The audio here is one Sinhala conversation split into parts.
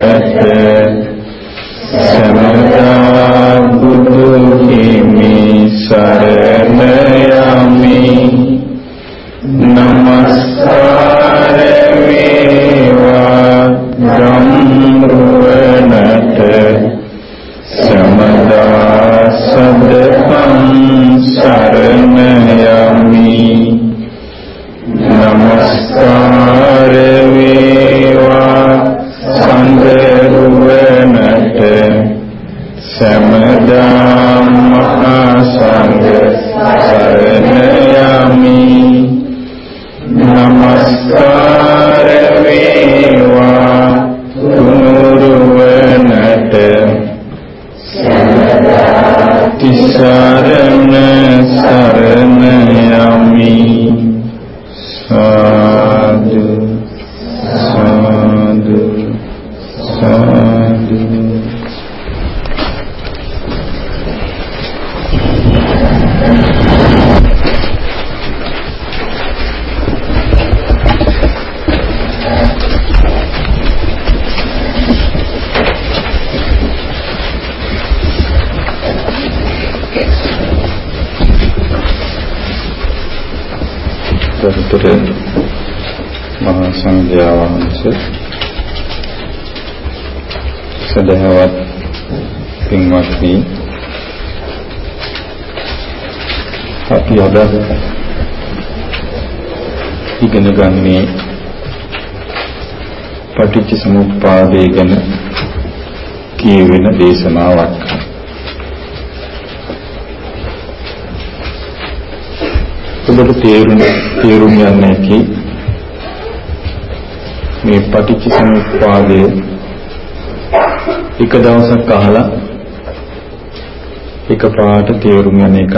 Blessed එක පාට තේරුම් යන එකක්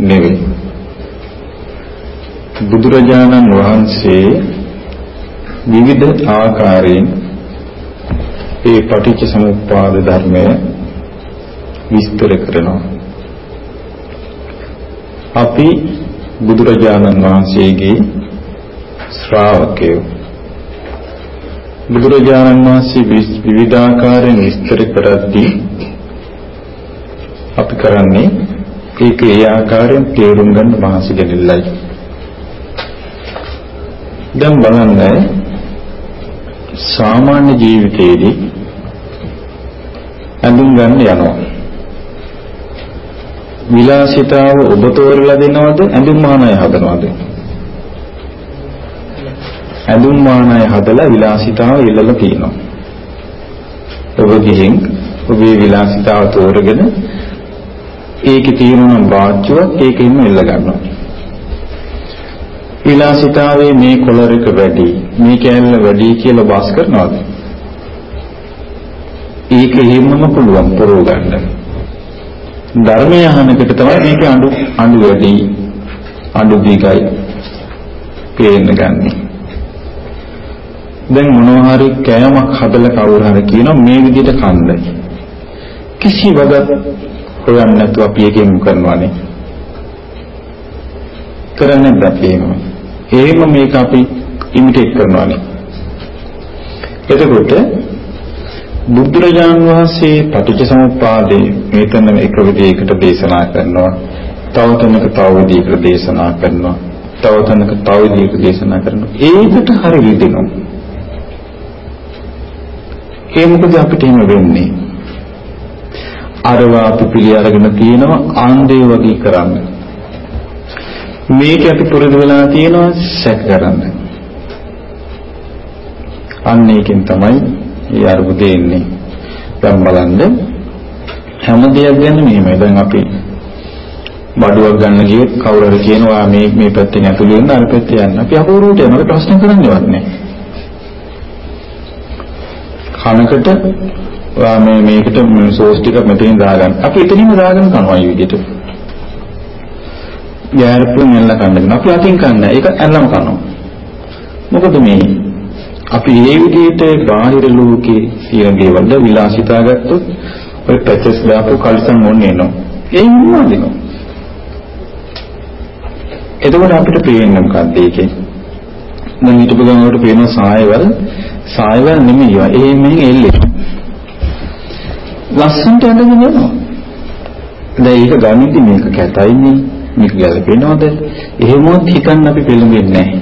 නෙවෙයි. බුදුරජාණන් වහන්සේ විවිධ ආකාරයෙන් ඒ පටිච්ච සමුප්පාද ධර්මය විස්තර කරනවා. අපි බුදුරජාණන් වහන්සේගේ ශ්‍රාවකයෝ. බුදුරජාණන් වහන්සේ විවිධාකාරයෙන් විස්තර කරද්දී අපි කරන්නේ ඒක ඒ ආකාරයෙන් තේරුම් ගන්න මහන්සි ගන්නලයි. දැන් බලන්න සාමාන්‍ය ජීවිතයේදී ඇඳුම් ගන්න යනවා. විලාසිතාව ඔබ තෝරලා දෙනවද ඇඳුම් මානය හදනවද? ඇඳුම් මානය හදලා විලාසිතාව ඉල්ලලා තියෙනවා. ඔබ ගිහින් ඔබේ විලාසිතාව තෝරගෙන ඒකේ තියෙන වාච්‍යුවක් ඒකෙන්ම ඉල්ල ගන්නවා. විලාසිතාවේ මේ කොලර් එක වැඩි, මේ කෑල්ල වැඩි කියලා බාස් කරනවද? ඒක එහෙමම පුළුවන් පරව ගන්න. ධර්මය අහනකට තමයි මේක අඬු අඬු වැඩි, අඬු දිගයි පේන්න ගන්නේ. දැන් මොනවා හරි කෑමක් හදලා කවුරු හරි කියනවා මේ විදිහට කන්න. කිසි වගක් හොයන්නේ නැතුව අපි එකෙන් කරනවානේ. කරන්නේ නැත්නම් එහෙම මේක අපි ඉමිටේට් කරනවානේ. එතකොට බුදුරජාණන් වහන්සේ පටිච්චසමුප්පාදේ මේතන එක විදිහකට දේශනා කරනවා. තව තැනක තව විදිහකට දේශනා කරනවා. තව තැනක තව විදිහකට දේශනා කරනවා. ඒකට හරි විදිනවා. ඒ මොකද අපිට එහෙම වෙන්නේ? අරවා අපි පිළි අරගෙන තියෙනවා ආන්දේ වගේ කරන්න. මේක අපි පුරුදු වෙලා තියෙනවා සැක කරන්න. අන්න ඒකෙන් තමයි මේ අරුබුදේ එන්නේ. දැන් බලන්න හැම දෙයක් ගැන මෙහෙමයි. දැන් අපි බඩුවක් ගන්න ගියොත් කවුරු හරි කියනවා මේ මේ පැත්තෙන් ඇතුළේ වෙන්න අර පැත්තේ යන්න. අපි අපෝරුවට යනවා ප්‍රශ්න කරන්නේවත් නැහැ. කනකට ඔයා මේ මේකට සෝස් ටික මෙතනින් දාගන්න. අපි එතනින්ම දාගෙන කනවා මේ විදිහට. යාරපුන් එල්ල කන්නගෙන අපි අතින් කන්නේ. ඒක ඇල්ලම කනවා. මොකද මේ අපි මේ විදිහට බාහිර ලෝකේ තියෙන දේවල් විලාසිතා ගත්තොත් ඔය පැචස් දාපු කල්සම් මොන්නේ එනවා. ඒ මොනවද? එතකොට අපිට පේන්නේ මොකක්ද ඒකේ? දැන් හිතපු ගමනට පේන සායවල සායවල් නෙමෙයි ඒවා. ඒ මෙහෙන් එල්ලේ. ලස්සනට ඇඳගෙන යනවා. දැන් ඒක ගනිද්දි මේක කැතයිනේ. මේක ගැලපෙනවද? එහෙමවත් හිතන්න අපි පෙළඹෙන්නේ නැහැ.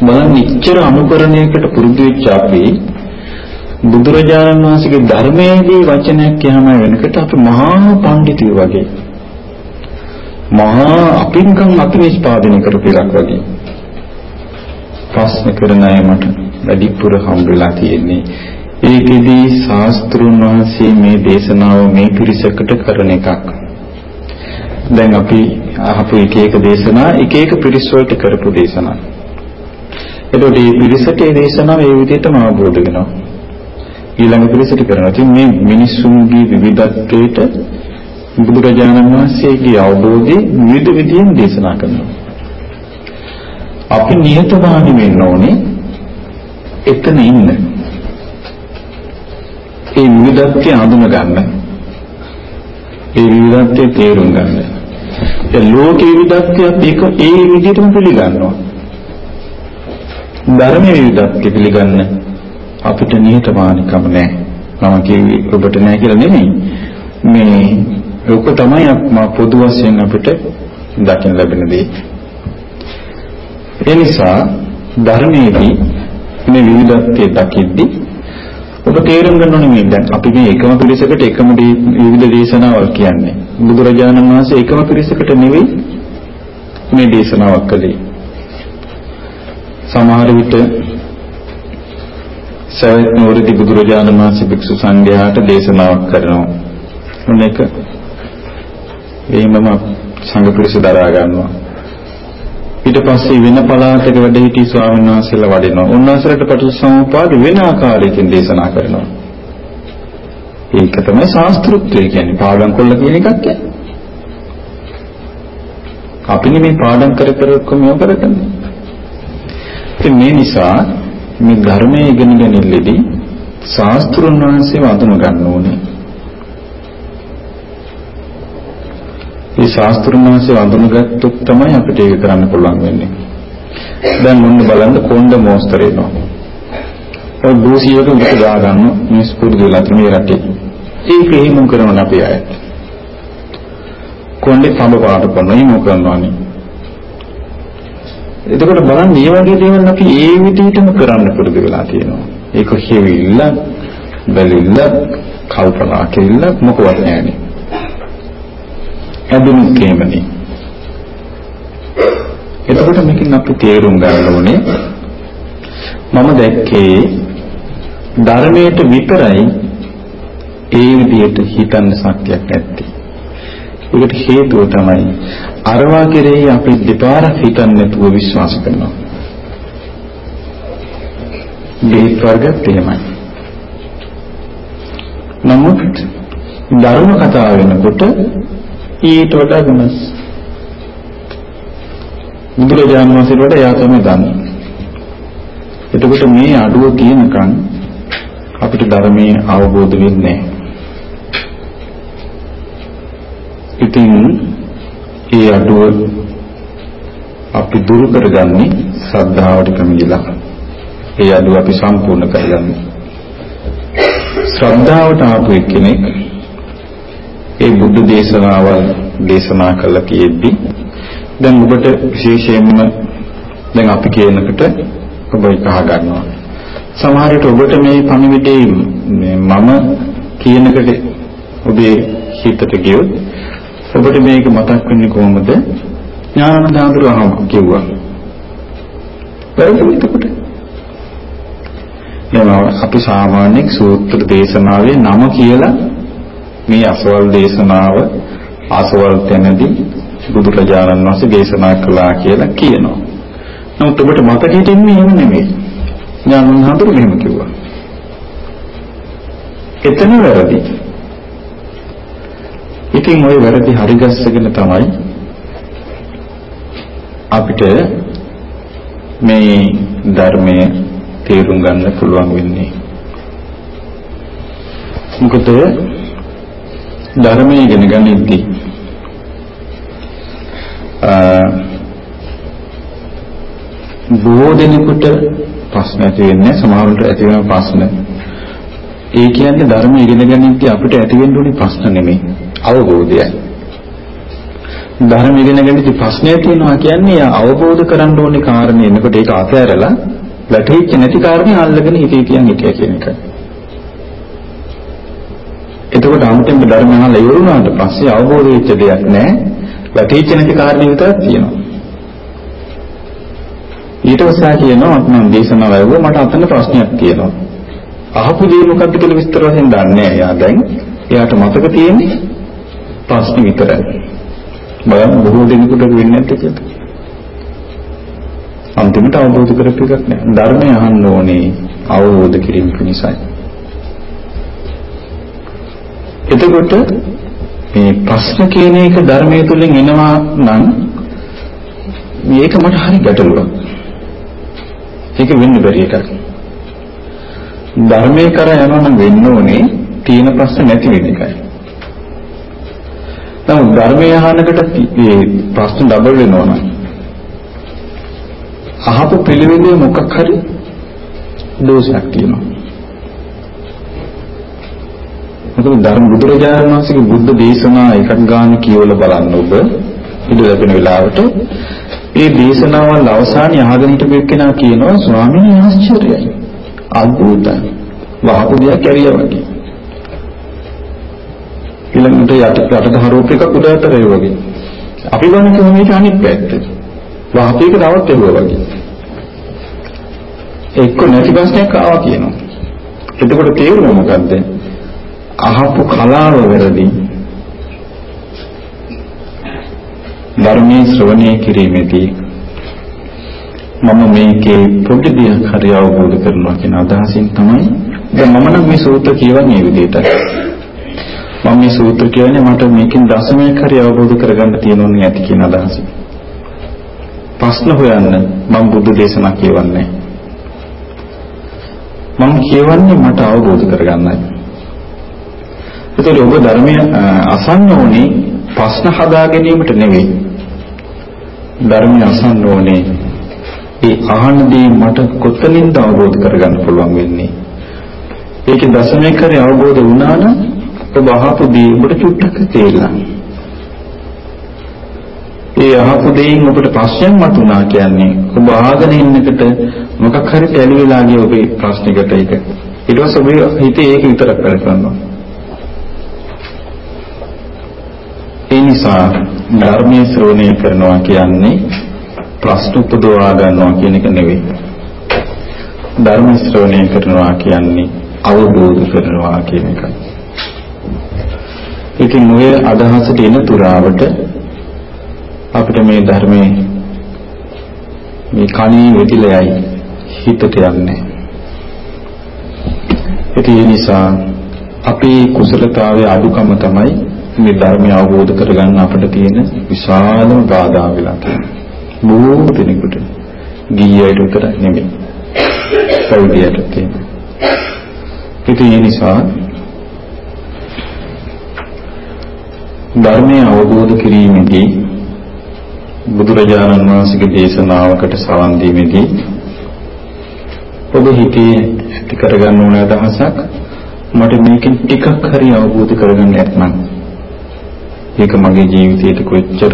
බලන්න ඉච්ඡර අනුකරණයකට පුරුදු වෙච්ච අපි බුදුරජාණන් වහන්සේගේ ධර්මයේදී වචනයක් කියම වෙනකොට අපි මහා පඬිතුයෝ වගේ මහා අපින්කම් අපි නිෂ්පාදනය කරපු එකක් වගේ ප්‍රශ්න කරන අය මට වැඩිපුර හම්බෙලා තියෙන්නේ ඒකෙදී ශාස්ත්‍රුන් වහන්සේ මේ දේශනාව මේ පිරිසකට කරන එකක්. දැන් අපි අහපු එක එක දේශනා එක එක පිරිස් වලට කරපු දේශනා. එතකොට මේ පිරිසට මේ දේශනාව ඒ විදිහටම අවබෝධ වෙනවා. ඊළඟ පිරිසට කරනවා. ඉතින් මේ මිනිස්සුන්ගේ විවිධත්වයට බුදුරජාණන් වහන්සේගේ අවබෝධය විවිධ විදිහෙන් දේශනා කරනවා. අපි නියතමානී වෙන්න ඕනේ එතන ඉන්න. ඒ විවිධත්වය හඳුන ගන්න. ඒ විවිධත්වය තේරුම් ගන්න. ඒ ලෝක විවිධත්වයත් ඒක ඒ විදිහටම පිළිගන්නවා. ධර්ම විවිධත්වය පිළිගන්න අපිට නිහතමානීකම නැහැ. මම කිව්වේ ඔබට නැහැ කියලා නෙමෙයි. මේ ඔක තමයි පොදු වශයෙන් අපිට දකින්න ලැබෙන දේ. ඒ නිසා ධර්මයේදී මේ විවිධත්වයේ දකිද්දී ඔබ තේරුම් ගන්න ඕනේ මේ දැන් අපි මේ එකම පිරිසකට එකම විවිධ දේශනාවල් කියන්නේ බුදුරජාණන් වහන්සේ එකම පිරිසකට නෙවෙයි මේ දේශනාවක් කළේ සමහර විට සවැත් නුවරදී බුදුරජාණන් වහන්සේ භික්ෂු සංඝයාට දේශනාවක් කරනවා. මොන එක? එහෙමම සංඝ පිරිස දරා ගන්නවා. ඊට පස්සේ වෙන පළාතක වැඩ සිටි ස්වාමීන් වහන්සේලා වඩිනවා. උන්වහන්සේලාට පටිච්චසමුප්පාද වෙන ආකාරයකින් දේශනා කරනවා. ඒක තමයි ශාස්ත්‍රුත්වය කියන්නේ පාඩම් කොල්ල කියන එකක් කියන්නේ. අපි මේ පාඩම් කර කර කොහොම කරන්නේ? ඉතින් මේ නිසා මේ ධර්මයේ ඉගෙන ගැනීමෙදී ශාස්ත්‍රුන් වහන්සේ වඳුන ගන්න ඕනේ. මේ ශාස්ත්‍රුන් වහන්සේ වඳුනගත්තොත් තමයි අපිට ඒක කරන්න පුළුවන් වෙන්නේ. දැන් මොන්න බලන්න කොණ්ඩ මොස්තර එනවා. ඔය දූසියක උඩ ගා ගන්න මේ ස්පුරුදු වෙලා තියෙන මේ රටේ. ඒක එහෙම කරනවා අපි අය. කොණ්ඩේ තඹ පාට කරනවා එහෙම කරනවානේ. එතකොට බලන්න මේ වගේ දේවල් අපි ඒ විදිහටම කරන්න පුරුදු වෙලා තියෙනවා. ඒක හේවිල්ල, බැලිල්ල, කල්පනා කෙල්ල මොකවත් නැහැනේ. හැදුණු කේමනේ. එතකොට මේකෙන් අපි තේරුම් ගන්න ඕනේ මම දැක්කේ ධර්මයට විතරයි ඒ විදිහට හිතන්න ශක්තියක් නැත්තේ. ඒකට හේතුව තමයි අරවා කෙරෙහි අපි දෙපාරක් හිතන්නේ නැතුව විශ්වාස කරනවා. බෙහෙත් වර්ගත් එහෙමයි. නමුත් ධර්ම කතාව වෙනකොට ඊට වඩා වෙනස්. බුදුරජාණන් වහන්සේට වඩා එයා තමයි දන්නේ. එතකොට මේ අඩුව තියෙනකන් අපිට ධර්මයේ අවබෝධ වෙන්නේ නැහැ. ඉතින් ඒ අඩුව අපි දුරු කරගන්නේ ශ්‍රද්ධාවට කමිලා. ඒ අඩුව අපි සම්පූර්ණ කරගන්නේ. ශ්‍රද්ධාවට ආපු කෙනෙක් ඒ බුද්ධ දේශනාවල් දේශනා කළා කියෙද්දි දැන් ඔබට විශේෂයෙන්ම දැන් අපි කියනකට ඔබ විකහා ගන්නවා. සමහර විට ඔබට මේ පණිවිඩේ මම කියනකට ඔබේ හිතට ගියොත් ඔබට මේක මතක් වෙන්නේ කොහොමද? ඥානදාඳුර අහම කිව්වා. වැරදුනේ එතකොට. දැන් අපි සාමාන්‍ය සූත්‍ර දේශනාවේ නම කියලා මේ අසවල් දේශනාව අසවල් තැනදී බුදුරජාණන් වහන්සේ දේශනා කළා කියලා කියනවා. නමුත් ඔබට මතක හිටින්නේ එහෙම නෙමෙයි. ඥානන් හඳුරු මෙහෙම කිව්වා. එතන වැරදි. ඉතින් ওই වැරදි හරිගස්සගෙන තමයි අපිට මේ ධර්මය තේරුම් ගන්න පුළුවන් වෙන්නේ. මොකද ධර්මයේ ඉගෙන ගනිද්දී බොහෝ දෙනෙකුට ප්‍රශ්න ඇති වෙන්නේ සමහරවිට ඇති වෙන ප්‍රශ්න. ඒ කියන්නේ ධර්ම ඉගෙන ගැනීමදී අපිට ඇති වෙන්න ඕනේ ප්‍රශ්න නෙමෙයි අවබෝධයයි. ධර්ම ඉගෙන ගැනීමදී ප්‍රශ්නය තියෙනවා කියන්නේ අවබෝධ කරගන්න ඕනේ කාරණේ එනකොට ඒක අතහැරලා වැටහිච්ච නැති කාරණේ අල්ලගෙන හිතේ තියන් හිටිය කියන එක. එතකොට අන්තිම ධර්ම අහලා ඉවරුනාට පස්සේ අවබෝධ වෙච්ච දෙයක් නැහැ. වැටහිච්ච නැති කාරණේ විතරක් තියෙනවා. ඊට පස්සේ කියනවා මම දේශනාව ඇහුවා මට අතන ප්‍රශ්නයක් තියෙනවා. අහපු දේ මොකක්ද කියලා විස්තර වශයෙන් දන්නේ නැහැ. එයා දැන් එයාට මතක තියෙන්නේ ප්‍රශ්න විතරයි. බලන්න බොහෝ දෙනෙකුට වෙන්නේ නැද්ද කියලා. අන්තිමට අවබෝධ කරපු එකක් නෑ. ධර්මය අහන්න ඕනේ අවබෝධ කිරීම පිණිසයි. එතකොට මේ ප්‍රශ්න කියන එක ධර්මයේ තුලින් එනවා නම් මේක මට හරි ගැටලුවක්. ඒක වෙන්න බැරි එකක්. ධර්මයේ කර යනවා නම් වෙන්න ඕනේ තියෙන ප්‍රශ්න නැති වෙන එකයි. නමුත් ධර්මයේ අහනකට මේ ප්‍රශ්න ඩබල් වෙනවා නම් අහපු පිළිවෙලේ මොකක් හරි දෝෂයක් තියෙනවා. මොකද ධර්ම බුදුරජාණන් වහන්සේගේ බුද්ධ දේශනා එකක් ගන්න කියවලා බලන්න ඔබ ඉඳ ලැබෙන වෙලාවට ඒ දේශනාවල් අවසානයේ අහගෙන හිටපු එක්කෙනා කියනවා ස්වාමීනි ආශ්චර්යයි. අద్భుතයි. වහපු දෙයක් ඇරියා වගේ. ඊළඟට යට යට ධාරෝප එකක් උඩට වගේ. අපි ගන්න කිව්ව මේක අනිත් පැත්ත. වහපේක තවත් එවුවා වගේ. එක්ක නැති ප්‍රශ්නයක් ආවා කියනවා. එතකොට තේරුම මොකද්ද? අහපු කලාව වැරදි. ධර්මයේ ශ්‍රවණය කිරීමේදී මම මේකේ පොඩි දෙයක් හරි අවබෝධ කරනවා කියන අදහසින් තමයි දැන් මම නම් මේ සූත්‍ර කියවන්නේ මේ විදිහට. මම මේ සූත්‍ර කියන්නේ මට මේකෙන් දශමයක් හරි අවබෝධ කරගන්න තියෙනුනේ ඇති කියන අදහසින්. ප්‍රශ්න හොයන්න මම බුදු දේශනා කියවන්නේ. මම කියවන්නේ මට අවබෝධ කරගන්නයි. ඒතකොට ඔබ ධර්මය අසන්න ඕනේ ප්‍රශ්න හදා ගැනීමට නෙවෙයි. ධර්මය අසන්න ඕනේ ඒ අහන දේ මට කොතනින්ද අවබෝධ කරගන්න පුළුවන් වෙන්නේ. ඒකේ දශමයක් හරි අවබෝධ වුණා නම් ඔබ අහපු දේ ඔබට චුට්ටක් තේරෙනවා. ඒ අහපු දෙයින් ඔබට ප්‍රශ්නයක් මතුණා කියන්නේ ඔබ අහගෙන ඉන්නකට මොකක් හරි තැලි වෙලා ගිය ඔබේ ප්‍රශ්නයකට ඒක. ඊට පස්සේ ඔබේ හිතේ ඒක විතරක් වැඩ කරනවා. ඒ නිසා ධර්මයේ ශ්‍රවණය කරනවා කියන්නේ ප්‍රශ්න උපදවා ගන්නවා කියන එක නෙවෙයි. ධර්ම ශ්‍රවණය කරනවා කියන්නේ අවබෝධ කරනවා කියන එකයි. ඉතින් ඔය අදහසට එන තුරාවට අපිට මේ ධර්මයේ මේ කණී වෙතිලයයි හිතට යන්නේ. ඒ නිසා අපේ කුසලතාවයේ අඩුකම තමයි මේ ධර්මය අවබෝධ කරගන්න අපිට තියෙන විශාලම බාධා වෙලා තියෙන්නේ. බොහෝ දෙනෙකුට ගියයට විතර නෙමෙයි. පැවිදියට තියෙන. ඉතින් ඒ නිසා ධර්මය අවබෝධ කිරීමේදී බුදුරජාණන් වහන්සේගේ දේශනාවකට සවන් දීමේදී ඔබ හිතේ ඇති කරගන්න ඕන අදහසක් මට මේකෙන් ටිකක් හරි අවබෝධ කරගන්න නැත්නම් ඒක මගේ ජීවිතයට කොච්චර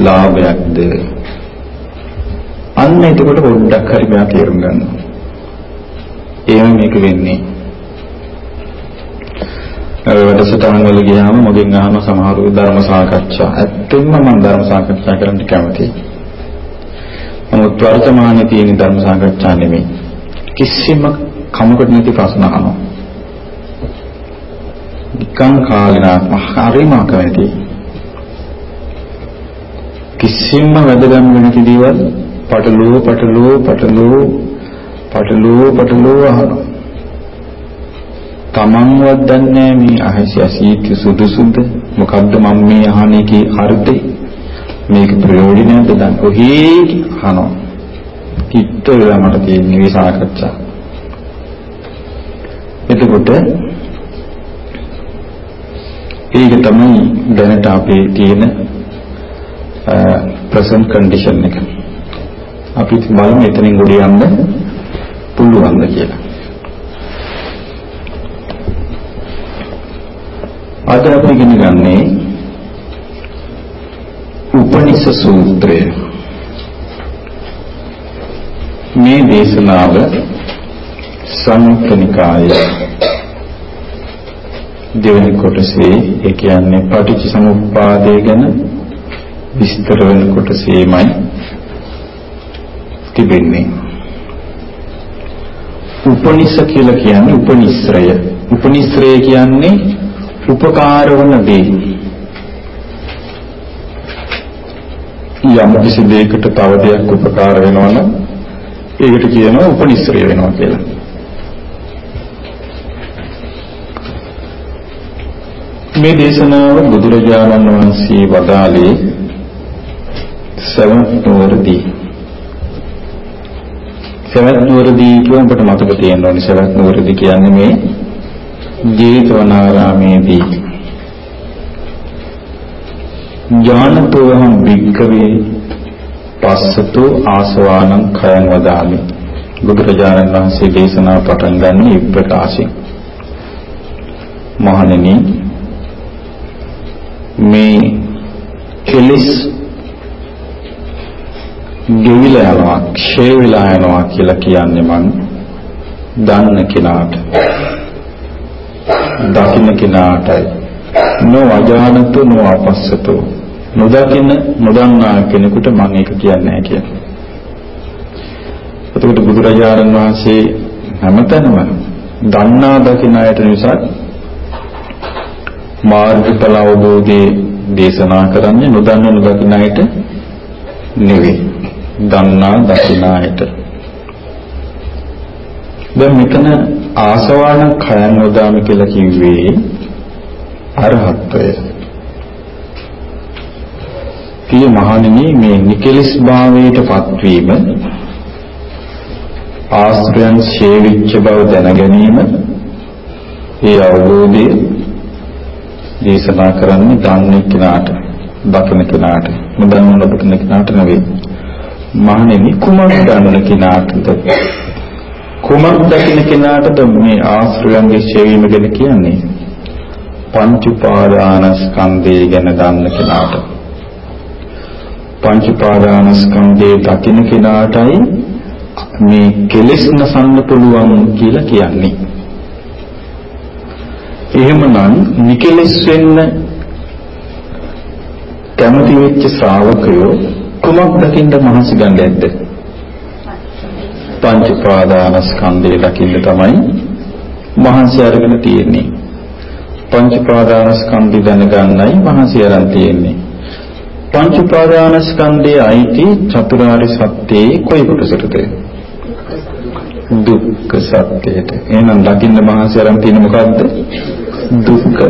ලාභයක්ද අන්න එතකොට පොඩ්ඩක් හරි මෙයා තේරුම් ගන්නවා එහෙම මේක වෙන්නේ වැඩසටහන් වල ගියාම මගෙන් අහන සමහර ධර්ම සාකච්ඡා. ඇත්තෙන්ම මම ධර්ම සාකච්ඡා කරන්න කැමතියි. නමුත් වර්තමානයේ තියෙන ධර්ම සාකච්ඡා නෙමෙයි. කිසිම කමකට නැති ප්‍රශ්න අහනවා. නිකන් කාලනාත්ම හරිම කැමති. කිසිම වැදගත් වෙන දේවල් පටලෝ පටලෝ පටලෝ පටලෝ පටලෝ අහනවා. තමන්වත් දන්නේ මේ අහසි අසීත්‍ය සුදුසුද? මොකද්ද මම මේ අහන එකේ අර්ථය? මේක ප්‍රයෝජනයක්ද? දැන් ඔහේ අහනවා? කිත්ත වෙලා මට තියෙන මේ සාකච්ඡා. එතකොට ඒක තමයි දැනට අපේ තියෙන ප්‍රසන්ට් කන්ඩිෂන් එක අපි බලමු එතනින් ගොඩ යන්න පුළුවන්ද කියලා. අද අපි ඉගෙන ගන්නේ උපනිෂ සූත්‍රය. මේ දේශනාව සංයුක්ත නිකායේ දෙවෙනි කොටසේ ඒ කියන්නේ පටිච්ච සමුප්පාදය ගැන විස්තර වෙන කොටසේමයි තිබෙන්නේ. උපනිෂ කියලා කියන්නේ උපනිශ්‍රය. උපනිශ්‍රය කියන්නේ උපකාර වන දේ. යම් කිසි දෙයකට තව දෙයක් උපකාර වෙනවා නම් ඒකට කියනවා උපනිශ්‍රය වෙනවා කියලා. මේ දේශනාව බුදුරජාණන් වහන්සේ වදාළේ සවැත් නුවරදී සවැත් නුවරදී කියන අපට මතක තියෙන්න ඕනේ. සවැත් නුවරදී කියන්නේ මේ ජේතවනාරාමේදී ඥානතෝහම් වික්කවේ පස්සතෝ ආසවානං khයං වදාමි. බුදුරජාණන් වහන්සේ දේශනාව පටන් ගන්නේ ප්‍රකාශයෙන්. මහණෙනි මේ කෙලිස් ගෙවිලා යනවා ක්ෂය වෙලා යනවා කියලා කියන්නේ මං දන්න කෙනාට දකින්න කෙනාටයි නෝ අජානතු නෝ අපස්සතු නොදකින්න නොදන්නා කෙනෙකුට මම ඒක කියන්නේ නැහැ කියලා. එතකොට බුදුරජාණන් වහන්සේ හැමතැනම දන්නා දකින්න අයට නිසා මාර්ගඵල අවබෝධයේ දේශනා කරන්නේ නොදන්න නොදකින්න අයට නෙවෙයි. දන්නා දකින්න අයට. දැන් මෙතන ආසවාන khයන් වදාම කියලා කිව්වේ අරහත්ත්වය. පිය මහණෙනි මේ නිකලස් භාවයට පත්වීම ආශ්‍රයන් ශේවිච්ච බව දැන ගැනීම ඒ අවබෝධය දේශනා කරන්නේ දන්නේ කෙනාට දකින කෙනාට නොදන්න නොදකින කෙනාට නෙවෙයි. මහණෙනි කුමක් දන්න කෙනාටද? කුමක් දකින කෙනාටද මේ ආශ්‍රයන්ගේ ඡේවීම ගැන කියන්නේ? පංච උපාදානස්කන්ධය ගැන දන්න කෙනාට. පංච උපාදානස්කන්ධේ දකින කෙනාටයි මේ කෙලෙස් නසන්න පුළුවන් කියලා කියන්නේ. එහෙමනම් නිකලෙස් වෙන්න කැමති වෙච්ච ශ්‍රාවකයෝ කුමක් දකින්න මහන්සි ගන්න ඇද්ද පංච පාදානස්කන්ධය දකින්න තමයි මහන්සි අරගෙන තියෙන්නේ. පංච පාදානස්කන්ධය දැනගන්නයි මහන්සි අරන් තියෙන්නේ. පංච පාදානස්කන්ධයේ අයිති චතුරාර්ය සත්‍යයේ කොයි කොටසටද? දුක්ඛ සත්‍යයට. එහෙනම් දකින්න මහන්සි අරන් තියෙන්නේ මොකද්ද? දුක්ඛ.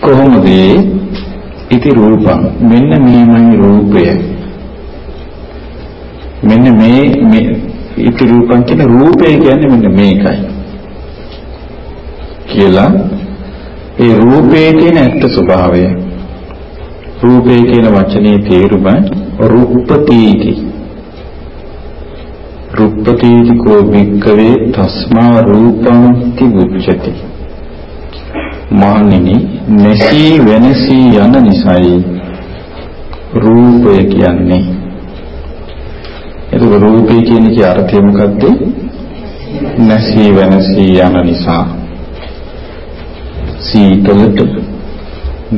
කොහොමද ඉති රූපං. මෙන්න මේමයි රූපය. මෙන්න මේ මේ ඉති රූපං කියන රූපය කියන්නේ මෙන්න මේකයි. කියලා ඒ රූපයේ තියෙන ඇත්ත ස්වභාවය. රූපය කියන වචනේ තේරුම රූපපතීති රූපපතීති කෝ වික්කවේ තස්මා රූපං තිබුච්චති මානිනි නැසී වෙනසී යන නිසායි රූපය කියන්නේ එතකොට රූපේ කියන එකේ අර්ථය මොකද්ද? නැසී වෙනසී යන නිසා. සීතලට,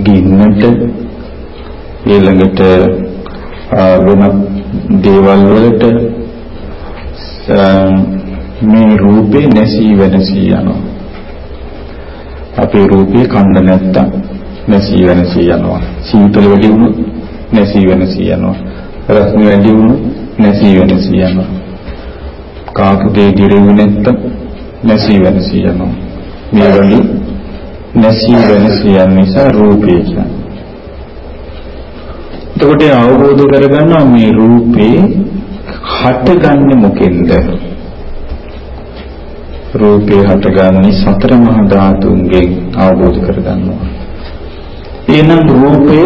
ගින්නට, ඊළඟට වෙන දේවල් වලට මේ රූපේ නැසී වෙනසී යනවා. අපේ රූපේ කණ්ඩ නැත්තම් නැසී වෙනසී යනවා. සීතල වැඩි වුණොත් නැසී වෙනසී යනවා. රස්නේ වැඩි වුණොත් නැසී වෙනසී යනවා. කාපු දේ දිරෙන්නේ නැත්තම් නැසී වෙනසී යනවා. මේ වගේ නැසී වෙනසී යන නිසා රූපේ කියන්නේ. එතකොට අවබෝධ කරගන්නවා මේ රූපේ හටගන්නේ මොකෙන්ද? රූපේ හටගන්නේ සතර මහා ධාතුන්ගෙන් අවබෝධ කරගන්නවා. එහෙනම් රූපය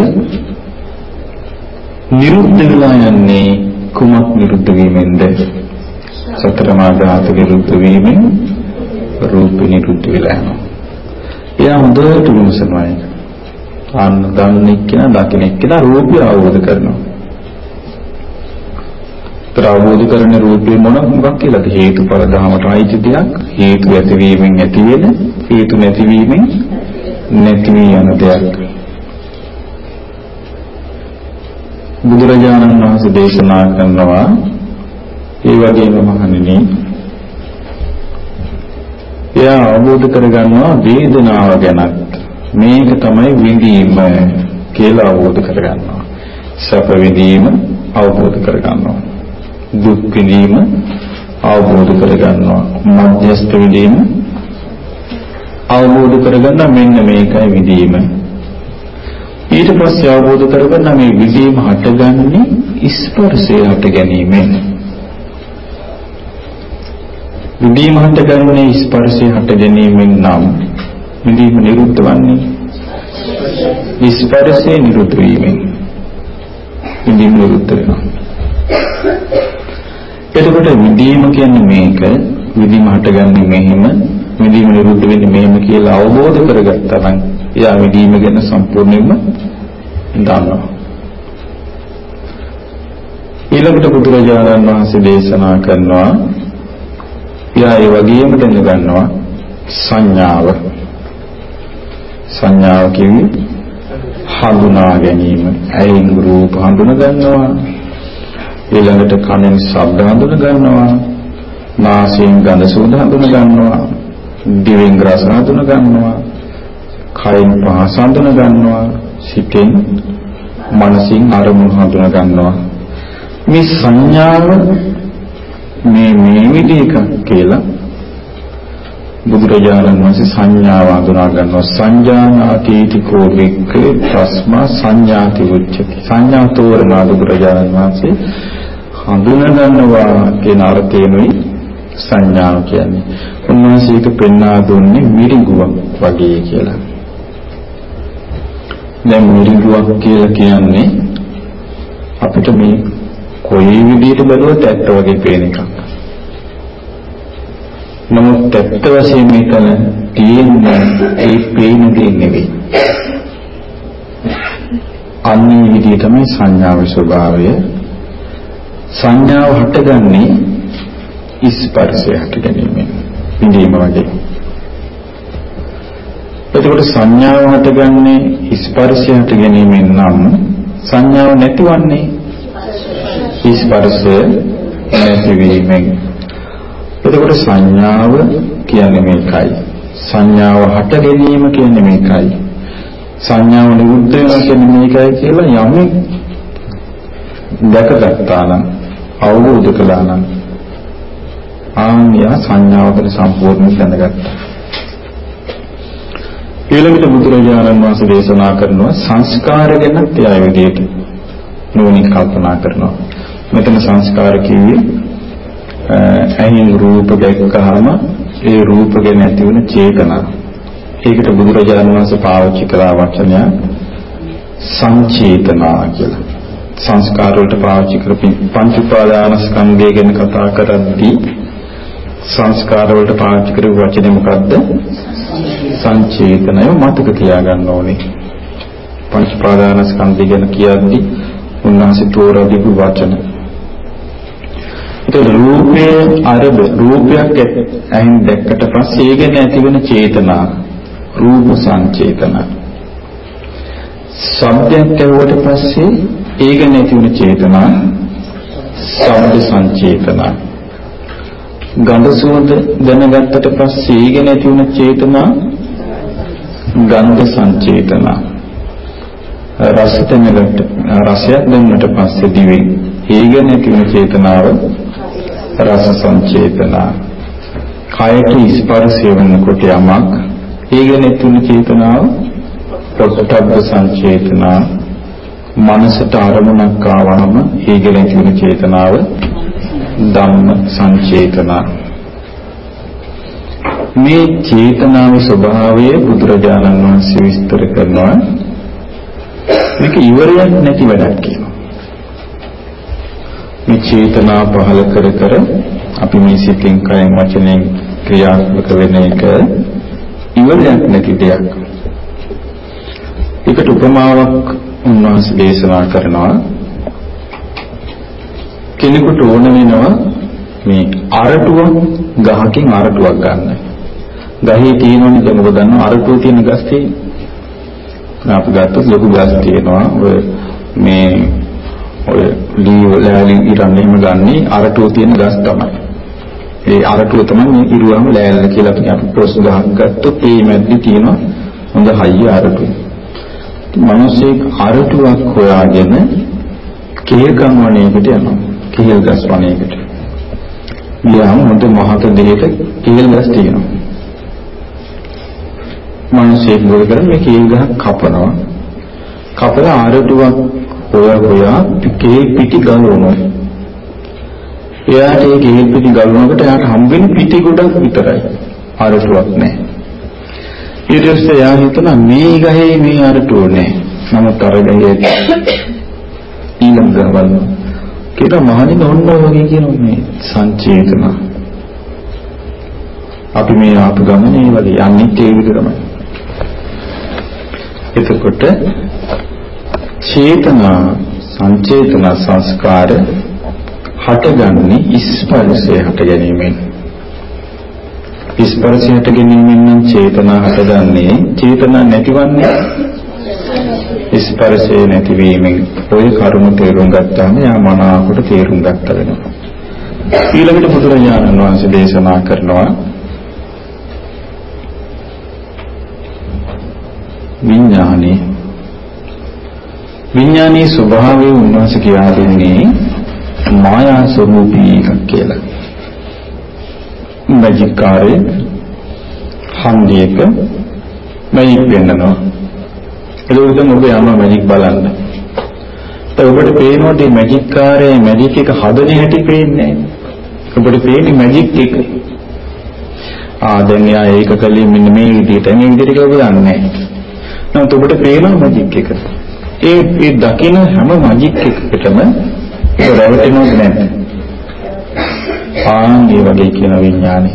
නිරුද්ධ වෙලා යන්නේ කුමක් නිරුද්ධ වීමෙන්ද සතර මා ධාතු නිරුද්ධ වීමෙන් රූප නිරුද්ධ වෙලා යනවා එයා හොඳට විමසනවා ඒක අන්න දන්නේ කියන දකින්න කියන රූපය අවබෝධ කරනවා ඒතර අවබෝධ කරන රූපේ මොන මොකක් කියලාද? හේතුඵල ධමයට අයිති දෙයක් හේතු ඇතිවීමෙන් ඇති වෙන හේතු නැතිවීමෙන් නැති වී යන දෙයක්. බුදුරජාණන් වහන්සේ දේශනා කරනවා ඒ වගේම මහණෙනි එයා අවබෝධ කරගන්නවා වේදනාව ගැනත්. මේක තමයි විඳීම කියලා අවබෝධ කරගන්නවා. සැප විඳීම අවබෝධ කරගන්නවා. දුක් විඳීම අවබෝධ කරගන්නවා. මධ්‍යස්ථ විඳීම අවබෝධ කරගන්න මෙන්න මේකයි විඳීම. ඊට පස්සේ අවබෝධ කරගන්න මේ විඳීම හටගන්නේ ස්පර්ශය හට ගැනීමෙන් විඳීම හටගන්නේ ස්පර්ශය හට ගැනීමෙන් නම් විඳීම නිරුද්ධ වන්නේ ස්පර්ශය නිරුද්ධ වීමෙන්. විඳීම නිරුද්ධ වෙනවා. එතකොට විදීම කියන්නේ මේක විදීම හටගන්නේ මෙහෙම විදීම නිරුද්ධ වෙන්නේ මෙහෙම කියලා අවබෝධ කරගත්තා නම් එයා විදීම ගැන සම්පූර්ණයෙන්ම දන්නවා. ඊළඟට බුදුරජාණන් වහන්සේ දේශනා කරනවා එයා ඒ වගේම දැනගන්නවා සංඥාව. සංඥාව කියන්නේ හඳුනා ගැනීම ඇයින් රූප හඳුනා ගන්නවා ඊළඟට කනෙන් ශබ්ද හඳුන ගන්නවා නාසයෙන් ගඳ සුවඳ හඳුන ගන්නවා දිවෙන් රස හඳුන ගන්නවා කයින් පහස හඳුන ගන්නවා සිතෙන් මනසින් අරමුණු හඳුන ගන්නවා. මේ සංඥාව මේ මේ විදිහක කියලා බුදුරජාණන් වහන්සේ සංඥාව හඳුනා ගන්නවා. සංජානාතීති කෝ වික්ඛේ තස්මා සංඥාති උච්චති. සංඥා තෝරනා බුදුරජාණන් වහන්සේ. හඳුනා ගන්නවා කියන අර්ථයෙන්යි සංඥාව කියන්නේ. උන්වහන්සේ ඒක පෙන්වා දුන්නේ මිරිඟුවක් වගේ කියලා. දැන් මිරිඟුවක් කියලා කියන්නේ අපිට මේ කොයි විදිහට බැලුවත් ඇත්ත වගේ පේන එකක්. නමුත් ඇත්ත වශයෙන් මෙතන තියෙන්නේ ඒ පේන දේ නෙවෙයි. අන්නේ විදිහ තමයි සංඥාවේ ස්වභාවය. සංඥාව හටගන්නේ ස්පර්ශය හට ගැනීමෙන්. විඳීම වගේ. එතකොට සංඥාව හටගන්නේ ස්පර්ශය හට ගැනීමෙන් නම් සංඥාව නැතිවන්නේ ස්පර්ශය නැතිවීමෙන්. එතකොට සංඥාව කියන්නේ මේකයි. සංඥාව හට ගැනීම කියන්නේ මේකයි. සංඥාව නිරුද්ධ වෙනවා කියන්නේ මේකයි කියලා යමෙක් දැකගත්තා නම් අවබෝධ කළා නම් ආන්‍ය සංඥාවකට සම්පූර්ණ දැනගත්තා. ඊළඟට බුදුරජාණන් වහන්සේ දේශනා කරනවා සංස්කාර ගැන ඒ විදිහට නුවණින් කල්පනා කරනවා. මෙතන සංස්කාර කිව්වේ ඇහින් රූප දැක්කහම ඒ රූප ගැන ඇති වෙන චේතනා. ඒකට බුදුරජාණන් වහන්සේ පාවිච්චි කළා වචනය සංචේතනා කියලා. සංස්කාර වලට පාවිච්චි කරපු පංච උපාදානස්කන්ධය ගැන කතා කරද්දී සංස්කාර වලට පාවිච්චි කරපු වචනේ මොකද්ද? සංචේතනය මතක තියාගන්න ඕනේ. පංච උපාදානස්කන්ධය ගැන කියද්දී උන්වහන්සේ තෝරා දීපු වචන. ඒක රූපයේ අරබ රූපයක් ඇහින් දැක්කට පස්සේ ඒ ගැන ඇතිවෙන චේතනා රූප සංචේතනා. ශබ්දයක් ඇහුවට පස්සේ ඒක නැති වෙන චේතනා ශබ්ද සංචේතනා. ගන්ධ සුවඳ දැනගත්තට පස්සේ ඒක නැති වෙන චේතනා ගන්ධ සංචේතනා. රස දැනගත්ත රසයක් දැනනට පස්සේ දිවෙන් ඒක නැති වෙන චේතනාව රස සංචේතනා. කයට ස්පර්ශය වෙනකොට යමක් ඒක නැති වෙන චේතනාව පොට්ටබ්බ සංචේතනා. මනසට අරමුණක් ආවම ඒක නැති වෙන චේතනාව ධම්ම සංචේතනා. මේ චේතනාවේ ස්වභාවය බුදුරජාණන් වහන්සේ විස්තර කරනවා. මේක ඉවරයක් නැති වැඩක් කියනවා මේ චේතනා පහල කර කර අපි මේ සිතින් කයෙන් වචනෙන් ක්‍රියාත්මක වෙන එක ඉවරයක් නැති දෙයක්. ඒකට උපමාවක් උන්වහන්සේ දේශනා කරනවා කෙනෙකුට ඕන වෙනවා මේ අරටුව ගහකින් අරටුවක් ගන්න. ගහේ තියෙනවනේ දැන් ඔබ දන්නවා අරටුව තියෙන ගස් තියෙන්නේ. අපි ගත්තොත් ලොකු ගස් තියෙනවා. ඔය මේ ඔය ලී ලෑලි ඉරන් එහෙම ගන්නේ අරටුව තියෙන ගස් තමයි. ඒ අරටුව තමයි මේ ඉරුවම ලෑල්ල කියලා අපි අපි පොස් ගහක් ගත්තොත් ඒ මැද්දේ තියෙනවා හොඳ හයිය අරටුව. මිනිස්සෙක් අරටුවක් හොයාගෙන කේකම් වණේකට යනවා. කෙහෙල් ගස් වණේකට. ගියාම හොඳ මහත දෙයක කෙහෙල් ගස් තියෙනවා. මිනිස්සෙක් මොකද කරන්නේ මේ කෙහෙල් ගහ කපනවා. කපලා අරටුවක් හොයා හොයා කෙහෙල් පිටි ගලවනවා. එයාට ඒ කෙහෙල් පිටි ගලවනකොට එයාට හම්බ වෙන පිටි ගොඩක් විතරයි. අරටුවක් නැහැ. ඊට පස්සේ එයා හිතනවා මේ ගහේ මේ අරටුව නැහැ. නමුත් අර ගහේ ඊළඟ ගහවල කියලා මහණින් ඔන්න වගේ කියන මේ සංචේතන අපි මේ ආපු ගමනේ වගේ යන්නේ ඒ විදිහටමයි. එතකොට චේතනා සංචේතන සංස්කාර හටගන්නේ ස්පර්ශය හට ගැනීමෙන්. ස්පර්ශයට ගැනීමෙන් නම් චේතනා හටගන්නේ. චේතනා නැතිවන්නේ ස්පර්ශය නැතිවීමෙන්. ඔය කරුණ තේරුම් ගත්තාම යා මනාවකට තේරුම් ගත්ත වෙනවා. ඊළඟට බුදුරජාණන් වහන්සේ දේශනා කරනවා විඥානේ. විඥානයේ ස්වභාවය උන්වහන්සේ කියා දෙන්නේ මායා ස්වરૂපී එකක් කියලා. මැජික් කාර්යය හන්දියක මැජික් වෙන්නනවා. ඒක උදේ ඔබ යනවා මැජික් බලන්න. ඒ ඔබට පේනවා මේ මැජික් කාර්යයේ මැජික් එක හදන හැටි පේන්නේ ඔබට පේන්නේ මැජික් එක. ආ දැන් යා ඒක කලින් මෙන්න මේ විදිහට මේ විදිහට කියලා ඔබ දන්නේ නැහැ. නමුත් ඔබට පේනවා මැජික් එක. ඒ ඒ දකින හැම මැජික් එකකටම ඒක රැවටෙනවද නැද්ද? ආන්ගේ වගේ කියන විඥානය.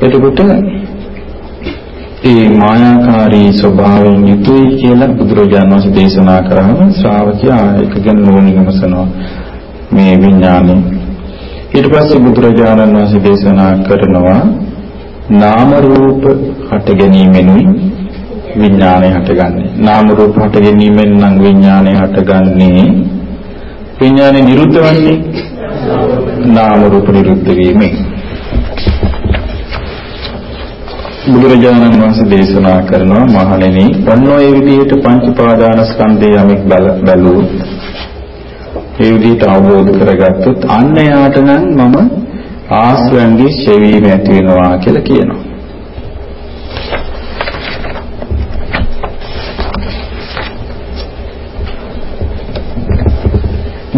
එතකොට ඒ මායාකාරී ස්වභාවයෙන් යුතුයි කියලා බුදුරජාණන් වහන්සේ දේශනා කරාම ශ්‍රාවකයා ඒක ගැන නෝනින් විමසනවා මේ විඥානය. ඊට පස්සේ බුදුරජාණන් වහන්සේ දේශනා කරනවා නාම රූප හට ගැනීමෙනුයි විඥානය හටගන්නේ. නාම රූප හට ගැනීමෙන් නම් විඥානය හටගන්නේ විඥානේ නිරුද්ධ වන්නේ නාම රූප නිරුද්ධ වීමෙන්. බුදුරජාණන් වහන්සේ දේශනා කරනවා මහණෙනි ඔන්න ඔය විදිහට පංච පාදානස්කන්ධය යමෙක් බැලුවොත් ඒ විදිහට අවබෝධ කරගත්තොත් අන්න යාට නම් මම ආශ්‍රයන්ගේ ශෙවීම ඇති වෙනවා කියලා කියනවා.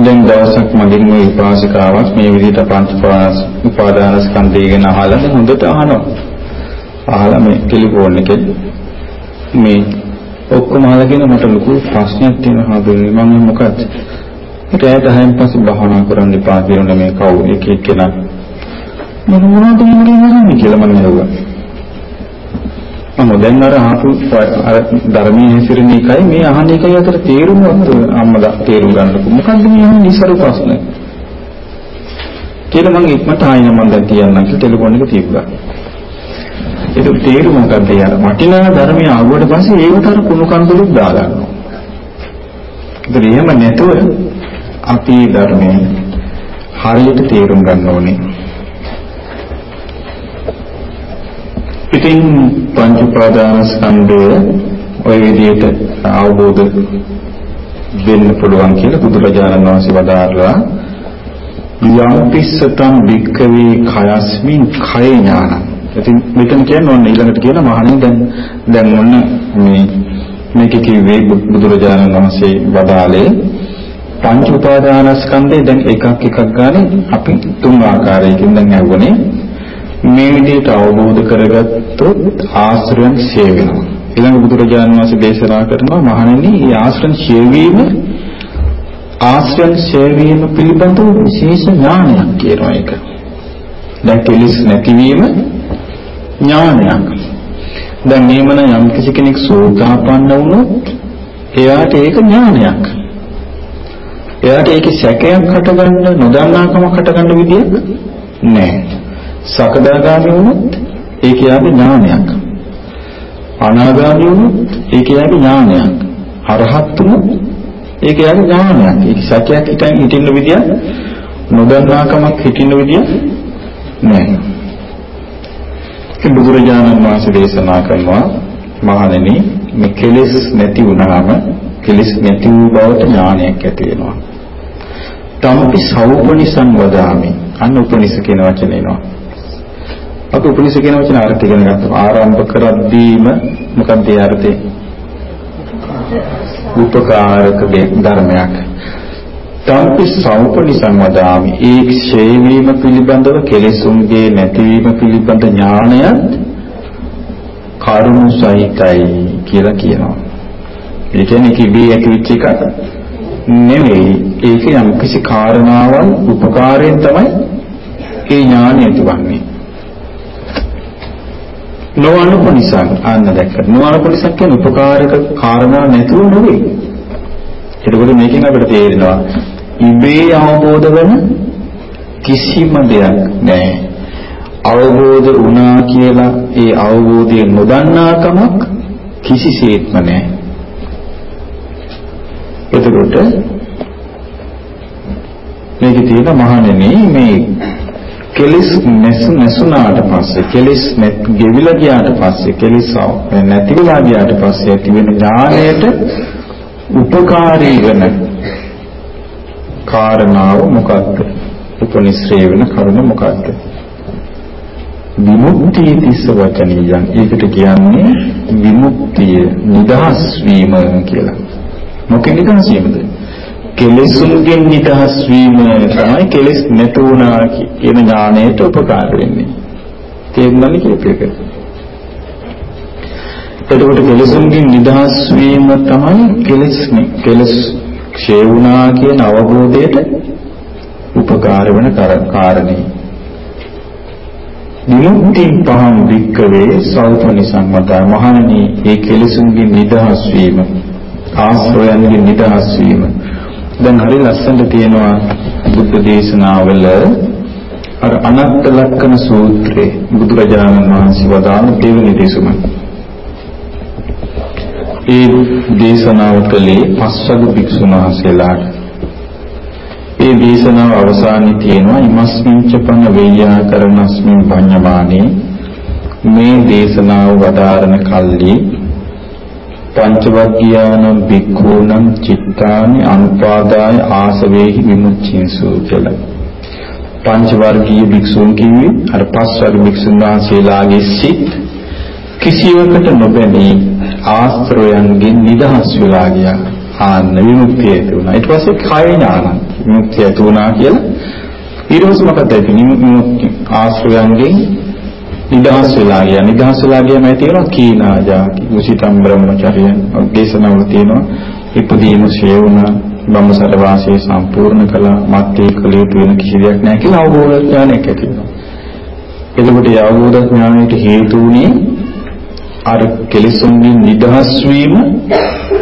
දැන් දවසක් මගෙන් මේ උපාසිකාවක් මේ විදිහට පංච උපාදානස්කන්ධය ගැන අහලා හොඳට අහනවා. අහලා මේ ටෙලිෆෝන් එකේ මේ ඔක්කොම අහලාගෙන මට ලොකු ප්‍රශ්නයක් තියෙනවා හඳුන්නේ මම මොකක්ද? ඊට ඇය 10න් පස්සේ භාවනා කරන්න එපා කියන මේ කවුද එක එක්කෙනා මම මොනවද කියන්නේ කියලා මම හිතුවා. මම දැන් අර ආපු අර ධර්මයේ හැසිරෙන එකයි මේ අහන එකයි අතර තේරුම අම්මලා තේරුම් ගන්නකො මොකද්ද මේ අහන්නේ ඉස්සර ප්‍රශ්න? කියලා මම ඉක්මනට ආයෙ මම දැන් කියන්නම් කියලා ටෙලිෆෝන් එක තිබ්බා ඒක තේරුම මොකද්ද යාර වටිනා ධර්මයේ ආවුවට පස්සේ ඒකට අර කුණු කන්දලුත් දාගන්නවා ඒත් එහෙම නැතුව අපි ධර්මයේ හරියට තේරුම් ගන්න ඕනේ. ඉතින් පංච උපාදානස්කන්ධය ওই විදිහට අවබෝධ වෙන්න පුළුවන් කියලා බුදුරජාණන් වහන්සේ වදාarලා යම් පිස්සතම් වික්කවේ කයස්මින් කය ඥානං. ඉතින් මෙතන කියන්නේ ඔන්න ඊළඟට කියන මහණෙනි දැන් දැන් ඔන්න මේ මේක කිව්වේ බුදුරජාණන් වහන්සේ වදාළේ පංච උපාදානස්කන්ධේ දැන් එකක් එකක් ගන්න අපි තුන් ආකාරයකින් දැන් ඇහුවනේ මේ විදිහට අවබෝධ කරගත්තොත් ආශ්‍රයන් ඡේ වෙනවා. ඊළඟ බුදුරජාණන් වහන්සේ දේශනා කරනවා මහණෙනි, මේ ආශ්‍රයන් ඡේ වීම ආශ්‍රයන් ඡේවීම පිළිබඳව විශේෂ ඥානයක් කියනවා ඒක. දැන් කෙලිස් නැතිවීම ඥානයක්. දැන් මේමන යම් කිසි කෙනෙක් සෝතාපන්න වුණොත් එයාට ඒක ඥානයක්. එයාට ඒකේ සැකයක් හටගන්න නොදන්නාකමක් හටගන්න විදියක් නැහැ. සකදාගාමී වුණොත් ඒක යාගේ ඥානයක්. අනාගාමී වුණොත් ඒක යාගේ ඥානයක්. අරහත් වුණොත් ඒක යාගේ ඥානයක්. ඒක සත්‍යයක් හිටින් හිටින්න විදිය නොදන්නාකමක් හිටින්න විදිය නෑ. ඒ බුදුරජාණන් වහන්සේ දේශනා කරනවා මහණෙනි මේ කෙලෙස් නැති වුණාම කෙලෙස් නැති වූ බවට ඥානයක් ඇති වෙනවා. තමපි සෞපනිසං වදාමි. අන්න උපනිස කියන වචනේ එනවා. අපි උපනිෂ කියන වචන අර්ථය ඉගෙන ගත්තා. ආරම්භ කරද්දීම මොකක්ද ඒ අර්ථය? උපකාරක ධර්මයක්. තම්පි සෞපනිසංවදාමි ඒ ක්ෂේවීම පිළිබඳව කෙලෙසුන්ගේ නැතිවීම පිළිබඳ ඥානයත් කරුණු සහිතයි කියලා කියනවා. ඒ කියන්නේ කිවි ඇතිවෙච්ච එකක් නෙවෙයි. ඒක යම් කිසි කාරණාවන් උපකාරයෙන් තමයි ඒ ඥානය ඇතිවන්නේ. නොඅනුපනිසං ආන්න දැක්ක. නොඅනුපනිසං කියන්නේ උපකාරක කාරණා නැතුව නෙවෙයි. එතකොට මේකෙන් අපිට තේරෙනවා ඉබේ අවබෝධ වෙන කිසිම දෙයක් නැහැ. අවබෝධ වුණා කියලා ඒ අවබෝධය නොදන්නාකමක් කිසිසේත්ම නැහැ. එතකොට මේකේ තියෙන මහණෙනි මේ කෙලිස් නැසුනාට පස්සේ කෙලිස් ගෙවිලා ගියාට පස්සේ කෙලිස් නැති වෙලා ගියාට පස්සේ ඇති වෙන ඥාණයට උපකාරී වෙන කාරණාව මොකක්ද? උපනිශ්‍රේ වෙන කරුණ මොකක්ද? විමුක්තිය තිස්ස වචනියන්. ඒකට කියන්නේ විමුක්තිය නිදහස් වීම කියලා. මොකෙන් නිදහස් වීමද? කෙලෙසුන්ගෙන් නිදහස් වීම තමයි කෙලෙස් නැතු වුණා කියන ඥාණයට උපකාර වෙන්නේ. තේරුණානේ කියපේක. එතකොට කෙලෙසුන්ගෙන් නිදහස් වීම තමයි කෙලෙස් කෙලෙස් ක්ෂය වුණා කියන අවබෝධයට උපකාර වෙන කාරණේ. විමුක්ති පහම් වික්කවේ සෞපනි සම්මතය මහණනි ඒ කෙලෙසුන්ගෙන් නිදහස් වීම ආශ්‍රයන්ගෙන් නිදහස් වීම දැන් හරි ලස්සනට තියෙනවා බුද්ධ දේශනාවල අර අනත්ත ලක්කන සූත්‍රයේ බුදුරජාණන් වහන්සේ වදාළ දෙවෙනි දේශම. ඒ දේශනාව කළේ පස්වග භික්ෂුන් වහන්සේලාට. ඒ දේශනාව අවසානයේ තියෙනවා ඉමස්මින්ච පන වේයා කරනස්මින් පඤ්ඤමානේ මේ දේශනාව වදාරන කල්ලි පංචවග්ගියානම් භික්ඛූනම් චිත්තානි අනුපාදාය ආසවේහි විමුච්ඡින්සු කියලා. පංච වර්ගීය භික්ෂුන් කිව්වේ අර පස් වර්ග භික්ෂුන් වහන්සේලාගේ සිත් කිසිවකට නොබැඳී ආශ්‍රයයන්ගෙන් නිදහස් වෙලා ගියා. ආන්න විමුක්තිය තුණා. ඊට පස්සේ කය ඥාන විමුක්තිය තුණා කියලා ඊට පස්සේ මොකද විමුක්ති ආශ්‍රයයන්ගෙන් නිදහස් වෙලා ගියා. නිදහස් වෙලා ගියාම තියෙනවා කීනාජාති, මුසිතම් බ්‍රහ්මචර්ය. දේශනාවල තියෙනවා ඉපදීම ශේ වුණා, බම්සර වාසයේ සම්පූර්ණ කළා, මත්තේ කලිය වෙන කිසි දෙයක් නැහැ කියලා අවබෝධ ඥානයක් ඇති වෙනවා. එතකොට ඒ අවබෝධ ඥානයට හේතු වුණේ අර කෙලෙසුන්ගෙන් නිදහස් වීම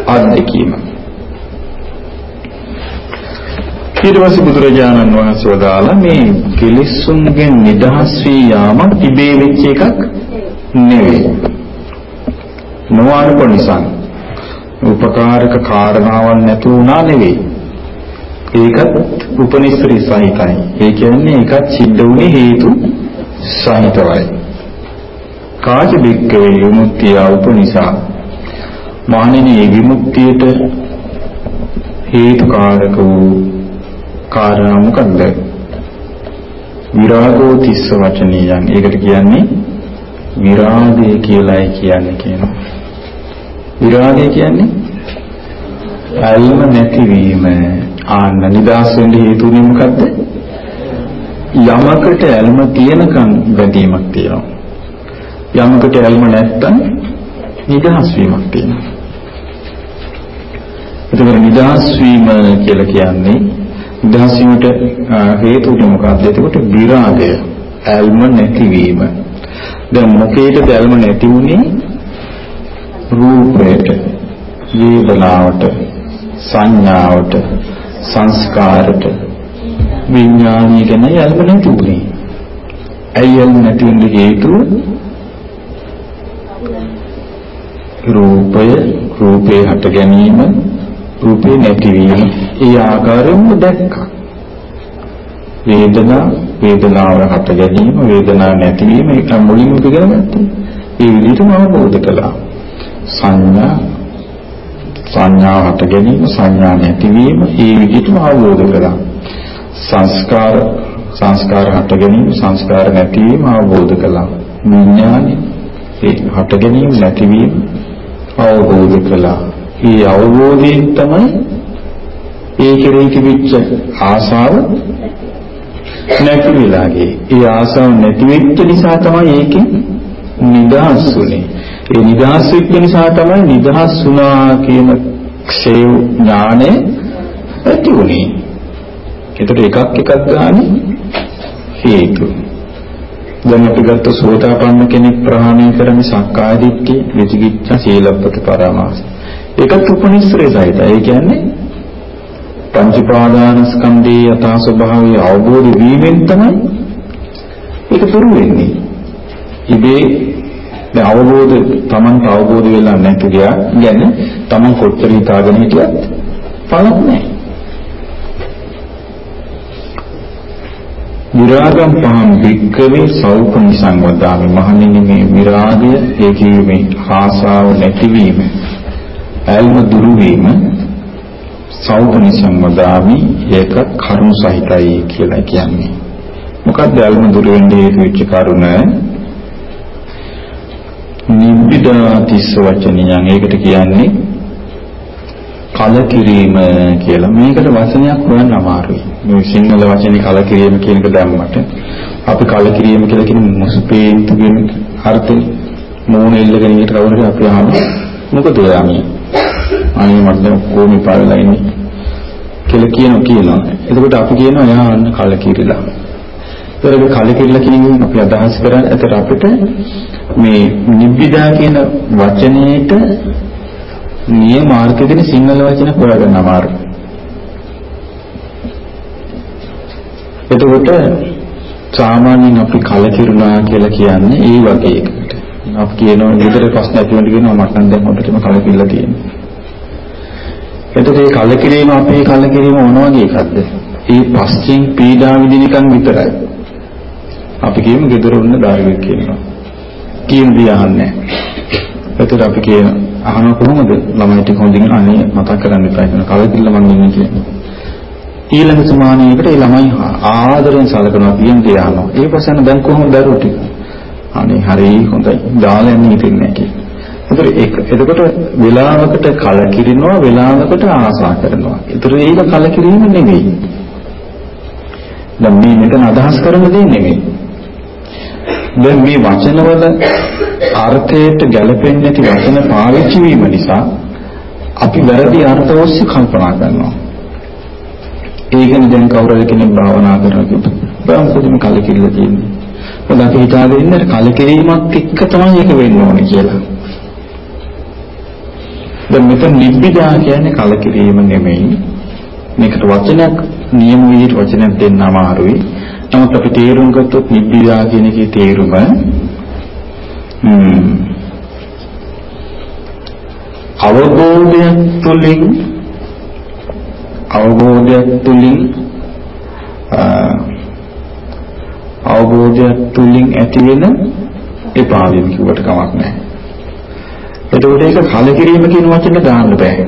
අත්දැකීම. ඊට පස්සේ බුදුරජාණන් වහන්සේ වදාලා මේ කෙලෙසුන්ගෙන් නිදහස් වී යාම තිබේ වෙච්ච එකක් නෙවෙයි. නොඅනුප නිසා උපකාරක කාරණාවක් නැතු වුණා නෙවෙයි. ඒකත් උපනිශ්‍රී සහිතයි. ඒ කියන්නේ ඒකත් සිද්ධ වුණේ හේතු සහිතවයි. කාච බික්කේ විමුක්තිය උපනිසා මානිනී විමුක්තියට හේතුකාරක වූ කාරණා මොකක්ද? විරාගෝ තිස්ස වචනීයන්. ඒකට කියන්නේ විරාගය කියලායි කියන්නේ කියනවා. විරාගය කියන්නේ ඇල්ම නැතිවීම. ආන්න නිදාස් වෙන්න හේතුුනේ මොකද්ද? යමකට ඇල්ම තියෙනකන් බැඳීමක් තියෙනවා. යමකට ඇල්ම නැත්තම් නිදහස් වීමක් තියෙනවා. එතකොට නිදහස් වීම කියලා කියන්නේ නිදහස් වීමට හේතුව මොකක්ද? එතකොට විරාගය, ඇල්ම නැතිවීම. දැන් මොකේද ඇල්ම නැති වුනේ? රූපයට, වේදනාවට, සංඥාවට, සංස්කාරට, විඥානීය ගැන ඇල්ම නැති වුනේ. ඇයි ඇල්ම නැති වෙන්නේ හේතුව? රූපය රූපේ හට ගැනීම රූපේ නැතිවීම ඒ ආකාරයෙන්ම දැක්කා. වේදනා වේදනාව හට ගැනීම වේදනා නැතිවීම ඒක මුලින්ම ඉගෙන ගත්තා. ඒ විදිහටම අවබෝධ කළා. සංඥා සංඥා හට ගැනීම සංඥා නැතිවීම ඒ විදිහටම අවබෝධ කළා. සංස්කාර සංස්කාර හට ගැනීම සංස්කාර නැතිවීම අවබෝධ කළා. විඥානය ඒ හට ගැනීම නැතිවීම අවබෝධ කළා. ඒ අවබෝධයෙන් තමයි ඒ කෙරෙහි තිබිච්ච ආසාව නැති වෙලා ගියේ. ඒ ආසාව නැති වෙච්ච නිසා තමයි ඒකෙන් නිදහස් වුනේ. ඒ නිදහස් වෙච්ච නිසා තමයි නිදහස් වුණා කියන ක්ෂේ ඥානෙ ඇති වුනේ. ඒතර එකක් එකක් ගානේ හේතු. දැන් අපි ගත්ත සෝතාපන්න කෙනෙක් ප්‍රහාණය කරන සක්කාය දිට්ඨිය, විචිකිච්ඡා, සීලබ්බත පරමාස. ඒකත් උපනිශ්‍රේ සහිතයි. ඒ කියන්නේ පංච පාදානස්කන්ධයේ යථා ස්වභාවය අවබෝධ වීමෙන් තමයි ඒක පුරු වෙන්නේ. ඉබේ දැන් අවබෝධ Tamanට අවබෝධ වෙලා නැති දෙයක් ගැන Taman කොච්චර හිතාගෙන හිටියත් පළක් නැහැ. විරාගම් පහම් වික්කවේ සෞපනි සංවදාමි මහණෙනි මේ විරාගය ඒ කියන්නේ ආසාව නැතිවීම ඇල්ම දුරු වීම සෞපනි සංවදාමි ඒක කරුණ සහිතයි කියලා කියන්නේ. මොකක්ද ඇල්ම දුරු වෙන්නේ හේතු වෙච්ච කරුණ? නිබ්බිදා තිස්ස වචනියන්. ඒකට කියන්නේ කලකිරීම කියලා. මේකට වචනයක් හොයන්න අමාරුයි. මේ සිංහල වචනේ කලකිරීම කියන එක දැම්මට අපි කලකිරීම කියලා කියන්නේ මුස්පේන්තු කියන අර්ථෙ මූණ ඉල්ලගෙන ඉන්න කවුරුද අපි අහන්නේ මොකද යාමී අනේ මට දැන් කොහොම පාරලා ඉන්නේ කියලා කියනවා කියනවා. එතකොට අපි කියනවා යා අන්න කලකිරිලා. ඒතරේ කලකිරිලා කියන්නේ අපි අදහස් කරන්නේ අතර අපිට මේ නිබ්බිදා කියන වචනයේට නියම අර්ථ දෙන සිංහල වචන හොයාගන්න අමාරුයි. එතකොට සාමාන්‍යයෙන් අපි කලකිරුණා කියලා කියන්නේ ඒ වගේ එකකට. අපි කියනවා විතර ප්‍රශ්න ඇති වෙන්න කියනවා මට නම් දැන් හොඳටම කලකිරලා තියෙනවා. එතකොට මේ කලකිරීම අපේ කලකිරීම මොන වගේ එකක්ද? ඒ පස්චින් පීඩා විඳිනකන් විතරයි. අපි කියමු gedara උන්න දායකයෙක් කියනවා. කියන දේ අහන්නේ නැහැ. එතකොට අපි කියන අහන කොහොමද ළමයි ටික හොඳින් අනේ මතක් කරන්න එපා කියන කලකිරලා මම ඉන්නේ කියන්නේ. ඊළඟ සමානයකට ඒ ළමයි ආදරෙන් සලකනවා කියන දේ අහනවා. ඒ පස්සෙන් දැන් කොහොමද දරුවෝ ටික? අනේ හරි හොඳයි. දාලා යන්නේ හිතෙන්නේ නැහැ ඒක එතකොට වෙලාවකට කලකිරිනවා වෙලාවකට ආසා කරනවා. ඒතර ඒක කලකිරීම නෙවෙයි. දැන් මේ මෙතන අදහස් කරන දේ නෙවෙයි. දැන් මේ වචනවල අර්ථයට ගැලපෙන්නේ නැති වචන පාවිච්චි වීම නිසා අපි වැරදි අර්ථ ඔස්සේ කල්පනා කරනවා. ඒකනේ දැන් කවුරුද කෙනෙක් භාවනා කරනකොට බෑම කොහොම කලකිරිලා තියෙන්නේ. මොකද අපි හිතාගෙන ඉන්නේ කලකිරීමක් එක්ක තමයි ඒක වෙන්න ඕනේ කියලා. දැන් මෙතන නිබ්බිදා කියන්නේ කලකිරීම නෙමෙයි. මේකට වචනයක් නියම විදිහට වචනයක් දෙන්න අමාරුයි. නමුත් අපි තේරුම් ගත්තොත් නිබ්බිදා කියන එකේ තේරුම අවබෝධයක් තුළින් අවබෝධයක් තුළින් අවබෝධයක් තුළින් ඇතිවෙන එපා වීම කිව්වට කමක් නැහැ. එතකොට ඒක කලකිරීම කියන වචනේ දාන්න බෑ.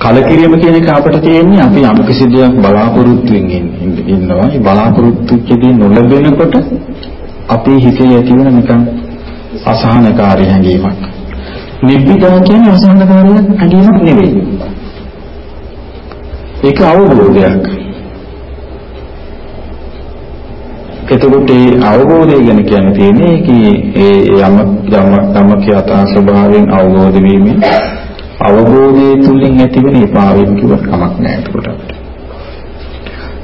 කලකිරීම කියන එක අපිට තියෙන්නේ අපි යම් කිසි දෙයක් බලාපොරොත්තුෙන් ඉන්නවා. ඒ බලාපොරොත්තු දෙය නොලැබෙනකොට අපේ හිතේ ඇතිවන නිකන් අසහනකාරී හැඟීමක්. නිබ්බිදා කියන්නේ අසහනකාරී හැඟීමක් නෙවෙයි. ඒක අවබෝධයක්. එතකොට ඒ අවබෝධය ගැන කියන්න තියෙන්නේ ඒ යම යම යමක යථා ස්වභාවයෙන් අවබෝධ වීමෙන් අවබෝධය තුලින් ඇතිවෙන එපා වීම කිව්වත් කමක් නැහැ එතකොට අපිට.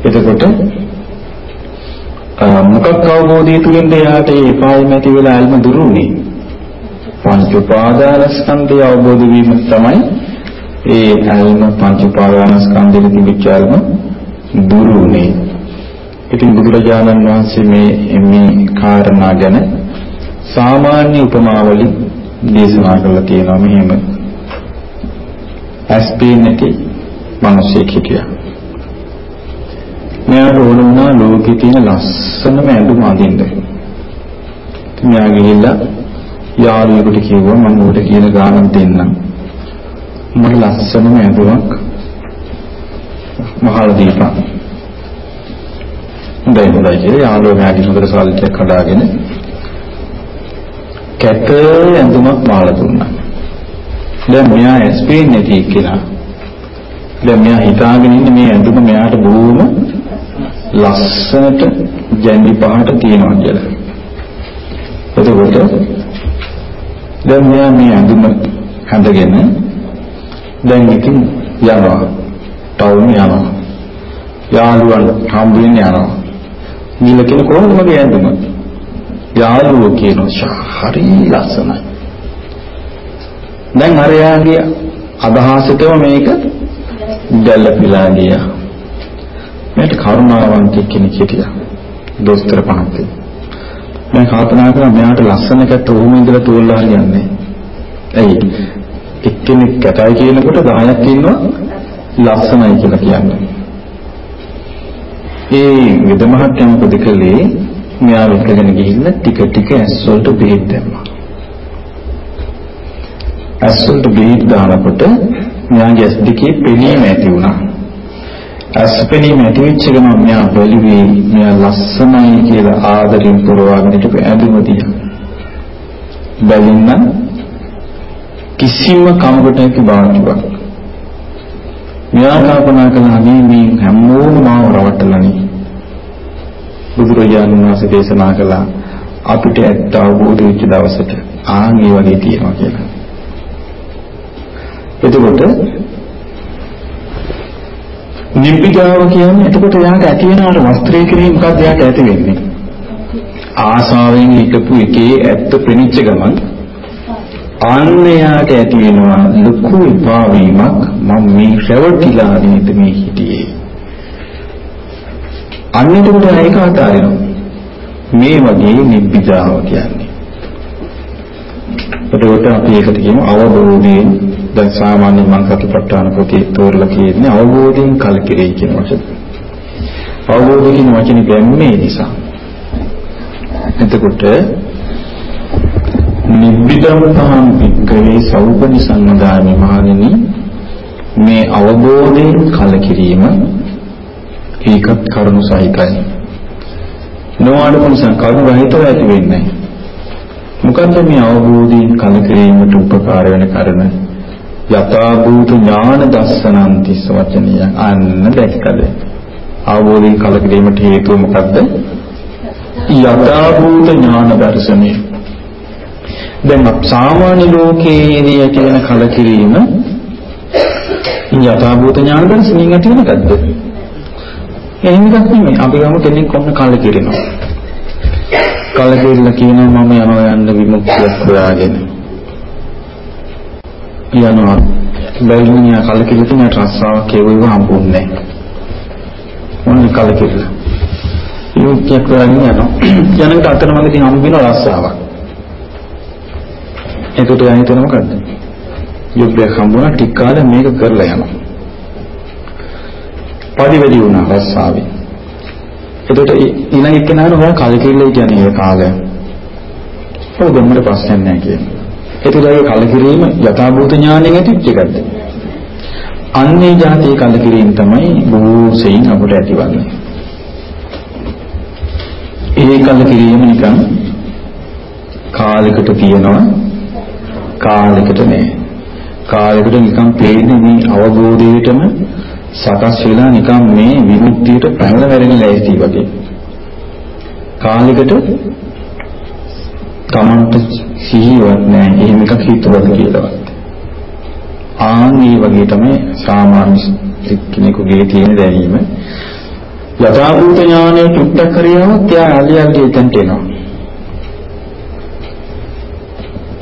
එතකොට මොකක් අවබෝධය තුලින්ද යාට ඒ එපායම ඇති වෙලා අල්ම දුරුනේ? පංච උපාදානස්කන්ධය අවබෝධ වීම තමයි ඒ අල්ම පංච උපාදානස්කන්ධෙ තිබිච්ච අල්ම දුරුනේ. ඉතින් බුදුරජාණන් වහන්සේ මේ මේ කාරණා ගැන සාමාන්‍ය උපමාවලින් දේශනා කරලා තියෙනවා මෙහෙම. ඇස්පීන් නැති මිනිසෙක් හිටියා. මෙයාට ඕන වුණා ලෝකේ තියෙන ලස්සනම ඇඳුම අඳින්න. මෙයා ගිහිල්ලා යාළුවෙකුට කිව්වා මම උඩ කියන ගානක් දෙන්නම්. මට ලස්සනම ඇඳුමක් මහල දීපන්. හොඳයි හොඳයි කියලා යාළුවා මෙයාගේ හොඳට සල්ලියක් කඩාගෙන කැත ඇඳුමක් මාලා දුන්නා. දැන් මෙයා ඇස්පේන් නැති කියලා. දැන් මෙයා හිතාගෙන ඉන්නේ මේ ඇඳුම මෙයාට බොහොම ලස්සනට ජැන්ඩි පහට තියෙනවා කියලා. එතකොට දැන් මෙයා මේ ඇඳුම හඳගෙන දැන් ඉතින් යනවා. ටවුන් යනවා. යාළුවන් හම්බ වෙන්න යනවා. ගිහලා කියන කොහොමද මගේ ඇඳුම? යාළුවෝ කියනවා හරි ලස්සනයි. දැන් අරයාගේ අදහසටම මේක ගැළපිලා ගියා. මේට කරුණාවන්ත කෙනෙක් හිටියා. දොස්තර පහත්තේ. මම කල්පනා කරා මෙයාට ලස්සන කැට උරුම ඉඳලා තෝල්ලා හරියන්නේ. ඇයි? එක්කෙනෙක් කැටයි කියනකොට 10ක් ඉන්නවා ලස්සනයි කියලා කියන්නේ. ඒ විද මහත්මයා මොකද කළේ? මෙයා විකගෙන ගිහිල්ලා ටික ටික ඇස් වලට බෙහෙත් දැම්මා. ඇස් වලට බෙහෙත් දානකොට මෙයාගේ ඇස් දෙකේ පෙනීම ඇති වුණා. ඇස් පෙනීම ඇති වෙච්ච ගමන් මෙයා බැලුවේ මෙයා ලස්සනයි කියලා ආදරින් පුරවාගෙන හිටපු ඇඳුම දිහා. බැලින්න කිසිම කමකට නැති බාටුවක්. මෙයා කල්පනා කළා මේ හැමෝම මාව රවට්ටලානේ. බුදුරජාණන් වහන්සේ දේශනා කළා අපිට ඇත්ත අවබෝධ වෙච්ච දවසට ආන් මේ වගේ තියෙනවා කියලා. එතකොට නිබ්බිදාව කියන්නේ එතකොට යාට ඇති වෙන අර වස්ත්‍රය කෙරෙහි මොකක්ද යාට ඇති වෙන්නේ? ආසාවෙන් හිටපු එකේ ඇත්ත පෙනිච්ච ගමන් ආන්නයාට ඇති වෙනවා ලොකු එපා වීමක් මම මේ රැවටිලා නේද මේ හිටියේ. අන්නේකට ඒක අතාරිනවා. මේ වගේ නිබ්බිදාව කියන්නේ. එතකොට අපි ඒකට කියමු අවබෝධයෙන් දැන් සාමාන්‍ය මං සතිපට්ඨාන පොතේ තෝරලා කියන්නේ අවබෝධයෙන් කලකිරෙයි කියන වචන. අවබෝධ කියන වචනේ ගැම්මේ නිසා. එතකොට නිබ්බිදම් පහම් වික්කවේ සෞපනි සංදාමි මහණෙනි මේ අවබෝධයෙන් කලකිරීම ඒකත් කරුණු සහිතයි. නොආඩපු නිසා කරුණු රහිතව ඇති වෙන්නේ මොකද්ද මේ අවබෝධයෙන් කලකිරීමට උපකාර වෙන කරන යථා භූත ඥාන දස්සනං තිස්ස වචනිය අන්න දැක්කද? අවබෝධයෙන් කලකිරීමට හේතුව මොකද්ද? යථා භූත ඥාන දර්ශනය. දැන් සාමාන්‍ය ලෝකයේදී ඇති වෙන කලකිරීම යථාභූත ඥාන දර්ශනයෙන් ඇති වෙන එකක්ද? එහෙම එකක් නෙමෙයි. අපි ගමු කෙනෙක් කොහොම කලකිරෙනවා. කලකිරලා කියනවා මම යනවා යන්න විමුක්තියක් හොයාගෙන. යනවා. බැලුණා කලකිරිලා තියෙන රස්සාවක් කියවෙව හම්බුන්නේ නැහැ. මොන කලකිරලා. විමුක්තියක් හොයාගෙන යනවා. යනකට අතරමඟදී හම්බ වෙන රස්සාවක්. එතකොට යන්නේ තන මොකද්ද? යුද්ධයක් හම්බුණා ටික කාලෙ මේක කරලා යනවා. පරිවැඩි වුණා රස්සාවේ. එතකොට ඊළඟ එක්කෙනාට හොය කලකිරීලා කියන්නේ ඒ කාලය. ඔව් දෙන්නට ප්‍රශ්නයක් නැහැ කියන්නේ. එතකොට ඒ කලකිරීම යථාභූත ඥාණයෙන් ඇතිවෙච්ච එකක්ද? අන්නේ જાතිය කලකිරීම තමයි බොහෝ සෙයින් අපට ඇතිවන්නේ. ඒ කලකිරීම නිකන් කාලයකට තියෙනවා කාලයකට නෑ. කාලයකට නිකන් පේන්නේ මේ අවබෝධයටම සකස් වෙලා නිකන් මේ විමුක්තියට පැනලා වැරෙන ලෑස්ති වගේ. කාලයකට තමන්ට සිහිවත් නෑ එහෙම එකක් හිතුවත් කියලාවත්. ආන් මේ වගේ තමයි සාමාන්‍ය කෙනෙකුගේ තියෙන දැනීම. යථාභූත ඥානය චුට්ටක් හරියවොත් එයා අලියල්ගේ එතනට එනවා.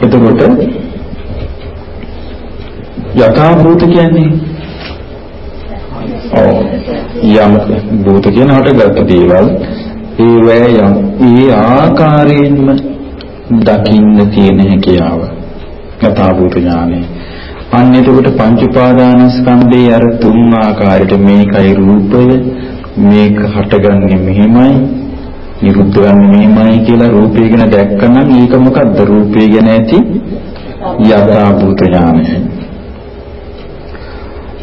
එතකොට යථාභූත කියන්නේ? ඔව්. යම් භූත කියන හටගත් දේවල් ඒ වේ යම් ඒ ආකාරයෙන්ම දකින්න තියෙන හැකියාව. යථාභූත ඥානය. අන්න එතකොට පංච උපාදානස්කන්ධයේ අර තුන් ආකාරයට මේකයි රූපය මේක හටගන්නේ මෙහෙමයි නිරුද්ධ වෙන්නේ මෙහෙමයි කියලා රූපය ගැන දැක්කනම් ඒක මොකද්ද? රූපය ගැන ඇති යථා භූත ඥානය.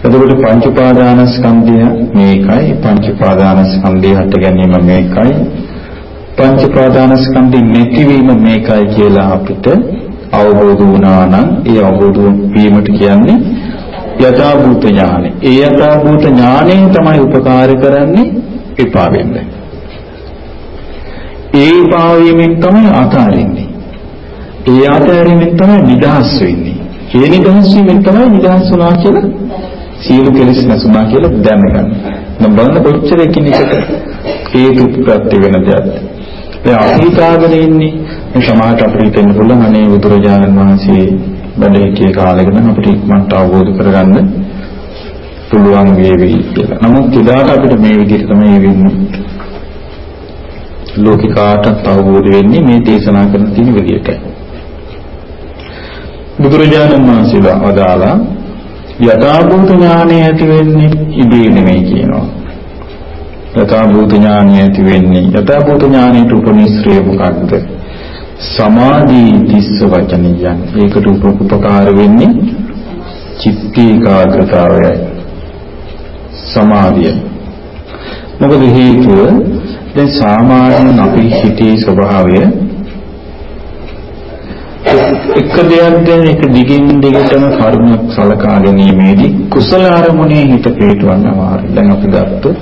එතකොට පංච උපාදානස්කන්ධය මේකයි පංච උපාදානස්කන්ධය හට ගැනීම මේකයි පංච උපාදානස්කන්ධය නැතිවීම මේකයි කියලා අපිට අවබෝධ වුණා නම් ඒ අවබෝධ වීමට කියන්නේ යථාභූත ඥානෙ. ඒ යථාභූත ඥාණයෙන් තමයි උපකාර කරන්නේ එපා වෙන්නේ. ඒ එපා වීමෙන් තමයි අතාරින්නේ. ඒ අතාරීමෙන් තමයි නිදහස් වෙන්නේ. ඒ නිදහස් වීමෙන් තමයි නිදහස් වුණා කියලා සියලු කෙලෙස් නැසුණා කියලා දැනගන්න. දැන් බලන්න කොච්චර එකිනෙකට හේතු ප්‍රත්‍ය වෙන දෙයක්ද. දැන් අපි හිතාගෙන ඉන්නේ මේ සමාජයට අපිට හිතෙන්න පුළුවන් අනේ බුදුරජාණන් වහන්සේ වැඩ හිටිය කාලෙක නම් අපිට ඉක්මනට අවබෝධ කරගන්න පුළුවන් වේවි කියලා. නමුත් එදාට අපිට මේ විදිහට තමයි වෙන්නේ. ලෝකිකාටත් අවබෝධ වෙන්නේ මේ දේශනා කරන තියෙන විදිහටයි. බුදුරජාණන් වහන්සේලා වදාලා යථාභූත ඥානය ඇති වෙන්නේ ඉබේ නෙමෙයි කියනවා. යථාභූත ඥානය ඇති වෙන්නේ යථාභූත ඥානයට උපනිශ්‍රය මොකක්ද? සමාධි තිස්ස වචනියන්. ඒකට උපකාර වෙන්නේ චිත්ත ඒකාග්‍රතාවයයි. සමාධිය. මොකද හේතුව දැන් සාමාන්‍යයෙන් අපි හිතේ ස්වභාවය එක දෙයක් ගැන එක දිගින් දිගටම කර්ම සලකා ගැනීමේදී කුසල අරමුණේ හිත පිටවන්න අමාරුයි. දැන් අපි ගත්තොත්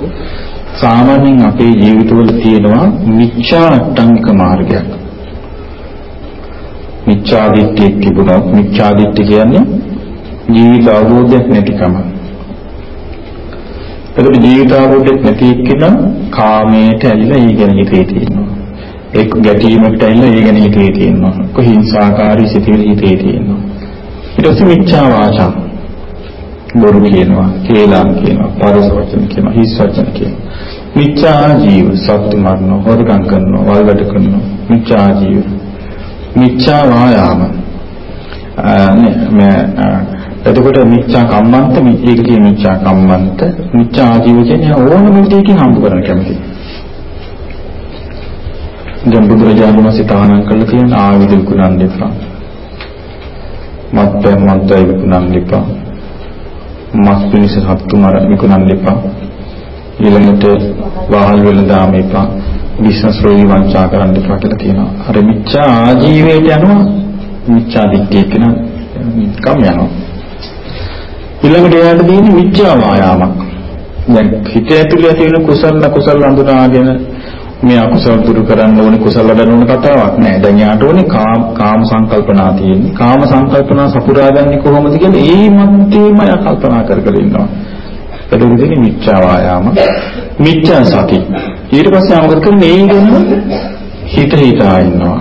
සාමාන්‍යයෙන් අපේ ජීවිතවල තියෙනවා මිච්ඡා අට්ටංගික මාර්ගයක්. මිච්ඡා දිට්ඨිය තිබුණොත් මිච්ඡා දිට්ඨිය කියන්නේ ජීවිත අවබෝධයක් නැතිකම. එතකොට ජීවිත අවබෝධයක් නැති එක්කෙනා කාමයට ඇලිලා ඒ ගැන හිතේ තියෙනවා. එක් ගැටීමකට ඇලිලා ඒ ගැන හිතේ තියෙනවා. කොහිංසාකාරී සිතිවිලි හිතේ තියෙනවා. ඊට පස්සේ මිච්ඡා වාචා බොරු කියනවා, කේලම් කියනවා, පරස වචන කියනවා, හිස් වචන කියනවා. මිච්ඡා ජීව සත්තු මරනවා, හොරකම් කරනවා, වල්ගඩ කරනවා. මිච්ඡා ජීව. මිච්ඡා වායාම. නේ එතකොට මිච්ඡා කම්මන්ත ඒක කියන මිච්ඡා කම්මන්ත මිච්ඡා ආජීව කියන්නේ ඕනම දෙයකින් හම්බ කරන කැමති. දැන් බුදුරජාණන් වහන්සේ තහනම් කළා කියන ආයුධ විකුණන්න එපා. මත්පැන් මත්දයි විකුණන්න එපා. මස් පිණිස සත්තු මර විකුණන්න එපා. ඊළඟට වාහන වල දාම එපා. බිස්නස් රෝගී වංචා කරන්න එපා කියලා තියෙනවා. අර මිච්ඡා ආජීවයට යනවා මිච්ඡා දිට්ඨිය කියන කම් යනවා. ඊළඟට එයාට තියෙන්නේ මිච්ඡා වායාමක්. දැන් හිත ඇතුළේ තියෙන කුසල කුසල අඳුනාගෙන මේ අකුසල දුරු කරන්න ඕනේ කුසල වඩන්න ඕනේ කතාවක් නෑ. දැන් යාට ඕනේ කාම කාම සංකල්පනා තියෙන්නේ. කාම සංකල්පනා සපුරාගන්නේ කොහොමද කියලා ඒ මැත්තේම යා කල්පනා කර කර ඉන්නවා. එතකොට ඉතින් මිච්ඡා වායාම මිච්ඡා සති. ඊට පස්සේ මොකද කරන්නේ? ඒ ගැන හිත හිතා ඉන්නවා.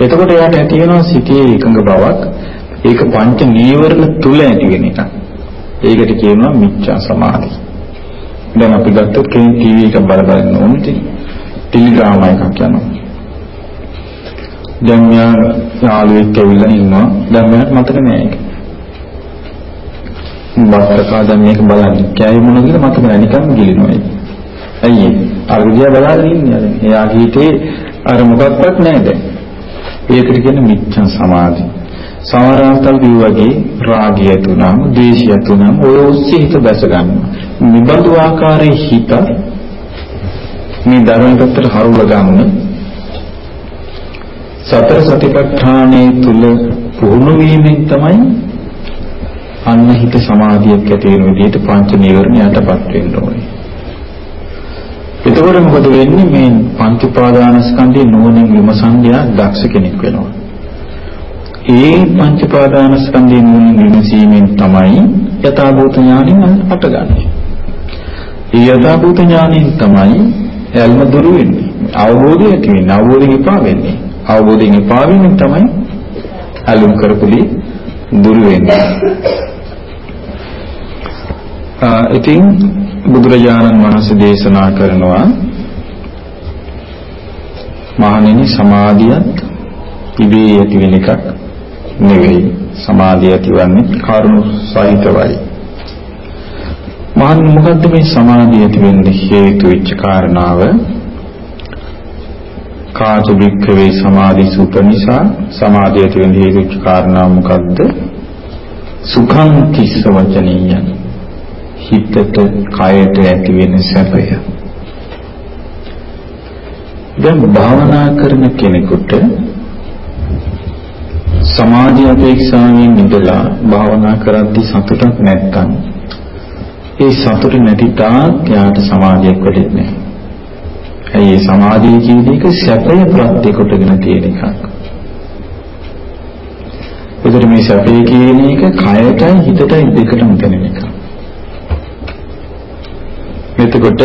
එතකොට එයාට ඇති වෙනවා සිතේ එකඟ බවක්. ඒක පංච නීවරණ තුල ඇති වෙන එක. ඒකට කියනවා මිච්ඡා සමාධි. දැන් අපි ගත්තොත් කෙනෙක් ටීවී එක බල බල ඉන්න ඕනේ. ටෙලිග්‍රාම එකක් යනවා. දැන් යා යාළුවෙක් ඇවිල්ලා ඉන්නවා. දැන් මට මතක නෑ ඒක. බස්සකා දැන් මේක බලන්න. කෑයි මොනවද කියලා මතක නෑ නිකන් ගිලිනවා ඒක. ඇයි ඒ? අර විදිය බලාගෙන ඉන්නේ දැන්. එයා හිතේ අර මොකක්වත් නෑ දැන්. ඒකට කියන්නේ මිච්ඡා සමාධි. සමහරවල් වගේ රාගය තුනම, ද්වේෂය තුනම ඔය ඔස්සේ හිත දැස ගන්නවා. නිබඳු ආකාරයේ හිත මේ ධර්ම පැත්තට හරුල ගන්න සතර සතිපට්ඨානයේ තුල පුහුණු වීමෙන් තමයි අන්න හිත සමාධියක් ඇති වෙන විදිහට පංච නීවරණයටපත් වෙන්න ඕනේ. එතකොට මොකද වෙන්නේ මේ පංච උපාදානස්කන්ධේ නෝනින් විමසන්දියා දක්ෂ කෙනෙක් වෙනවා. ඒ පංච පාදානස්කන්ධයෙන් විමසීමෙන් තමයි යථාභූත ඥානෙ හටගන්නේ. ඒ යථාභූත ඥානෙන් තමයි ඇල්ම දුරු වෙන්නේ. අවබෝධය ඇති වෙන්නේ. අවබෝධයෙන් එපා වෙන්නේ. අවබෝධයෙන් එපා වෙන්නේ තමයි අලුම් කරපුලි දුරු වෙන්නේ. ඉතින් බුදුරජාණන් වහන්සේ දේශනා කරනවා මහණෙනි සමාධියත් ඉබේ ඇති වෙන එකක් නෙවෙයි. සමාධිය ඇතිවන්නේ කරුණු සහිතවයි. මහන් මොකද්ද මේ සමාධිය ඇති වෙන්න හේතු වෙච්ච කාරණාව? කාච වික්ඛවේ සමාධි සුපනිසා සමාධිය ඇති වෙන්න හේතු වෙච්ච කාරණාව මොකද්ද? සුඛං කිස්ස වචනීය හිතට කයට ඇති වෙන සැපය. දැන් භාවනා කරන කෙනෙකුට සමාධි අපේක්ෂාවෙන් ඉඳලා භාවනා කරද්දී සතුටක් නැත්තම් ඒ සතුට නැති තාක් යාට සමාධියක් වෙන්නේ නැහැ. ඇයි සමාධිය කියන එක සැපය ප්‍රත්‍ය කොටගෙන තියෙන එකක්. ඒතර මේ සැපේ කියන එක කයටයි හිතටයි දෙකටම දැනෙන එකක්. එතකොට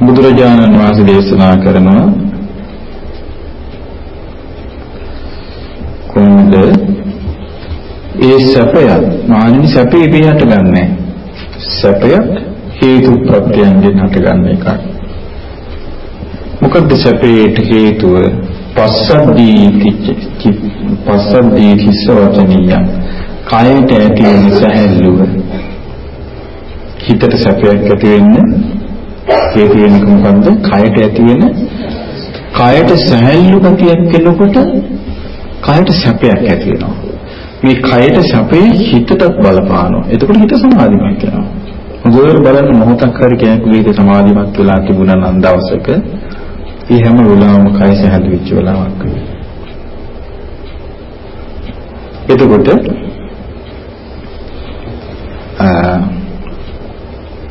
බුදුරජාණන් වහන්සේ දේශනා කරනවා කොහොමද ඒ සැපයත් මානිනි සැපේ පිටට ගන්නෑ සැපයක් හේතු ප්‍රත්‍යයෙන් හටගන්න එකක්. මොකද්ද සැපේට හේතුව? පස්සද්දී කිච්ච පස්සද්දී කිස්ස වචනීය. කායයට ඇති වෙන සැහැල්ලුව. හිතට සැපයක් ඇති වෙන්න. හේතු වෙනක මොකද්ද? කායයට ඇති වෙන. කායයට සැහැල්ලු ගතියක් එනකොට කායයට සැපයක් ඇති වෙනවා. මේ කයට සැපේ හිතට බලපානවා. එතකොට හිත සමාධිමත් වෙනවා. හොඳට බලන්න මොහොතක් හරි කෙනෙකුගේ හිත සමාධිමත් වෙලා තිබුණා නම් දවසක ඒ හැම වෙලාවම කය සැහැල්ලු වෙච්ච වෙලාවක් එතකොට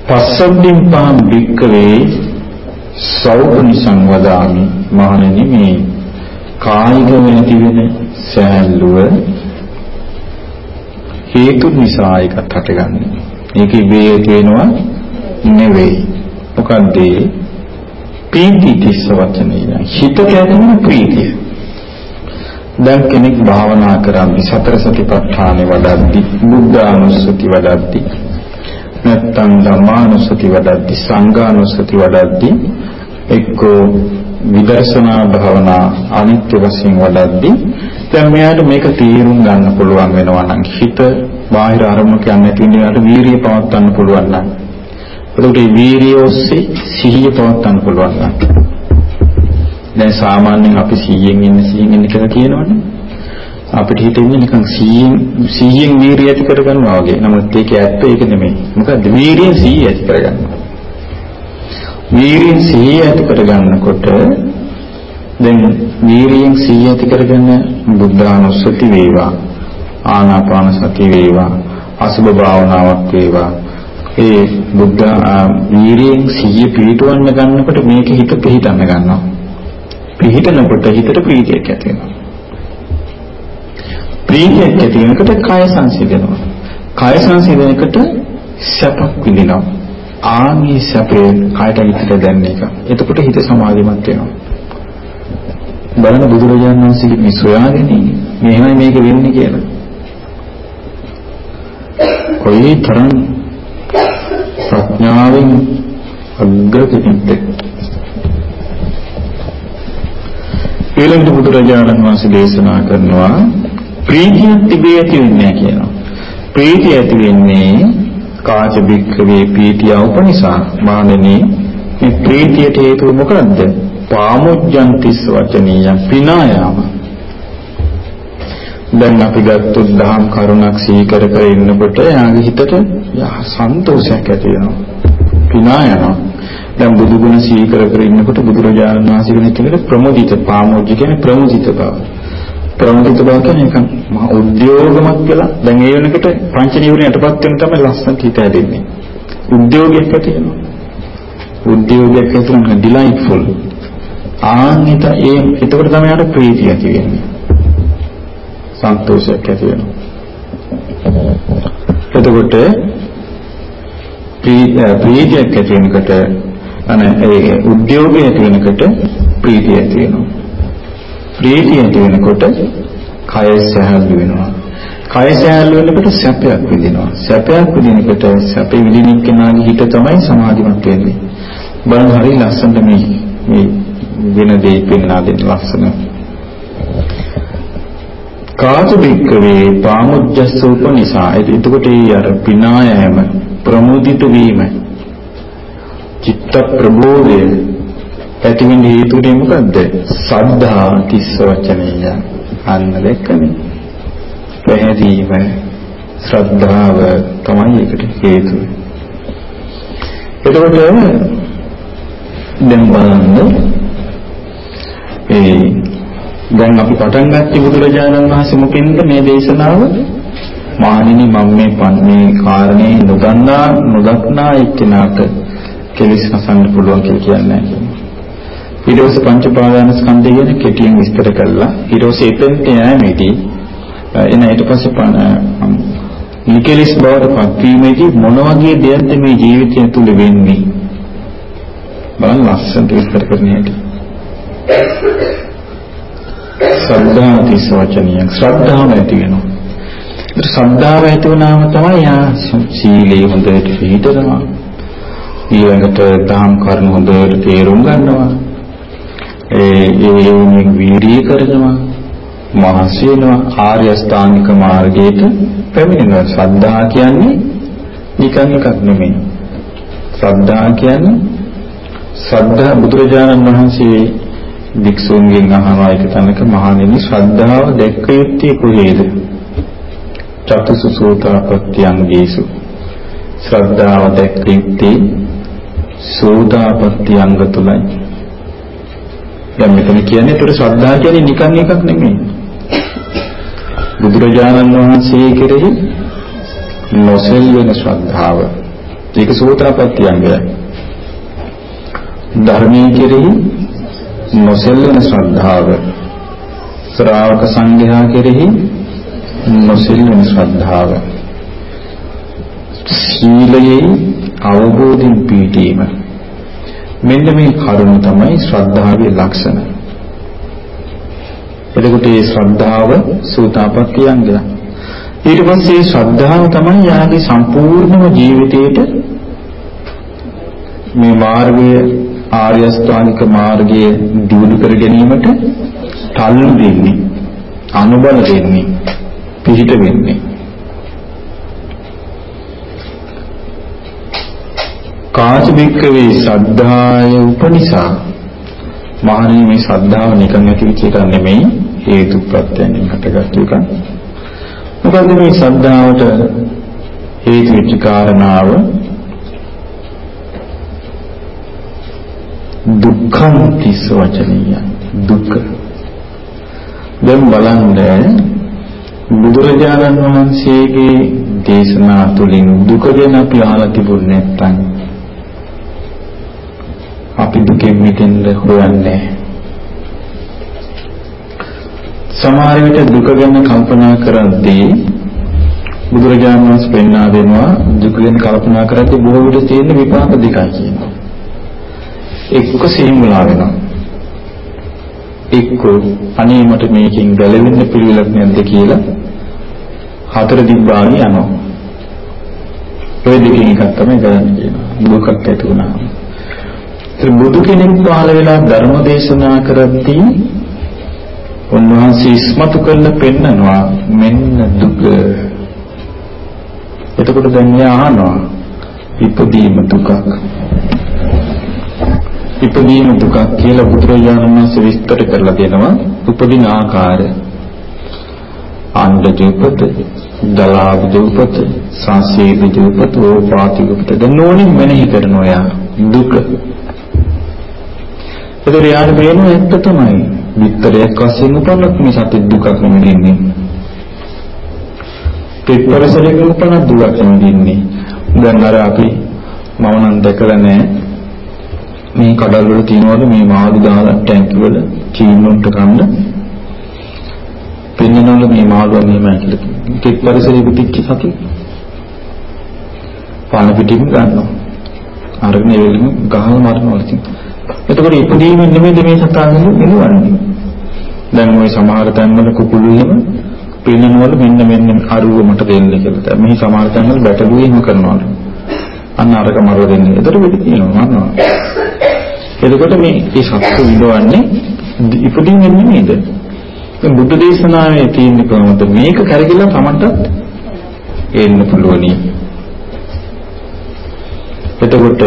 පස්සද්ධින් පහම් වික්කවේ සෞඛනි සංවදාමි මහණෙනි මේ කායික වෙන තිබෙන සැහැල්ලුව හේතු නිසා එකක් හටගන්නේ. ඒක ඉබේ වෙනවා නෙවෙයි. මොකද්ද පීති තිස්ස වචනේ හිතට ඇතිවෙන ප්‍රීතිය. දැන් කෙනෙක් භාවනා කරන්නේ සතර සතිපට්ඨානෙ වඩද්දි බුද්ධානුස්සති වඩද්දි නැත්තම් ධම්මානුස්සති වඩද්දි සංඝානුස්සති වඩද්දි එක්කෝ විදර්ශනා භාවනා අනිත්‍ය වශයෙන් වඩද්දී දැන් මෙයාට මේක තීරුම් ගන්න පුළුවන් වෙනවා නම් හිත බාහිර අරමුණක යන්නේ නැති වෙනාට වීරිය පවත්වන්න පුළුවන් නම් එතකොට මේ වීරිය ඔස්සේ සිහිය පවත්වන්න පුළුවන් නම් දැන් සාමාන්‍යයෙන් අපි 100න් ඉන්න 100න් ඉන්න කියලා කියනවනේ අපිට හිතෙන්නේ නිකන් 100න් 100න් වීරිය ඇති කරගන්නවා වගේ. නමුත් ඒක ඇත්ත ඒක නෙමෙයි. මොකද වීරියෙන් 100 ඇති කරගන්නවා. වීරියෙන් සිහිය ඇති කරගන්නකොට දැන් වීරියෙන් සිහිය ඇති කරගෙන බුද්ධානුස්සති වේවා ආනාපාන සති වේවා අසුභ භාවනාවක් වේවා. ඒ බුද්ධ වීරියෙන් සිහිය පිහිටවන්න ගන්නකොට මේක හිත පිහිටන්න ගන්නවා. පිහිටනකොට හිතට ප්‍රීතියක් ඇති වෙනවා. ප්‍රීතියක් ඇති වෙනකොට කය සංසිඳනවා. කය සංසිඳනකොට සැපක් විඳිනවා. ආන්ගේ සැපේ කායට හිතට දැනෙන එක. එතකොට හිත සමාධිමත් වෙනවා. බලන බුදුරජාණන් වහන්සේ මේ සොයාගෙන මෙහෙමයි මේක වෙන්නේ කියලා. කොයි තරම් ප්‍රඥාවෙන් අග්‍රකෙනෙක්ද ඊළඟට බුදුරජාණන් වහන්සේ දේශනා කරනවා ප්‍රීතිය තිබේ ඇති වෙන්නේ කියනවා. ප්‍රීතිය ඇති වෙන්නේ කාච බික්ඛවේ පීතිය උපනිසා මානෙනි මේ ප්‍රීතියට හේතුව මොකද්ද? පාමුජ්ජන්තිස් වචනීය පිනායාම. දැන් අපි ගත්තොත් දහම් කරුණක් සීකර කර ඉන්නකොට යාගේ හිතට සන්තෝෂයක් ඇති වෙනවා. පිනායනවා. දැන් බුදු ගුණ සීකර කර ඉන්නකොට බුදුරජාණන් වහන්සේ කෙනෙක් කියන ප්‍රමුදිත පාමුජ්ජ කියන්නේ ප්‍රමුදිත බව. ප්‍රමුදිත බව කියන්නේ නිකන් මහ උද්‍යෝගමක් කියලා දැන් ඒ වෙනකොට පංච නීවරණයටපත් වෙන තමයි ලස්සනට හිත හැදෙන්නේ. උද්‍යෝගයක් ඇති වෙනවා. උද්‍යෝගයක් ඇති වෙනවා ඩිලයිට්ෆුල්. ආන්ිත ඒ එතකොට තමයි අර ප්‍රීතිය ඇති වෙන්නේ. සන්තෝෂයක් ඇති වෙනවා. එතකොට ප්‍රීතියක් ඇති වෙනකොට අන ඒ උද්‍යෝගය ඇති වෙනකොට ප්‍රීතිය ඇති වෙනවා. ප්‍රීතිය ඇති වෙනකොට කය සහැල්ලු වෙනවා. කය සහැල්ලු වෙනකොට සැපයක් විඳිනවා. සැපයක් විඳිනකොට සැපේ විඳින කෙනාගේ හිත තමයි සමාධිමත් වෙන්නේ. බලන්න හරිය ලස්සනට මේ මේ වෙන දේ පෙන්වා දෙන්න ලස්සන. කාච බික්කවේ පාමුජ්ජස්ස උපනිසා එතකොට ඒ අර පිනායම ප්‍රමුදිත වීම චිත්ත ප්‍රබෝධය ඇතිවෙන හේතුනේ මොකද්ද? සද්ධා තිස්ස වචනය. අන්න දැක්කනේ. පැහැදීම ශ්‍රද්ධාව තමයි ඒකට හේතුව. එතකොට දැන් බලන්න ඒ දැන් අපි පටන් ගත්තේ බුදුරජාණන් වහන්සේ මොකෙන්ද මේ දේශනාව? මානිනි මම මේ මේ කාරණේ නොදන්නා නොදක්නා එක්කෙනාට කෙලෙස් නසන්න පුළුවන් කියලා කියන්නේ ඊට පස්සේ පංච පාදාන ස්කන්ධය ගැන කෙටියෙන් විස්තර කළා. ඊට පස්සේ එතෙන්ට යෑමේදී එන ඊට පස්සේ නිකලස් බවට පත්වීමේදී මොන වගේ දෙයක්ද මේ ජීවිතය තුළ වෙන්නේ? බලන්න ලස්සනට විස්තර කරන්න හැටි. ශ්‍රද්ධාව තිස් වචනිය ශ්‍රද්ධාව ඇති වෙනවා. ඒ ශ්‍රද්ධාව ඇති වුණාම තමයි යා සීලේ හොඳට පිළිතරනවා. ඊළඟට දහම් කරුණු හොඳට තේරුම් ගන්නවා. ඒ ඒ වීර්යය කරනවා. මහසි වෙනවා ආර්ය අෂ්ටාංගික මාර්ගයට පැමිණෙනවා. ශ්‍රද්ධා කියන්නේ නිකන් එකක් නෙමෙයි. ශ්‍රද්ධා කියන්නේ ශ්‍රද්ධා බුදුරජාණන් වහන්සේ වික්ෂුන්ගෙන් අහනවා එක තැනක මහණෙනි ශ්‍රද්ධාව දැක්ක යුත්තේ කොහේද? චතුසු සෝතාපට්ඨියංගේසු ශ්‍රද්ධාව දැක්ක යුත්තේ සෝතාපට්ඨියංග තුලයි. දැන් මෙතන කියන්නේ ඒතර ශ්‍රද්ධා කියන්නේ නිකන් එකක් නෙමෙයි. බුදුරජාණන් වහන්සේ කෙරෙහි නොසෙල් වෙන ශ්‍රද්ධාව. ඒක සෝතාපට්ඨියංගය. ධර්මයේ කෙරෙහි නොසෙල්වෙන ශ්‍රද්ධාව ශ්‍රාවක සංඝයා කෙරෙහි නොසෙල්වෙන ශ්‍රද්ධාව සීලයේ අවබෝධින් පිහිටීම මෙන්න මේ කරුණ තමයි ශ්‍රද්ධාවේ ලක්ෂණ. එතකොට මේ ශ්‍රද්ධාව සූතාපට්ටි අංගය ඊට පස්සේ ශ්‍රද්ධාව තමයි යාගේ සම්පූර්ණම ජීවිතේට මේ මාර්ගය ආර්ය අෂ්ටාංගික මාර්ගයේ දියුණු කර ගැනීමට තල්ලු දෙන්නේ අනුබල දෙන්නේ පිහිට වෙන්නේ. කාචබික්කවේ සද්ධාය උපනිසා. මහණෙනි මේ සද්ධාව නිකන් ඇති වෙච්ච එකක් නෙමෙයි හේතු ප්‍රත්‍යයෙන් හටගත්තු එකක් මොකද මේ සද්ධාවට හේතු වෙච්ච කාරණාව? දුක්ඛං තිස්ස වචනීය. දුක්ඛ. දැන් බලන්න බුදුරජාණන් වහන්සේගේ දේශනා තුළින් දුක ගැන අපි අහලා තිබුණේ නැත්නම් අපි දුකෙන් මිදෙන්න හොයන්නේ සමහර විට දුක ගැන කල්පනා කරද්දී බුදුරජාණන් වහන්සේ පෙන්වා දෙනවා දුක ගැන කල්පනා කරද්දී බොහෝ විට තියෙන විපාක දෙකයි කියනවා එක්ක සිහිමුලා වෙනවා. එක්ක අනේ මට මේකෙන් ගැලවෙන්න පිළිවෙලක් නැද්ද කියලා හතර දිබ්බානි යනවා. ඔය දෙකෙන් එකක් තමයි කරන්නේ කියනවා. දුකක් ඇති වුණා. ඒ බුදු කෙනෙක් පහළ වෙලා ධර්ම දේශනා කරද්දී උන්වහන්සේ ඉස්මතු කරලා පෙන්නනවා මෙන්න දුක. එතකොට දැන් එයා අහනවා ඉපදීම දුකක්. ඉපදීම දුකක් කියලා බුදුරජාණන් වහන්සේ විස්තර කරලා දෙනවා උපදින ආකාරය. අණ්ඩ දූපත, දලාව දූපත, සංසීද දූපත, ඕපාති දූපත දනෝනින් මෙනෙහි කරනවා යා දුක. ඒතර යාට පේනවා ඇත්ත තමයි. විතරයක් වශයෙන් උපන්නත් මේ සත්‍ය දුකක් නෙමෙයි. පිටපරසලකින් උපන්න දුකක් නෙමෙයි. දැන් අර අපි මම නම් දැකලා නැහැ මේ කඩල් වල තියනවලු මේ මාළු දාලා ටැංකි වල චීනුන්ට කන්න පෙන්නනවලු මේ මාළුවා මෙහෙමයි කියලා. ඒක පරිසරයේ පිටිච්ච සතු. පාන පිටින් ගන්නවා. අරගෙන එවෙලම ගහලා මරනවා ඉතින්. එතකොට ඉපදීම නෙමෙයි මේ සතාගෙන එළවන්නේ. දැන් ওই සමහර තැන්වල කුකුළු එහෙම පෙන්නනවලු මෙන්න මෙන්න අරුව මට දෙන්න කියලා. මේ සමහර තැන්වල බැටළුවේ එහෙම කරනවලු. අන්න අරක මරව දෙන්නේ. එතකොට වෙඩි කියනවා මරනවා. එතකොට මේ මේ සත්තු විඳවන්නේ ඉපදීමෙන් නෙමෙයිද? මේ බුද්ධ දේශනාවේ තියෙන කොහොමද මේක කරගිලා තමන්ටත් එන්න පුළුවනි. එතකොට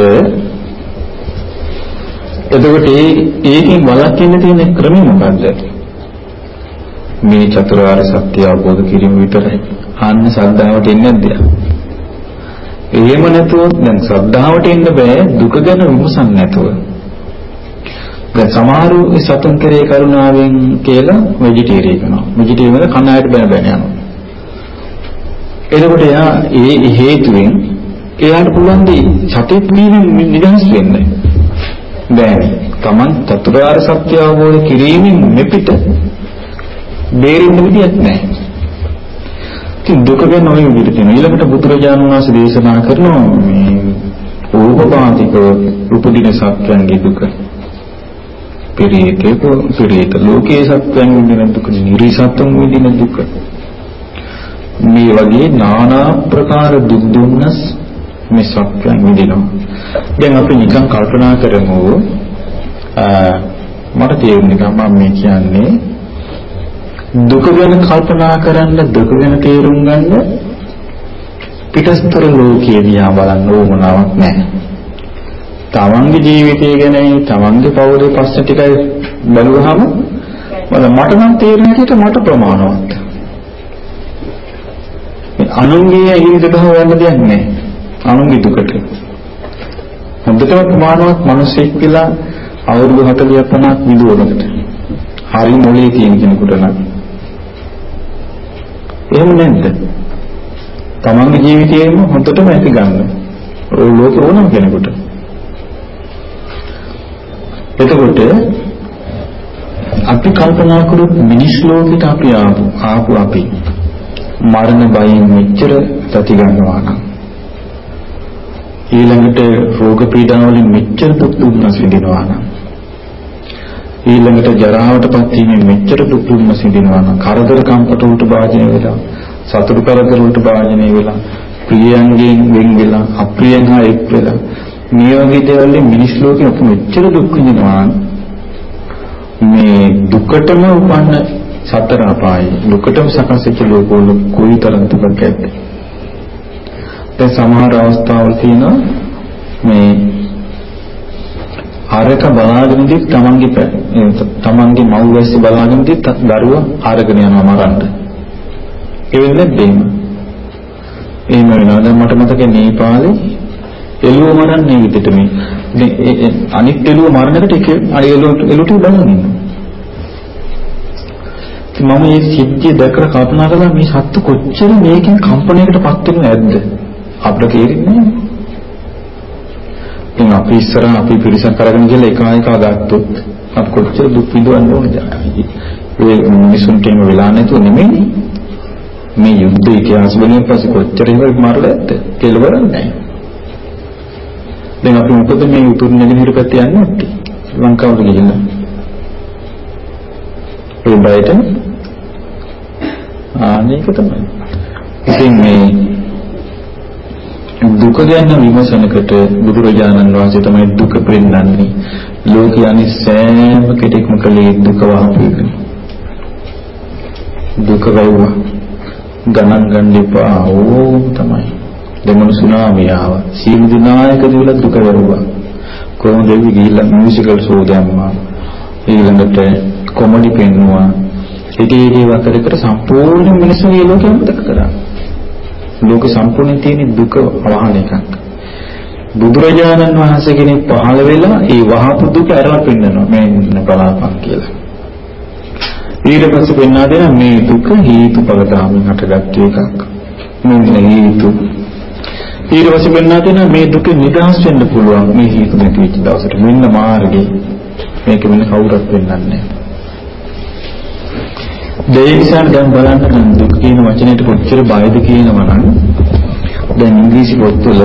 එතකොට ඒ ඒකෙන් වළක්වන්න තියෙන ක්‍රමය මොකද්ද? මේ චතුරාර්ය සත්‍ය අවබෝධ කිරීම විතරයි. අන්න සද්ධාවට එන්නේ නැද්ද? එහෙම නැතුව දැන් ශ්‍රද්ධාවට එන්න බෑ දුක ගැන විමසන්නේ නැතුව. දැන් සමහරු සතුන් කෙරේ කරුණාවෙන් කියලා වෙජිටේරියන් කරනවා. වෙජිටේරියන් කන ආයත බැන බැන යනවා. එතකොට එයා ඒ හේතුවෙන් එයාට පුළුවන් දී සතෙක් වීමෙන් නිදහස් වෙන්න. දැන් Taman චතුරාර්ය සත්‍ය අවබෝධ කිරීමෙන් මෙපිට බේරෙන්න විදියක් නැහැ. ඉතින් දුක ගැන ඔය විදිහට තියෙනවා. ඊළඟට බුදුරජාණන් වහන්සේ දේශනා කරනවා මේ ඕපපාතික උපදින සත්‍යයන්ගේ දුක. පෙරේතේ පෙරේත ලෝකයේ සත්‍යයන් විඳින දුක, නිරිසත්තුන් විඳින දුක. මේ වගේ নানা ප්‍රකාර දුක් දුන්නස් මේ සත්‍යයන් විඳිනවා. දැන් අපි නිකන් කල්පනා කරමු මට තේරුම් එක මම මේ කියන්නේ දුක ගැන කල්පනා කරන්න දුක ගැන තේරුම් ගන්න පිටස්තර ලෝකයේ දිහා බලන්න ඕමනාවක් නැහැ. තමන්ගේ ජීවිතය ගැන තමන්ගේ පවුලේ ප්‍රශ්න ටිකයි බලුවහම මට නම් තේරෙන විදිහට මට ප්‍රමාණවත්. අනුන්ගේ ඇඟිලි දෙක හොයන්න දෙයක් නැහැ. අනුන්ගේ දුකට. හොඳටම ප්‍රමාණවත් මිනිසෙක් කියලා අවුරුදු 40 50ක් විදුවලකට. හරි මොලේ තියෙන කෙනෙකුට නම් එහෙම නැද්ද? තමන්ගේ ජීවිතේම හොඳටම ඇති ගන්න. ඔය ලෝක ඕනම කෙනෙකුට. එතකොට අපි කල්පනා කරොත් මිනිස් ලෝකෙට අපි ආපු ආපු අපි මරණ බයෙන් මෙච්චර තති ගන්නවා නම් ඊළඟට රෝග පීඩා වලින් මෙච්චර දුක් දුන්නස් විඳිනවා නම් ඊළඟට ජරාවටපත් වීමෙන් මෙච්චර දුක් දුන්නස් විඳිනවා නම් කරදර කම්පට උල්ට භාජනය වෙලා සතුරු කරදර වලට භාජනය වෙලා ප්‍රියයන්ගෙන් වෙන් වෙලා අප්‍රියයන් හා එක් වෙලා මේ වගේ දේවල් වලින් මිනිස් ලෝකෙ අපි මෙච්චර දුක් විඳිනවා මේ දුකටම උපන්න සතර අපායි දුකටම සකස් වෙච්ච ලෝකවල කොයි තරම් දුකක් ඇද්ද? දැන් සමහර අවස්ථාවල තියෙනවා මේ අරක බලාගෙන ඉඳි තමන්ගේ තමන්ගේ මව් වැස්ස බලාගෙන ඉඳි දරුවා අරගෙන යනවා මරන්න. ඒ වෙන්නේ දෙන්න. එහෙම වෙනවා. දැන් මට මතකයි නේපාලේ එළුව මරන්නේ විදිහට මේ අනිත් එළුව මරනකොට එක එළුවට එළුවට බලන් ඉන්නවා. මම මේ සිද්ධිය දැකලා කල්පනා කළා මේ සත්තු කොච්චර මේකෙන් කම්පණයකට පත් වෙනවද ඇද්ද? අපිට තේරෙන්නේ නැහැ. ඉතින් අපි ඉස්සර අපි පිරිසක් කරගෙන ගිහලා එක එක ගත්තොත් අපි කොච්චර දුක් විඳවන්න ඕනද? ඒ මිනිසුන්ට එහෙම වෙලා නැතුව නෙමෙයි. මේ යුද්ධ ඉතිහාස වලින් පස්සේ කොච්චර ඉවර මරලා ඇත්ද? කෙලවරක් නැහැ. දැන් අපි මොකද මේ උතුරු නැගෙනහිර පැත්තේ යන්නේ නැත්තේ? ලංකාවට ගිහිල්ලා. ඒ බයට ආනේක තමයි. ඉතින් මේ දුක ගැන විමසනකට බුදුරජාණන් වහන්සේ තමයි දුක පෙන්වන්නේ. ලෝකයන්ි සෑම කෙනෙක්ම කලේ දුක වහපු එක. දුක වැවුවා. ගණන් ගන්න එපා ඕම තමයි. දෙමළ සුනාමිය ආවා. සීල දිනායක දිවල දුක වැවුවා. කොහොමද ඒ ගිහිල්ලා මියුසිකල් ෂෝ දැම්මා. ඊළඟට කොමඩි පෙන්නුවා. ඉතින් ඒ වකරකට සම්පූර්ණ මිනිස්සුගේ ලෝකෙ අමතක කරා. ලෝක සම්පූර්ණ තියෙන දුක වහන එකක්. බුදුරජාණන් වහන්සේ කෙනෙක් පහළ වෙලා ඒ වහපු දුක අරලා පෙන්නනවා මේ බලාපන් කියලා. ඊට පස්සේ පෙන්වා දෙන මේ දුක හේතුඵල ධර්මයෙන් හටගත්තු එකක්. මෙන්න හේතු ඊට පස්සේ වෙන්නා තියෙනවා මේ දුක නිදහස් වෙන්න පුළුවන් මේ හේතු නැති වෙච්ච දවසට මෙන්න මාර්ගේ මේක වෙන කවුරුත් වෙන්නන්නේ නැහැ. දෙයිසන් දැන් බලන්න දුක කියන වචනයට කොච්චර බයද කියනවා නම් දැන් ඉංග්‍රීසි පොත්වල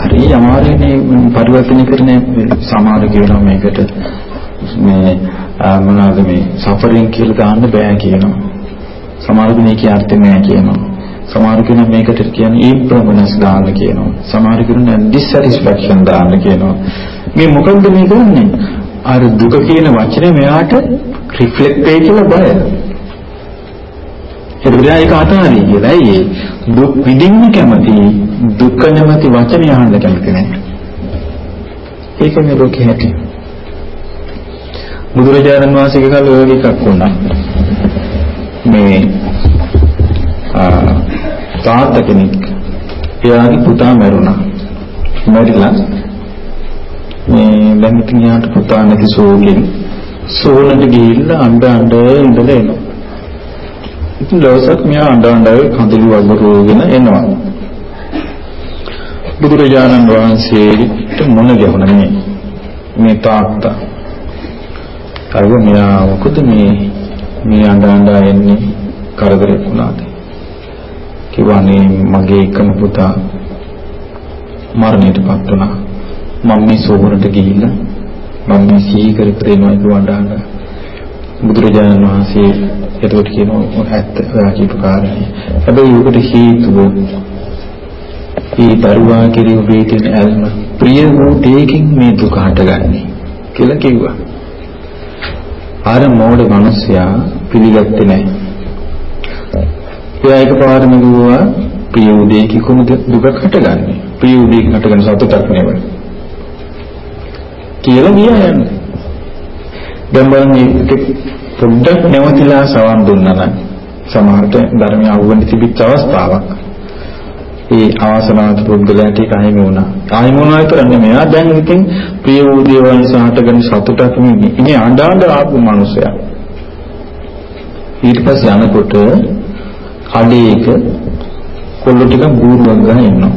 හරි අමාරුනේ පරිවර්තනය කරන සමහර කියනවා මේකට මේ මොනවාද මේ සෆරින් කියලා දාන්න බෑ කියනවා. සමහර මේකේ අර්ථය නෑ කියනවා. සමහර කෙනා මේකට කියන්නේ impermanence දාන්න කියනවා. සමහර කෙනා dissatisfaction දාන්න කියනවා. මේ මොකද්ද මේ කරන්නේ? අර දුක කියන වචනේ මෙයාට රිෆ්ලෙක්ට් වෙයි කියලා බයයි. ඒකද ඒක අතාරිය කියලා. ඒ දුක් විඳින්න කැමති දුක්ඛ නැමැති වචනේ අහන්න කැමති නැහැ. ඒක මේ ලෝකේ හැටි. බුදුරජාණන් වහන්සේගේ කාලේ ඔය එකක් වුණා. මේ තාත්තා කෙනෙක් එයාගේ පුතා මැරුණා. මැරිලා මේ දැන් ඉතින් යාට පුතා නැති සෝගෙන් සෝලට ගිහිල්ලා අඬ අඬ ඉඳලා එනවා. ඉතින් දවසක් මෙයා අඬ අඬ කඳුළු වගුරුගෙන එනවා. බුදුරජාණන් වහන්සේට මොන ගැහුණා මේ මේ තාත්තා. අරව මෙයා මොකද මේ මේ අඬ අඬ එන්නේ කරදරයක් වුණාද? කිව්වානේ මගේ එකම පුතා මරණයටපත් වුණා. මම මේ සෝවරට ගිහිල්ලා මම මේ සිහි කර කර එනවා කියවඬාන බුදුරජාණන් වහන්සේ එතකොට කියනවා ඇත්ත ඔයා කියපු කාරණේ. හැබැයි උකට හේතුව ඒ දරුවා කෙරෙහි ඔබේ තියෙන ඇල්ම ප්‍රිය වූ දෙයකින් මේ දුක හටගන්නේ කියලා කිව්වා. ආර මෝඩ මිනිසයා පිළිගත්තේ නැහැ. එයා එකපාරම කිව්වා ප්‍රිය වූ දෙයකින් කොහොමද දුක හටගන්නේ? ප්‍රිය වූ දෙයකින් හටගන්න සතුටක් නෙවෙයි. කියලා ගියා යන්නේ. දැන් බලන්න පොඩ්ඩක් නැවතිලා සවන් දුන්නා නම් සමහරට ධර්මය අහුවෙන්න තිබිච්ච අවස්ථාවක්. ඒ ආසනාවන්ත පුද්ගලයාට ඒක අහිමි වුණා. අහිමි වුණා විතර නෙමෙයි. ආ දැන් ඉතින් ප්‍රිය වූ දේවල් නිසා හටගෙන සතුටක් නෙමෙයි. ඉන්නේ අඬාඬ ආපු මනුස්සයා. ඊට පස්සේ යනකොට කඩේක කොල්ල ටික බූරුවක් ගහන ඉන්නවා.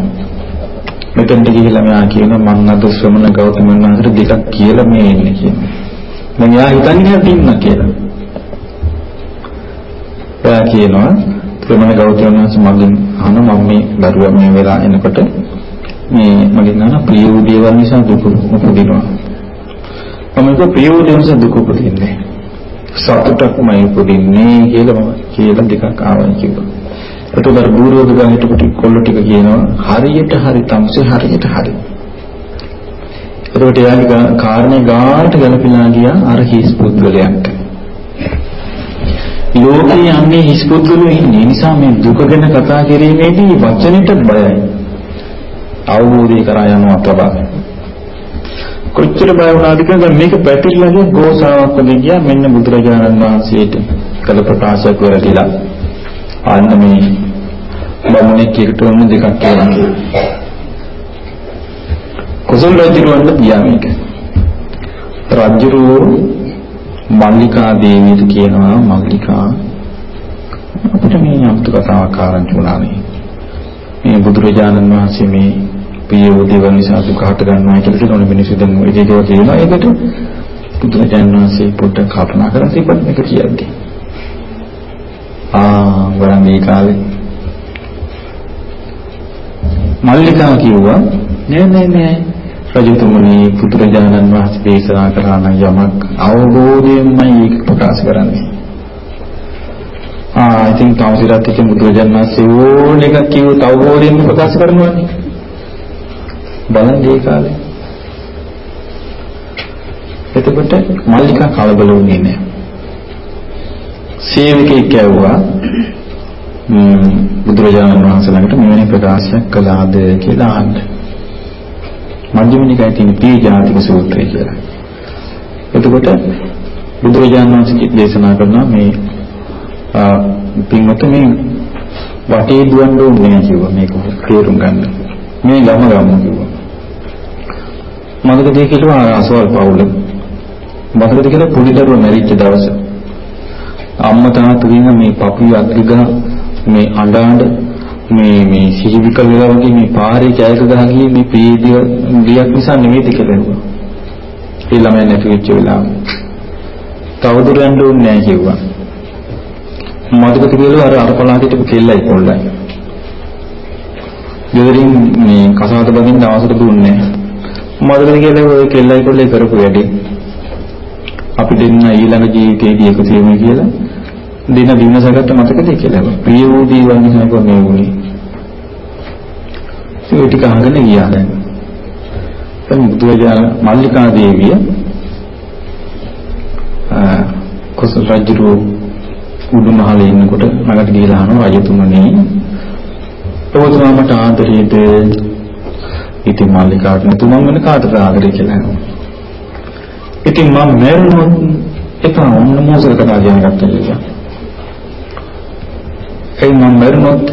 මෙතෙන්ට ගිහිල්ලා මෙයා කියනවා මං අද ශ්‍රමණ ගෞතමයන් වහන්සේට දෙකක් කියලා මේ ඉන්නේ කියනවා. මම යා හිතන්නේ හිටින්න කියලා. එයා කියනවා ශ්‍රමණ ගෞතමයන් වහන්සේ මගෙන් අහන මම මේ දරුවා මේ වෙලා එනකොට මේ මගෙන් අහන ප්‍රිය වූ දේවල් නිසා දුක උපදිනවා. මම ඒක ප්‍රිය වූ දේවල් නිසා දුක උපදින්නේ. සතුටක්මයි උපදින්නේ කියලා මම කියලා දෙකක් ආවයි කිව්වා. එතකොට බූරුවක ගහට කොට කොල්ල ටික කියනවා හරියට හරි තමසේ හරියට හරි. එතකොට එයාගේ කාරණේ ගාට ගැලපිලා ගියා අර හිස් පුද්ගලයන්ට. ලෝකේ යන්නේ හිස් පුද්ගලයෝ ඉන්නේ නිසා මේ දුක ගැන කතා කිරීමේදී වචනෙට බයයි. අවබෝධය කරා යනවා තමයි. කොච්චර බය වුණාද කියලා මේක පැතිරලා ගෝසාවක් වගේ ගියා මෙන්න බුදුරජාණන් වහන්සේට කළ ප්‍රකාශයක් වෙරදිලා. අන්න මේ බමුණේ කිරටුවම දෙකක් කියලා. කුසල රජුවන්ට ගියා මේක. රජුරෝ මල්ලිකා දේවියට කියනවා මල්ලිකා. අපිට මේ අමුතු කතාවක් ආරංචි වුණානේ. මේ. බුදුරජාණන් වහන්සේ මේ ප්‍රිය වූ දේවල් නිසා දුක හට ගන්නවා කියලා කියන මිනිස්සු දැන් ওই දේවල් කියනවා. ඒකට බුදුරජාණන් වහන්සේ පොඩ්ඩක් කල්පනා කරලා තිබ්බත් මේක කියද්දී. ආ වරන් මේ කාලේ. මල්ලිකා කිව්වා නෑ නෑ නෑ. රජතුමනි පුදුරජානන් වහන්සේ දේශනා කරා නම් යමක් අවබෝධයෙන්මයි ඒක ප්‍රකාශ කරන්නේ. ආ I think තවසිරත් එක්ක බුදුරජාණන් වහන්සේ ඕන එකක් කිව්වොත් අවබෝධයෙන් ප්‍රකාශ කරනවානේ. බලන්න ඒ කාලේ. එතකොට මල්ලිකා කලබල වුණේ නෑ. සේවකෙක් කැවුවා බුදුරජාණන් වහන්සේ ළඟට මෙවැනි ප්‍රකාශයක් කළාද කියලා අහන්න. මධ්‍යම නිකායේ තියෙන පී ජාතික සූත්‍රය කියලා. එතකොට බුදුරජාණන් වහන්සේ දේශනා කරනවා මේ පින්වත මේ වටේ දුවන්න ඕනේ නැහැ කිව්වා මේක තේරුම් ගන්න. මේ ගම ගමු කිව්වා. මගදී කියලා අසවල් පවුල. මගදී කියලා පොඩි දරුවා මැරිච්ච දවස. අම්මා තාත්තා කියන මේ පපුවේ අත්ගහ මේ අඬ අඬ මේ මේ සිහිවිකල් වෙලා වගේ මේ පාරේ කෑක ගහගියේ මේ ප්‍රීතිය ගියක් නිසා නෙවෙයිද කියලා ඇහුවා. ඒ ළමයා නැති වෙච්ච වෙලාව. තවදුර යන්න ඕනේ නැහැ කිව්වා. මතකද කියලා අර අර පලාතේට කෙල්ලයි පොල්ලයි. ගෙදරින් මේ කසාද බඳින්න අවසර දුන්නේ නැහැ. මතකද කියලා ඔය කෙල්ලයි පොල්ලයි කරපු වැඩේ. අපි දෙන්න ඊළඟ ජීවිතේදී එකතු වෙමු කියලා දින විමසගත්ත මතකද කියලා. ප්‍රිය වූ දේවල් නිසා කොහොමද වුනේ? ඒ ටික අහගෙන ගියා. දැන්. දැන් බුදුරජාණන් මල්ලිකා දේවිය කොසල් රජු උඩුමහලේ ඉන්නකොට මගට ගිහලා අහනවා රජතුමනි ඔබතුමා මට ආදරේද? ඉතින් මල්ලිකාට තුමන් වෙන කාටද ආදරේ කියලා අහනවා. ඉතින් මම මැරුණොත් එපා ඔන්න මොසල කතා කියනකට කියලා? ඒ මම මැරුණොත්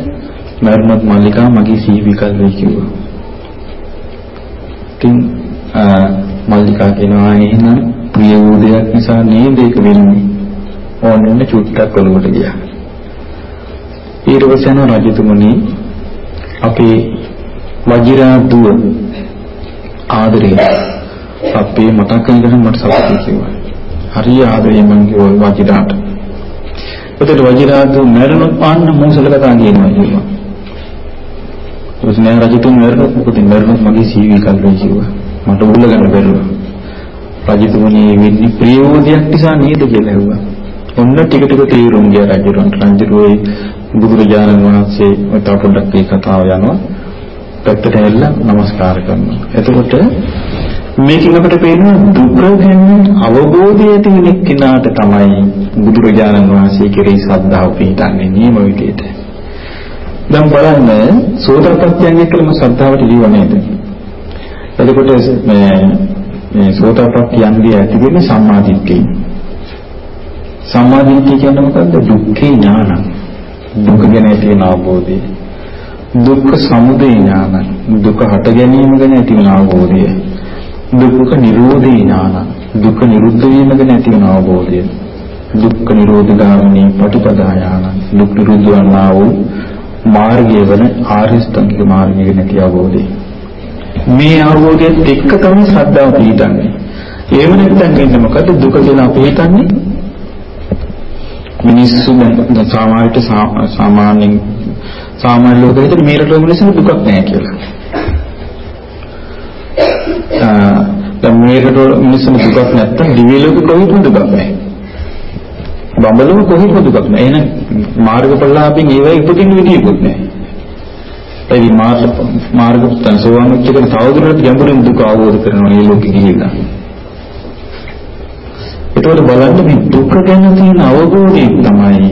මැරුණොත් මල්ලිකා මගේ සීවිකල් වෙයි කිව්වා. ඉතින් මල්ලිකා කියනවා එහෙනම් ප්‍රිය වූ දෙයක් නිසා නේද ඒක වෙන්නේ? ඕනෙන්න චුට්ටක් ඔලුවට ගියා. ඊට පස්සේ යන රජතුමනි අපේ වජිරා දුව ආදරේ. අපේ මතක් කරගෙන මට සතුටුයි කිව්වා. හරිය ආදරේ මං කිව්වා වජිරාට. එතකොට වජිරා දුව මැරුණොත් පාන්න මෝසල කතා කියනවා කිව්වා ඊට නෑ රජතුන් මැරුණොත් මොකද මැරුණොත් මගේ සීවි කල්පේ කිව්වා. මට උගල ගන්න බැරුවා. රජතුමනි වෙන්නේ ප්‍රියෝදයක් නිසා නේද කියලා ඇහුවා. ඔන්න ටික ටික තීරුම් ගියා රජුරන්ට. රජුරෝයි බුදුරජාණන් වහන්සේ ඔය තව පොඩ්ඩක් මේ කතාව යනවා. පැත්තට ඇවිල්ලා নমස්කාර කරනවා. එතකොට මේකෙන් අපිට පේනවා දුක ගැන අවබෝධය ඇති කෙනාට තමයි බුදුරජාණන් වහන්සේ කෙරෙහි ශ්‍රද්ධාව පිහිටන්නේ නියම විදියට දැන් බලන්න සෝතපට්ඨයන් එක්කම ශ්‍රද්ධාවට ජීව නේද? එතකොට මේ මේ සෝතපට්ඨයන්දී ඇති වෙන්නේ සම්මාදිට්ඨිය. සම්මාදිට්ඨිය කියන්නේ මොකද්ද? දුක්ඛේ ඥාන. දුක ගැන තියෙන අවබෝධය. දුක්ඛ සමුදය ඥාන. දුක හට ගැනීම ගැන ඇති වෙන අවබෝධය. දුක්ඛ නිරෝධේ ඥාන. දුක නිරුද්ධ වීම ගැන ඇති වෙන අවබෝධය. දුක්ඛ නිරෝධ ගාමිනී පටිපදා ඥාන දුක් නිරුද්ධ වන්නා වූ මාර්ගය වන ආර්ය ස්ථංගික මාර්ගය ගැන ඇති අවබෝධය මේ අවබෝධයත් එක්ක තමයි ශ්‍රද්ධාව පිළිටන්නේ එහෙම නැත්නම් වෙන්නේ මොකද දුක කියලා අපි හිතන්නේ මිනිස්සු දැන් සාමාන්‍යයට සාමාන්‍යයෙන් සාමාන්‍ය ලෝකෙ හිතන මේ රටවල මිනිස්සු දුකක් නැහැ කියලා. දැන් මේ රටවල මිනිස්සු දුකක් නැත්තම් දිව්‍ය ලෝකෙ කොහෙද දුකක් නැහැ. බඹලොව කොහෙද දුකක් නැහැ. එහෙනම් මාර්ගඵලලාභින් ඒවයි උපදින්න විදියකුත් නැහැ. ඒ මාර්ග මාර්ග තනසෝවන් කියන තවදුරටත් ගැඹුරින් දුක අවබෝධ කරනවා මේ ලෝකෙ ගිහිල්ලා. ඒතකොට බලන්න මේ දුක ගැන තියෙන අවබෝධයෙන් තමයි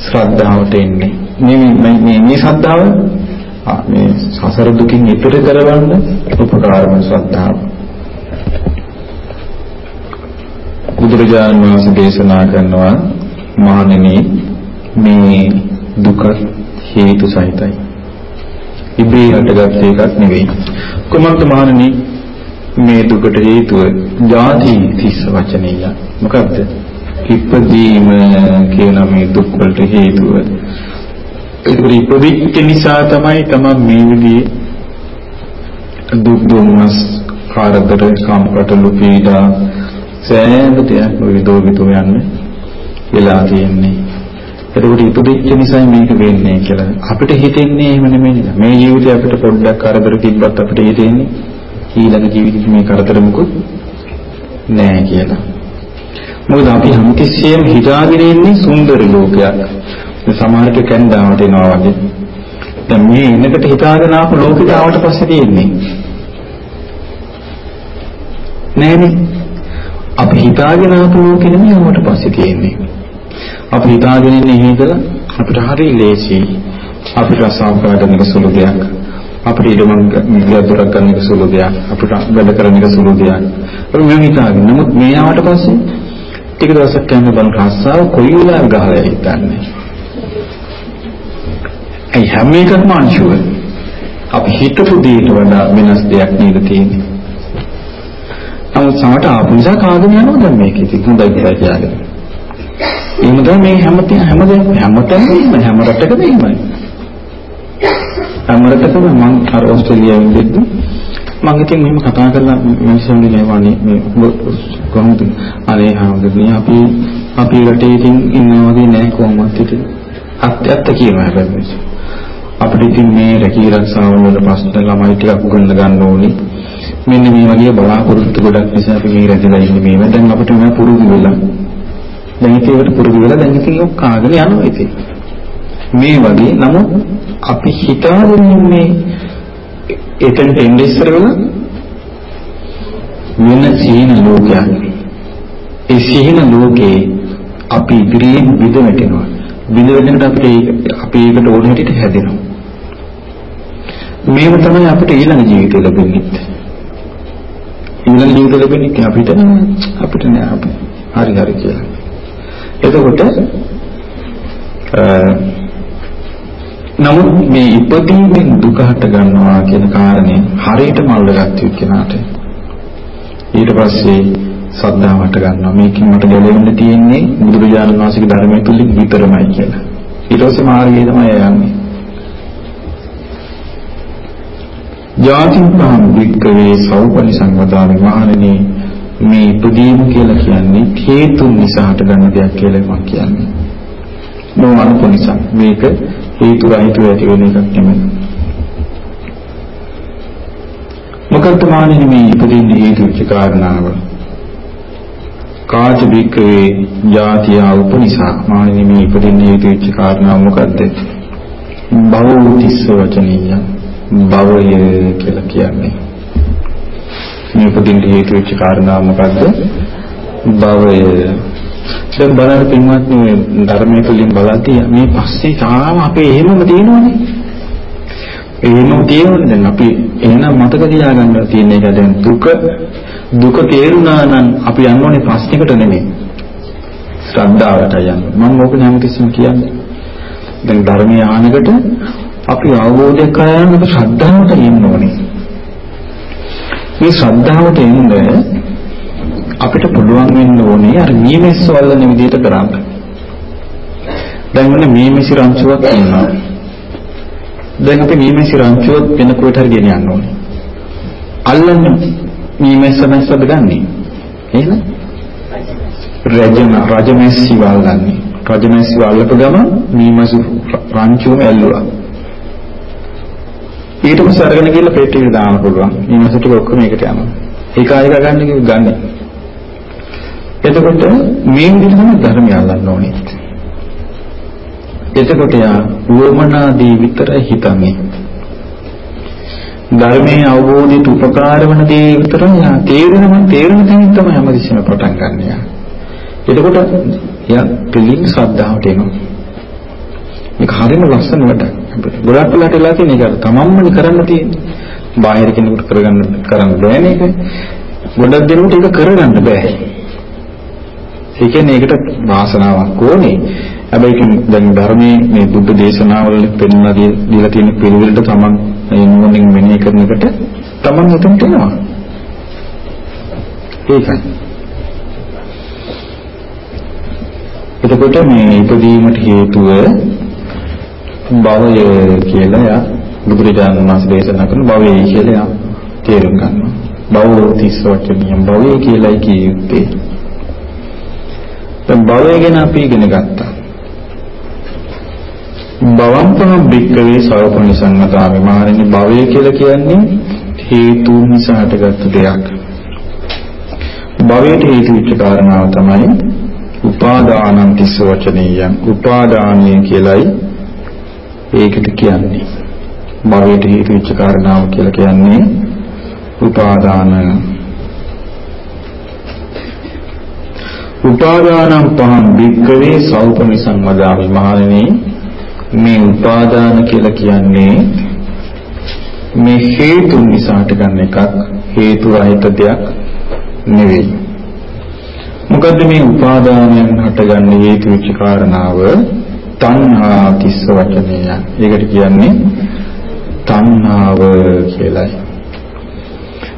ශ්‍රද්ධාවට එන්නේ. මේ මේ මේ ශ්‍රද්ධාව මේ සසර දුකින් ඈතර කරවන්න උපකාර වන ශ්‍රද්ධාව. බුදුරජාණන් වහන්සේ දේශනා කරනවා මහණෙනි මේ දුක හේතු සහිතයි. ඉබේ හටගත් එකක් නෙවෙයි. කොමන්ත මහණෙනි මේ දුකට හේතුව ජාති තිස්ස වචනීය. මොකද්ද? ඉපදීම කියන මේ දුක් වලට හේතුව. ඒක ඉපදිච්ච නිසා තමයි තමයි මේ විදිහේ දුක් දුම්නස් කාරදර සම්පතලු පීඩා සෑම දෙයක් විදෝවිතෝ යන්නේ වෙලා තියෙන්නේ. ඒකට ඉපදිච්ච නිසා මේක වෙන්නේ කියලා. අපිට හිතෙන්නේ එහෙම නෙමෙයි. මේ ජීවිතේ අපිට පොඩ්ඩක් කරදර තිබ්බත් අපිට හිතෙන්නේ ඊළඟ ජීවිතේ මේ කරදර මුකුත් නෑ කියලා. මොකද අපි හැමතිස්සෙම හිතාගෙන ඉන්නේ සුන්දර ලෝකයක්. සමහරට කැන්දාවට එනවා වගේ. දැන් මේ ඉන්නකට හිතාගෙන ආපු ලෝකෙට ආවට පස්සේ තියෙන්නේ නෑනේ. අපි හිතාගෙන ආපු ලෝකෙ නෙමෙයි ආවට පස්සේ තියෙන්නේ. අපි හිතාගෙන ඉන්නේ ඉඳලා අපිට හරි ලේසි. අපිට අසාවකාශ වෙන සුළු දෙයක්. අපිට ඉදමන් ගියදොරක් ගන්න එක සුළු දෙයක්. අපිට වැඩ කරන එක සුළු දෙයක්. අපි මම හිතාගෙන නමුත් මේ ආවට පස්සේ ටික දවසක් යන බල රස්සාව කොයි වෙලාවෙ ගහලා හිටන්නේ. ඒ හැම එකක්ම අංශුව. අපි හිතපු දෙයට වඩා වෙනස් දෙයක් නේද තියෙන්නේ. නමුත් සමට ආපු නිසා කාගෙන යනවා දැන් මේක. ඉතින් හොඳයි කියලා කියන්නේ. එහෙම තමයි මේ හැමතැන හැමදේම හැමතැනම හැම රටකම එහෙමයි. අමරතකම මම අර ඕස්ට්‍රේලියාවෙන් ඉඳිද්දි මම ඉතින් මෙහෙම කතා කරලා මිනිස්සුන්ගේ නේවානේ මේ කොහොමද? අනේ හාමුදුරනේ අපි අපි රටේ ඉතින් ඉන්නවා වගේ නෑ කොහොමද ඉතින්. අත් ඇත්ත කියනවා හැබැයි අපිට ඉතින් මේ රැකී ආරක්ෂාව වල ප්‍රශ්න ළමයි ටිකක් උගන්ලා ගන්න ඕනේ. මෙන්න මේ වගේ බලාපොරොත්තු ගොඩක් නිසා අපි මේ රැඳිලා ඉන්නේ මේ දැන් අපිට මේ පුරුදු වෙලා. දැන් ඒකට පුරුදු වෙලා දැන් ඉතින් ඔක් කාගෙන යනවා ඉතින්. මේ වගේ නමුත් අපි හිතාගෙන ඉන්නේ එතනට එන්නේ ඉස්සර වෙලා වෙන සීන ලෝකයක්. ඒ සීන ලෝකේ අපි ඉදිරියෙන් විද වැටෙනවා. විද වැටෙනට අපිට අපි ඒකට ඕන හැටියට හැදෙනවා. මේව තමයි අපිට ඊළඟ ජීවිතය ලැබෙන්නේ. ඊළඟ ජීවිතය ලැබෙන්නේ අපිට. අපිට නෑ අපි. හරි හරි කියලා. එතකොට නමුත් මේ ඉපදීමෙන් දුක හට ගන්නවා කියන කාරණය හරියටම අල්ලගත්තු කෙනාට ඊට පස්සේ සද්ධාව හට ගන්නවා. මේකෙන් මට ගැලවෙන්න තියෙන්නේ බුදුරජාණන් වහන්සේගේ ධර්මය තුලින් විතරමයි කියලා. ඊට පස්සේ මාර්ගය තමයි යන්නේ ජාතින් පහම් වික්කවේ සෞපනි සංවදාමි මහණෙනි මේ ඉදීම කියලා කියන්නේ හේතුන් නිසා හටගන්න දෙයක් කියලා මම කියන්නේ. නොඅනුප නිසා මේක හේතු රහිතව ඇති වෙන එකක් නෙමෙයි. මොකද මානෙනි මේ ඉදින්න හේතු වෙච්ච කාරණාව. කාච බික්කවේ ජාතිය උපනිසා මානෙනි මේ ඉදින්න හේතු වෙච්ච කාරණාව මොකද්ද? භවෝතිස්ස වචනීය භවය කියලා කියන්නේ. මේ උපදින්න හේතු වෙච්ච කාරණා මොකද්ද? භවය. දැන් බලන්න පින්වත්නි මේ ධර්මයේ තුලින් බලද්දී මේ පස්සේ තාම අපේ එහෙමම තියෙනවනේ. එහෙමම තියෙනවනේ දැන් අපි එහෙනම් මතක තියාගන්න තියෙන එක දැන් දුක දුක තේරුණා නම් අපි යන්න ඕනේ ප්‍රශ්නයකට නෙමෙයි. ශ්‍රද්ධාවට යන්න. මම ඕක නැමතිස්සම කියන්නේ. දැන් ධර්මයේ ආනකට අපි අවබෝධයක් කරගන්න අපි ශ්‍රද්ධාවට යන්න ඕනේ. මේ ශ්‍රද්ධාවට එන්න අපිට පුළුවන් වෙන්න ඕනේ අර මීමැස්ස වල්ලන විදිහට කරන්න. දැන් මොන මීමැසි රංචුවක් තියෙනවා. දැන් අපි මීමැසි රංචුවක් වෙන කොහෙට හරි ගෙනියන්න ඕනේ. අල්ලන්න මීමැස්ස නැස්සද ගන්නෙ? එහෙනම් රජම රජමැස්සි වල්ලන්නේ. රජමැස්සි වල්ලපු ගම මීමැසි රංචුව ඇල්ලුවා. ඊට පස්සේ අරගෙන ගිහලා පෙට්ටියට දාන්න පුළුවන්. ඊමස ටික ඔක්කොම ඒකට යනවා. ඒක ආයෙක ගන්න කිව්ව ගන්න. එතකොට මේ විදිහට ධර්මය අල්ලන්න ඕනේ. එතකොට යා වමනාදී විතර හිතන්නේ. ධර්මයේ අවබෝධයට උපකාර වන දේ විතර යා තේරෙනම තේරෙන තැන තමයි හැමදෙස්සම පටන් ගන්න යා. එතකොට යා පිළින් ශ්‍රද්ධාවට එනවා. මේක හරියම ලස්සන වැඩක්. ගොඩක් වෙලාට වෙලා තියෙන එක තමන්මනේ කරන්න තියෙන්නේ. බාහිර කෙනෙකුට කරගන්න කරන්න බෑනේ ඒක. ගොඩක් දෙනෙකුට ඒක කරගන්න බෑ. ඒ කියන්නේ ඒකට වාසනාවක් ඕනේ. හැබැයි දැන් ධර්මයේ මේ බුද්ධ දේශනාවල පෙන්වලා දීලා තියෙන පිළිවෙලට තමන් මේ නුවණින් මෙනෙහි කරනකොට තමන් හිතන්ට එනවා. ඒකයි. එතකොට මේ ඉදීමට හේතුව භවය කියලා යා බුදුරජාණන් වහන්සේ දේශනා කරන භවය කියලා යා තේරුම් ගන්නවා. භවෝතිස් වචනියම් භවය කියලායි කිය යුත්තේ. දැන් භවය ගැන අපි ඉගෙන ගත්තා. භවම්පන බික්කවේ සවපනි සංගතාමි මානෙනි භවය කියලා කියන්නේ හේතු නිසා හටගත්තු දෙයක්. භවයට හේතු වෙච්ච කාරණාව තමයි උපාදානං තිස්ස වචනීයං උපාදානීය කියලයි ඒකට කියන්නේ. භවයට හේතු වෙච්ච කාරණාව කියලා කියන්නේ උපාදාන. උපාදානම් පහන් බික්කවේ සෞපමි සංවදාමි මහණෙනි. මේ උපාදාන කියලා කියන්නේ මේ හේතු නිසාට ගන්න එකක් හේතු රහිත දෙයක් නෙවෙයි. මොකද්ද මේ උපාදානයන් හටගන්න හේතු වෙච්ච කාරණාව? තණ්හා තිස්ස වචනය. ඒකට කියන්නේ තණ්හාව කියලායි.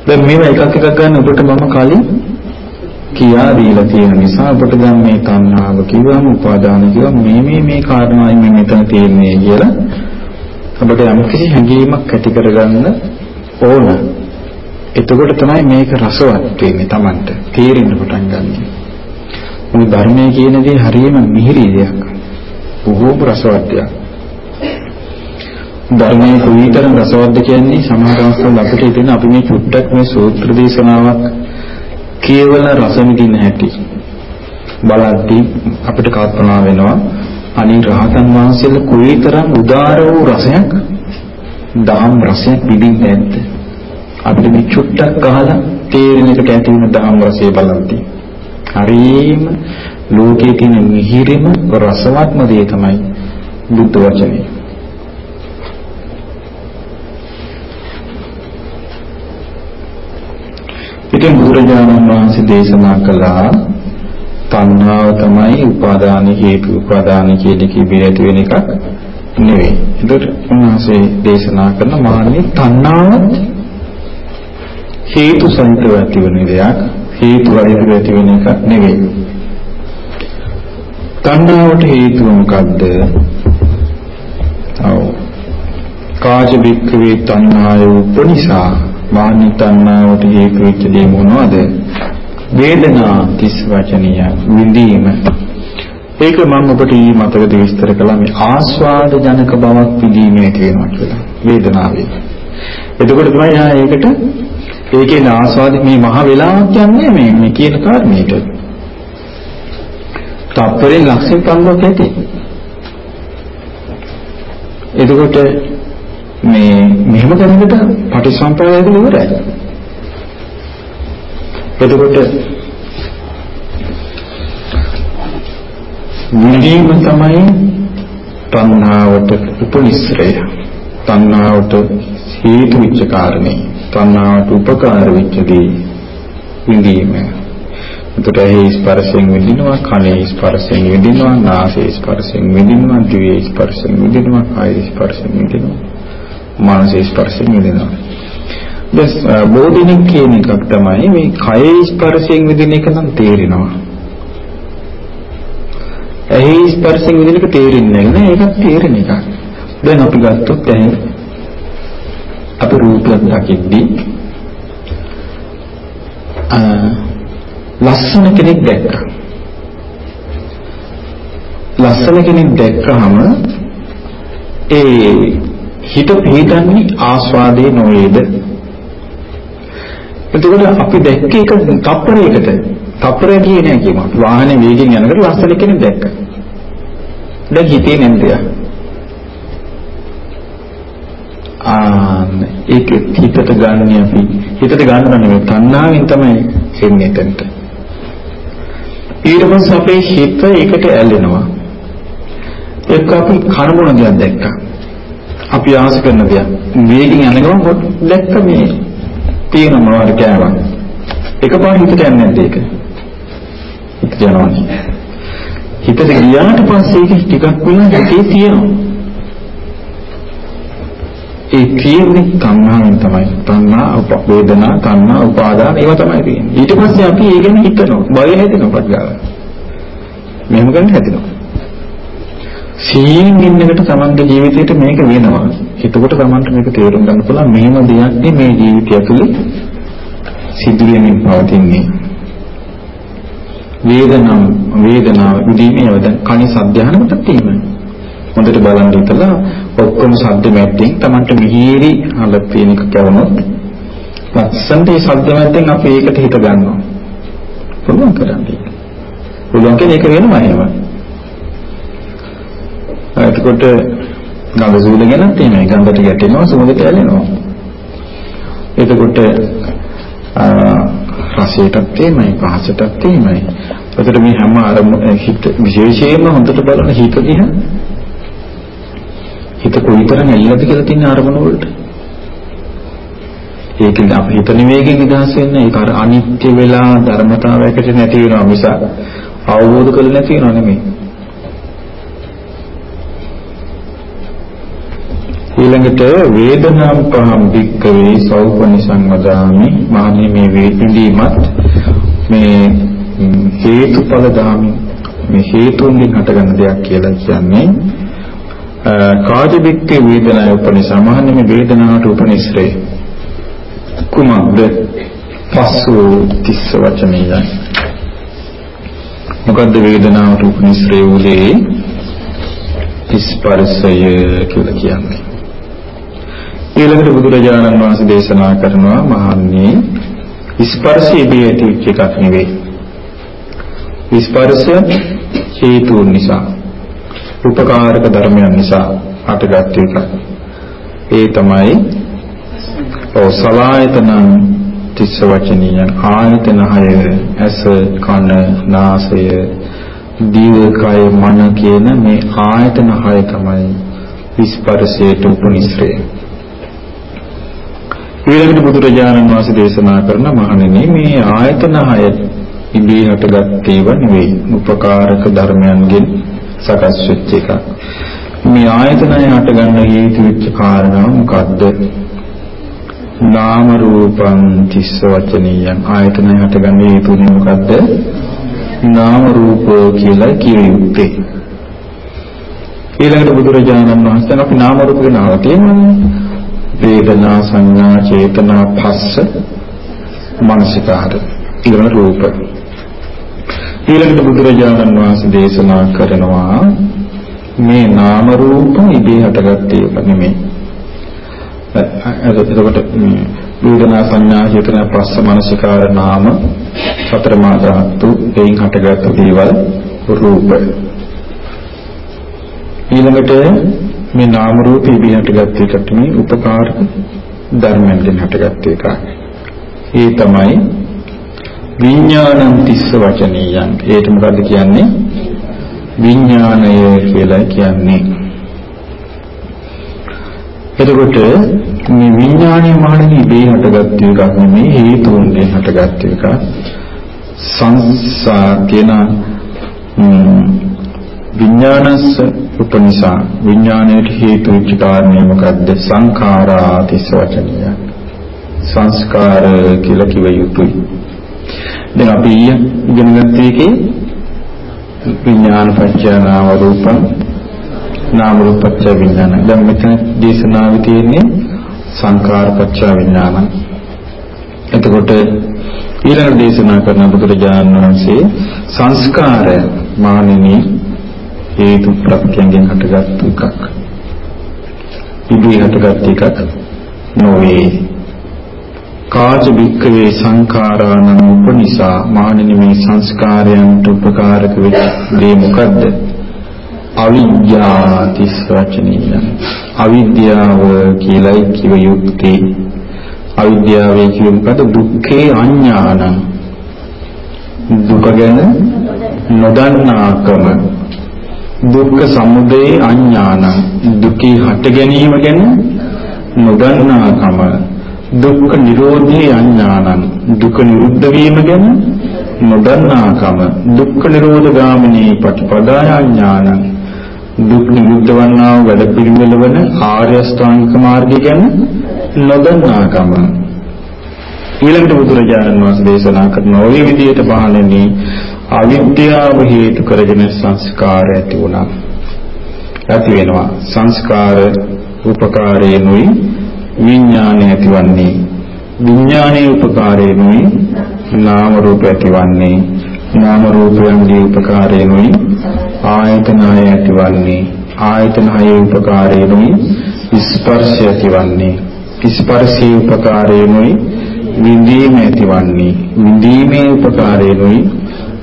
දැන් මේවා එකක් එකක් ගන්න ඔබට මම කලින් කියා දීලා තියෙන නිසා ඔබට දැන් මේ තණ්හාව කිව්වම උපාදාන කිව්වම මේ මේ මේ කාරණායි මේ මෙතන තියෙන්නේ කියලා අපිට යම්කිසි හැඟීමක් ඇති කරගන්න ඕන. එතකොට තමයි මේක රසවත් වෙන්නේ Tamanට. තේරෙන්න පටන් ගන්න. මේ ධර්මයේ කියන දේ හරියම මිහිරි දෙයක්. බොහෝම රසවත් දෙයක්. ධර්මයේ කුවිතරම් රසවත්ද කියන්නේ සමහර අවස්ථාවල අපිට හිතෙන අපි මේ චුට්ටක් මේ සූත්‍ර දේශනාවක් කියවල රස විඳින්න හැටි බලද්දී අපිට කල්පනා වෙනවා අනි රහතන් වහන්සේලා කුවිතරම් උදාර වූ රසයක් දහම් රසයක් විඳින්නේ නැද්ද අපිට මේ චුට්ටක් අහලා තේරෙන එකට ඇති වෙන දහම් රසය බලද්දී හරිම ලෝකයේ තියෙන මිහිරිම රසවත්ම දේ තමයි බුද්ධ වචනේ ඉතින් බුදුරජාණන් වහන්සේ දේශනා කළා තණ්හාව තමයි උපාදාන හේතු උපාදාන කියන කිව්වේ ඇති වෙන එකක් නෙවෙයි. ඒකට උන්වහන්සේ දේශනා කරන මාන්නේ තණ්හාව හේතු සහිතව ඇති වෙන දෙයක් හේතු රහිතව ඇති වෙන එකක් නෙවෙයි. තණ්හාවට හේතුව මොකද්ද? ඔව්. කාජ වික්ඛවේ තණ්හාය උපනිසා මානි තණ්හාවට හේතු වෙච්ච දේ මොනවද? වේදනා තිස් වචනීය විඳීම. ඒක මම ඔබට ඊ මතකද විස්තර කළා මේ ආස්වාද ජනක බවක් විඳීමේ කියනවා කියලා. වේදනාවේ. එතකොට තමයි ආ ඒකට ඒකේ ආස්වාද මේ මහ වෙලාවක් යන්නේ මේ මේ කියන කාරණේට. තප්පරේ ලක්ෂණ 50ක් ඇති. එතකොට මේ මෙහෙම කරනකොට පටිසම්පාදයක ඉවරයි. එතකොට නිදීම තමයි තණ්හාවට උපනිශ්‍රය. තණ්හාවට හේතු වෙච්ච කාරණේ. තණ්හාවට උපකාර වෙච්ච දේ විඳීම. එතකොට ඇහි ස්පර්ශයෙන් විඳිනවා, කනේ ස්පර්ශයෙන් විඳිනවා, නාසයේ ස්පර්ශයෙන් විඳිනවා, දිවේ ස්පර්ශයෙන් විඳිනවා, කායේ ස්පර්ශයෙන් විඳිනවා. මානසික ස්පර්ශයෙන් මිදෙනවා. දැස් බෝධිනික් කියන එකක් තමයි මේ කයේ ස්පර්ශයෙන් විදින එක නම් තේරෙනවා. ඇහි ස්පර්ශයෙන් විදින එක තේරෙන්නේ නැහැ. ඒකත් තේරෙන එකක්. දැන් අපි ගත්තොත් ඇහි අපි රූපයක් දකිද්දී ලස්සන කෙනෙක් දැක්කා. ලස්සන කෙනෙක් දැක්කහම ඒ හිත පිටන්නේ ආස්වාදේ නොවේද? එතකොට අපි දැක්ක එක තප්පරයකට. තප්පරය කියන්නේ කියමු වාහනේ වේගෙන් යනකොට ලස්සන කෙනෙක් දැක්ක. දැන් හිතේ නැන්ද ආන්න ඒක හිතට ගන්න අපි. හිතට ගන්න නෙමෙයි තණ්හාවෙන් තමයි එන්නේ එතනට. ඊට පස්සේ අපේ හිත ඒකට ඇලෙනවා එක්ක අපි කර්මණ දෙයක් දැක්කා අපි ආස කරන දෙයක්. වේගින් යන ගමන් පොත් දැක්ක මේ තියෙන මොනවාරි කෑමක්. එකපාර හිතට යන්නේ නැද්ද ඒක? හිතට යනවා. හිතට ගියාට පස්සේ ඒක ටිකක් වෙලා හිතේ තියෙනවා. ඒ කියන්නේ තණ්හාවෙන් තමයි. තණ්හා උපවේදනා, තණ්හා උපාදාන ඒවා තමයි තියෙන්නේ. ඊට පස්සේ අපි ඒ ගැන හිතනවා. බය හැදෙනවා පස්සේ. මෙහෙම ගන්න හැදෙනවා. සීයෙන් ඉන්නකට තමන්ගේ ජීවිතේට මේක වෙනවා. එතකොට තමන්ට මේක තේරුම් ගන්න පුළුවන් මෙහෙම දෙයක් මේ ජීවිතය ඇතුලේ සිදු වෙමින් පවතින්නේ. වේදනාව වේදනාව විදීමේ වද කණි සද්ධානකට තියෙනවා. හොඳට බලන් ඉතලා ඔක්කොම සද්ද මැද්දෙන් තමන්ට මිහිරි හලක් තියෙන එක කවනොත් ලස්සනට ඒ සද්ද මැද්දෙන් අපි ඒකට හිත ගන්නවා. පුළුවන් කරන්නේ. පුළුවන් කියන්නේ ඒක වෙනවා එහෙම. එතකොට ගඳ සූද ගැනත් එහෙමයි. ගඳට ගැටෙනවා සුවඳට ඇලෙනවා. එතකොට රසයටත් එහෙමයි, පහසටත් එහෙමයි. එතකොට මේ හැම අරමුණ හිත විශේෂයෙන්ම හොඳට බලන හිත දිහා හිත කොයිතරම් ඇල්ලද කියලා තියෙන අරමුණ වලට. ඒකෙන් අපි හිත නිවේගෙන් නිදහස් වෙන්නේ ඒක අර අනිත්‍ය වෙලා ධර්මතාවයකට නැති වෙනවා මිස අවබෝධ කරලා නැති වෙනව නෙමෙයි. ඊළඟට වේදනාම් පහම් වික්කවේ සෞපනි සංවදාමි මානේ මේ වේදින්දීමත් මේ හේතුඵල දාමි මේ හේතුන්ගෙන් හටගන්න දෙයක් කියලා කියන්නේ කාජිබික්ක වේදනාව උපනිසා මහන්නේ මේ වේදනාවට උපනිශ්‍රේ කුමක්ද? පස්සු තිස්ස වචනයයි මොකද්ද වේදනාවට උපනිශ්‍රේ උලේ? ස්පර්ශය කියලා කියන්නේ. ඊළඟට බුදුරජාණන් වහන්සේ දේශනා කරනවා මහන්නේ ස්පර්ශයේ බියටි එකක් නෙවෙයි. ස්පර්ශය හේතුන් නිසා. උපකාරක ධර්මයන් නිසා හටගත් එකක්. ඒ තමයි ඔව් සලායතනං තිස්ස වචනීයන් ආයතන හය ඇස කන නාසය දිව කය මන කියන මේ ආයතන හය තමයි ස්පර්ශයට උපනිශ්‍රය. ඊළඟට බුදුරජාණන් වහන්සේ දේශනා කරන මහණෙනි මේ ආයතන හය ඉබේ හටගත් ඒවා නෙවෙයි උපකාරක ධර්මයන්ගෙන් සකස් වෙච්ච එකක්. මේ ආයතනය හටගන්න හේතු වෙච්ච කාරණා මොකද්ද? නාම රූපං තිස්ස වචනීයං ආයතනය හටගන්න හේතුනේ මොකද්ද? නාම රූප කියලා කිය යුත්තේ. ඊළඟට බුදුරජාණන් වහන්සේ අපි නාම රූප ගැන අහලා තියෙනවානේ. වේදනා සංඥා චේතනා පස්ස මනසිකාර ඊළඟ රූප ඊළඟට බුදුරජාණන් වහන්සේ දේශනා කරනවා මේ නාම රූප ඉබේ හටගත්තේ එක නෙමෙයි. එතකොට වේදනා සංඥා චේතනා පස්ස මනසිකාර නාම සතර මා ධාතු එයින් හටගත් දේවල් රූප. ඊළඟට මේ නාම රූප ඉබේ හටගත් එකට මේ උපකාරක ධර්මයෙන් හටගත් එකක්. ඒ තමයි විඥානං තිස්ස වචනීයං ඒකට මොකද්ද කියන්නේ? විඥානය කියලා කියන්නේ. එතකොට මේ විඥානයේ මහණෙනි ඉබේ හටගත් එකක් නෙමෙයි හේතුන්ගෙන් හටගත් එකක් සංසා කියන විඥානස්ස උපනිසා. විඥාණයට හේතු වෙච්ච කාරණේ මොකද්ද? සංඛාරා තිස්ස වචනීය. සංස්කාර කියලා කිව යුතුයි. දැන් අපි ඊය ඉගෙන ගත්ත එකේ විඥාන පත්‍ය නාම රූපං නාම රූප පත්‍ය විඥාන. දැන් මෙතන දේශනාවේ තියෙන්නේ සංඛාර පත්‍ය විඥාන. එතකොට ඊළඟ දේශනා කරන බුදුරජාණන් වහන්සේ සංස්කාරය මානිනී හේතු ප්‍රත්‍යයෙන් හටගත් එකක්. ඉදී හටගත් එකක් නොවේ. කාච වික්කවේ සංඛාරාණං උපනිසා මානිනි මේ සංස්කාරයන්ට උපකාරක වෙච්ච දේ මොකද්ද? අවිද්‍යාති වචනීය. අවිද්‍යාව කියලායි කිව යුත්තේ. අවිද්‍යාවේ කියුම් මොකද? දුක්ඛේ අඥානං. දුක ගැන නොදන්නාකම. දුක්ඛ සමුදය අඥානං. දුකේ හට ගැනීම ගැන නොදන්නාකම. දුක්ඛ නිරෝධේ අඥානං දුක නිරුද්ධ වීම ගැන නොදන්නාකම. දුක්ඛ නිරෝධ ගාමිනී පටිපදාය අඥානං දුක් නිරුද්ධ වන්නා වූ වැඩ පිළිවෙල වන ආර්ය අෂ්ටාංගික මාර්ගය ගැන නොදන්නාකම. ඊළඟට බුදුරජාණන් වහන්සේ දේශනා කරන ওই විදිහට බාහලෙනි අවිද්‍යාව හේතු කරගෙන සංස්කාර ඇති වුණා. ඇති වෙනවා. සංස්කාර උපකාරයෙන්ුයි විඥානය ඇතිවන්නේ. විඥානයේ උපකාරයෙන්ුයි නාම රූප ඇතිවන්නේ. නාම රූපයන්ගේ උපකාරයෙන්ුයි ආයතනය ඇතිවන්නේ. ආයතනයේ උපකාරයෙන්ුයි ස්පර්ශය ඇතිවන්නේ. ස්පර්ශයේ උපකාරයෙන්ුයි විඳීම ඇතිවන්නේ. විඳීමේ උපකාරයෙන්ුයි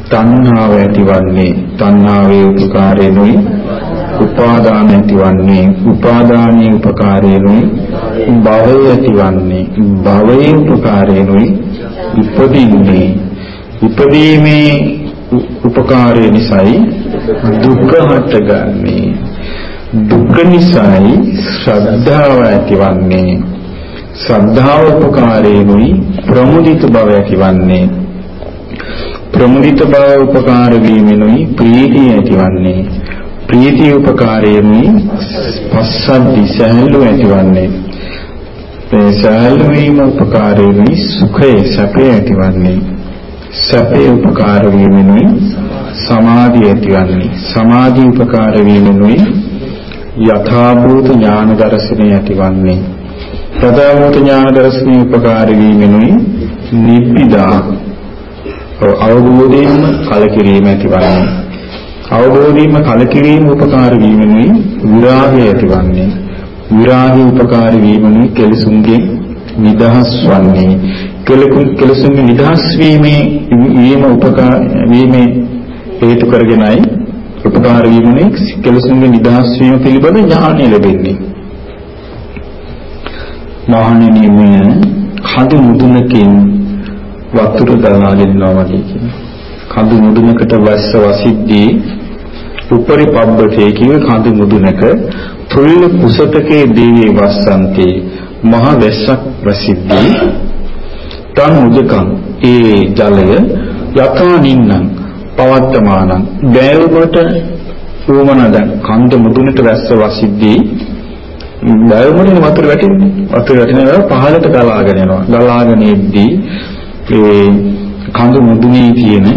තණ්හාව ඇතිවන්නේ. තණ්හාවේ උපකාරයෙන්ුයි උපාදාන ඇතිවන්නේ. උපාදානයේ උපකාරයෙන්ුයි භවය ඇතිවන්නේ භවයේ උපකාරයෙන්ුයි ඉපදින්නේ ඉපදීමේ උපකාරය නිසායි දුක හටගන්නේ දුක නිසායි ශ්‍රද්ධාව ඇතිවන්නේ. ශ්‍රද්ධාව උපකාරයෙන්ුයි ප්‍රමුදිත භව ඇතිවන්නේ. ප්‍රමුදිත භව උපකාර වීමෙනුයි ප්‍රීතිය ඇතිවන්නේ. ප්‍රීතිය උපකාරයෙන්ුයි පස්සද්ධි සහැල්ලු ඇතිවන්නේ. මේ සහැල්ලු වීම උපකාරයෙන්ුයි සුඛය සැපය ඇතිවන්නේ. සැපේ උපකාර වීමෙනුයි සමාධිය ඇතිවන්නේ. සමාධි උපකාර වීමෙනුයි යථාභූත ඥාන දර්ශනය ඇතිවන්නේ. යථාභූත ඥාන දර්ශනය උපකාර වීමෙනුයි නිබ්බිදා අවබෝධයෙන්ම කලකිරීම ඇතිවන්නේ. අවබෝධයෙන්ම කලකිරීම උපකාර වීමෙනුයි විරාගය ඇතිවන්නේ. විරාගය උපකාර වීමෙනුයි කෙලසුන්ගේ නිදහස් වන්නේ කෙලසුන්ගේ නිදහස් වීමේ වීම උපකාර වීමේ හේතු කරගෙනයි උපකාර වීමනේ කෙලසුන්ගේ නිදහස් වීම පිළිබඳ ඥානය ලැබෙන්නේ. මහණෙනි මේ කඳු මුදුනකින් වතුර ගලාගෙන යනවා වගේ කියනවා. කඳු මුදුනකට වැස්ස වසිද්දී උපරි පබ්බතේ කිව කඳු මුදුනක තුල්ල කුසතකේ දේවී වස්සන්ති මහ වැස්සක් ප්‍රසිද්ධී. තන් මුදකම් ඒ ජලය යථා නින්නම් පවත්තමානං බෑවකට වුමන දැන් කන්ද මුදුනට වැස්ස වසිද්දී. බෑවමනේ වතුර වැටෙන්නේ වතුර වැටෙනවා පහළට ගලාගෙන යනවා. ගලාගෙන එද්දී ඒ කඳු මුදුනේ තියෙන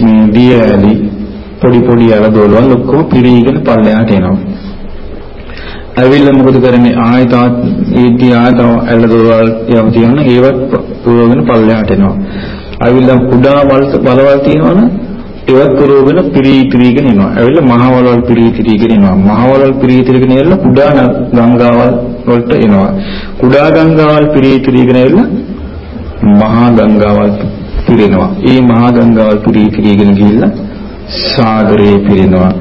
මේ දිය ඇලි පොඩි පොඩි ඇලදෝලවල් ඔක්කොම පිරීගෙන පල්ලෙහාට එනවා. ඇවිල්ලා මොකද කරන්නේ ආයත ඒදී ආයත ඇලදෝලවල් යම් තියෙනවා ඒවත් පුරවගෙන පල්ලෙහාට එනවා ඇවිල්ලා කුඩා බලවල් තියෙනවනේ ඒවත් පුරවගෙන පිරී පිරීගෙන එනවා. ඇවිල්ලා මහවලවල් පිරී පිරීගෙන එනවා. මහවලවල් පිරී පිරීගෙන එල්ල කුඩා ගංගාවල් වලට එනවා. කුඩා ගංගාවල් පිරී පිරීගෙන එල්ල මහා ගංගාවල් පිරෙනවා. ඒ මහා ගංගාවල් පිරී පිරීගෙන ගිහිල්ලා සාගරේ පිරෙනවා.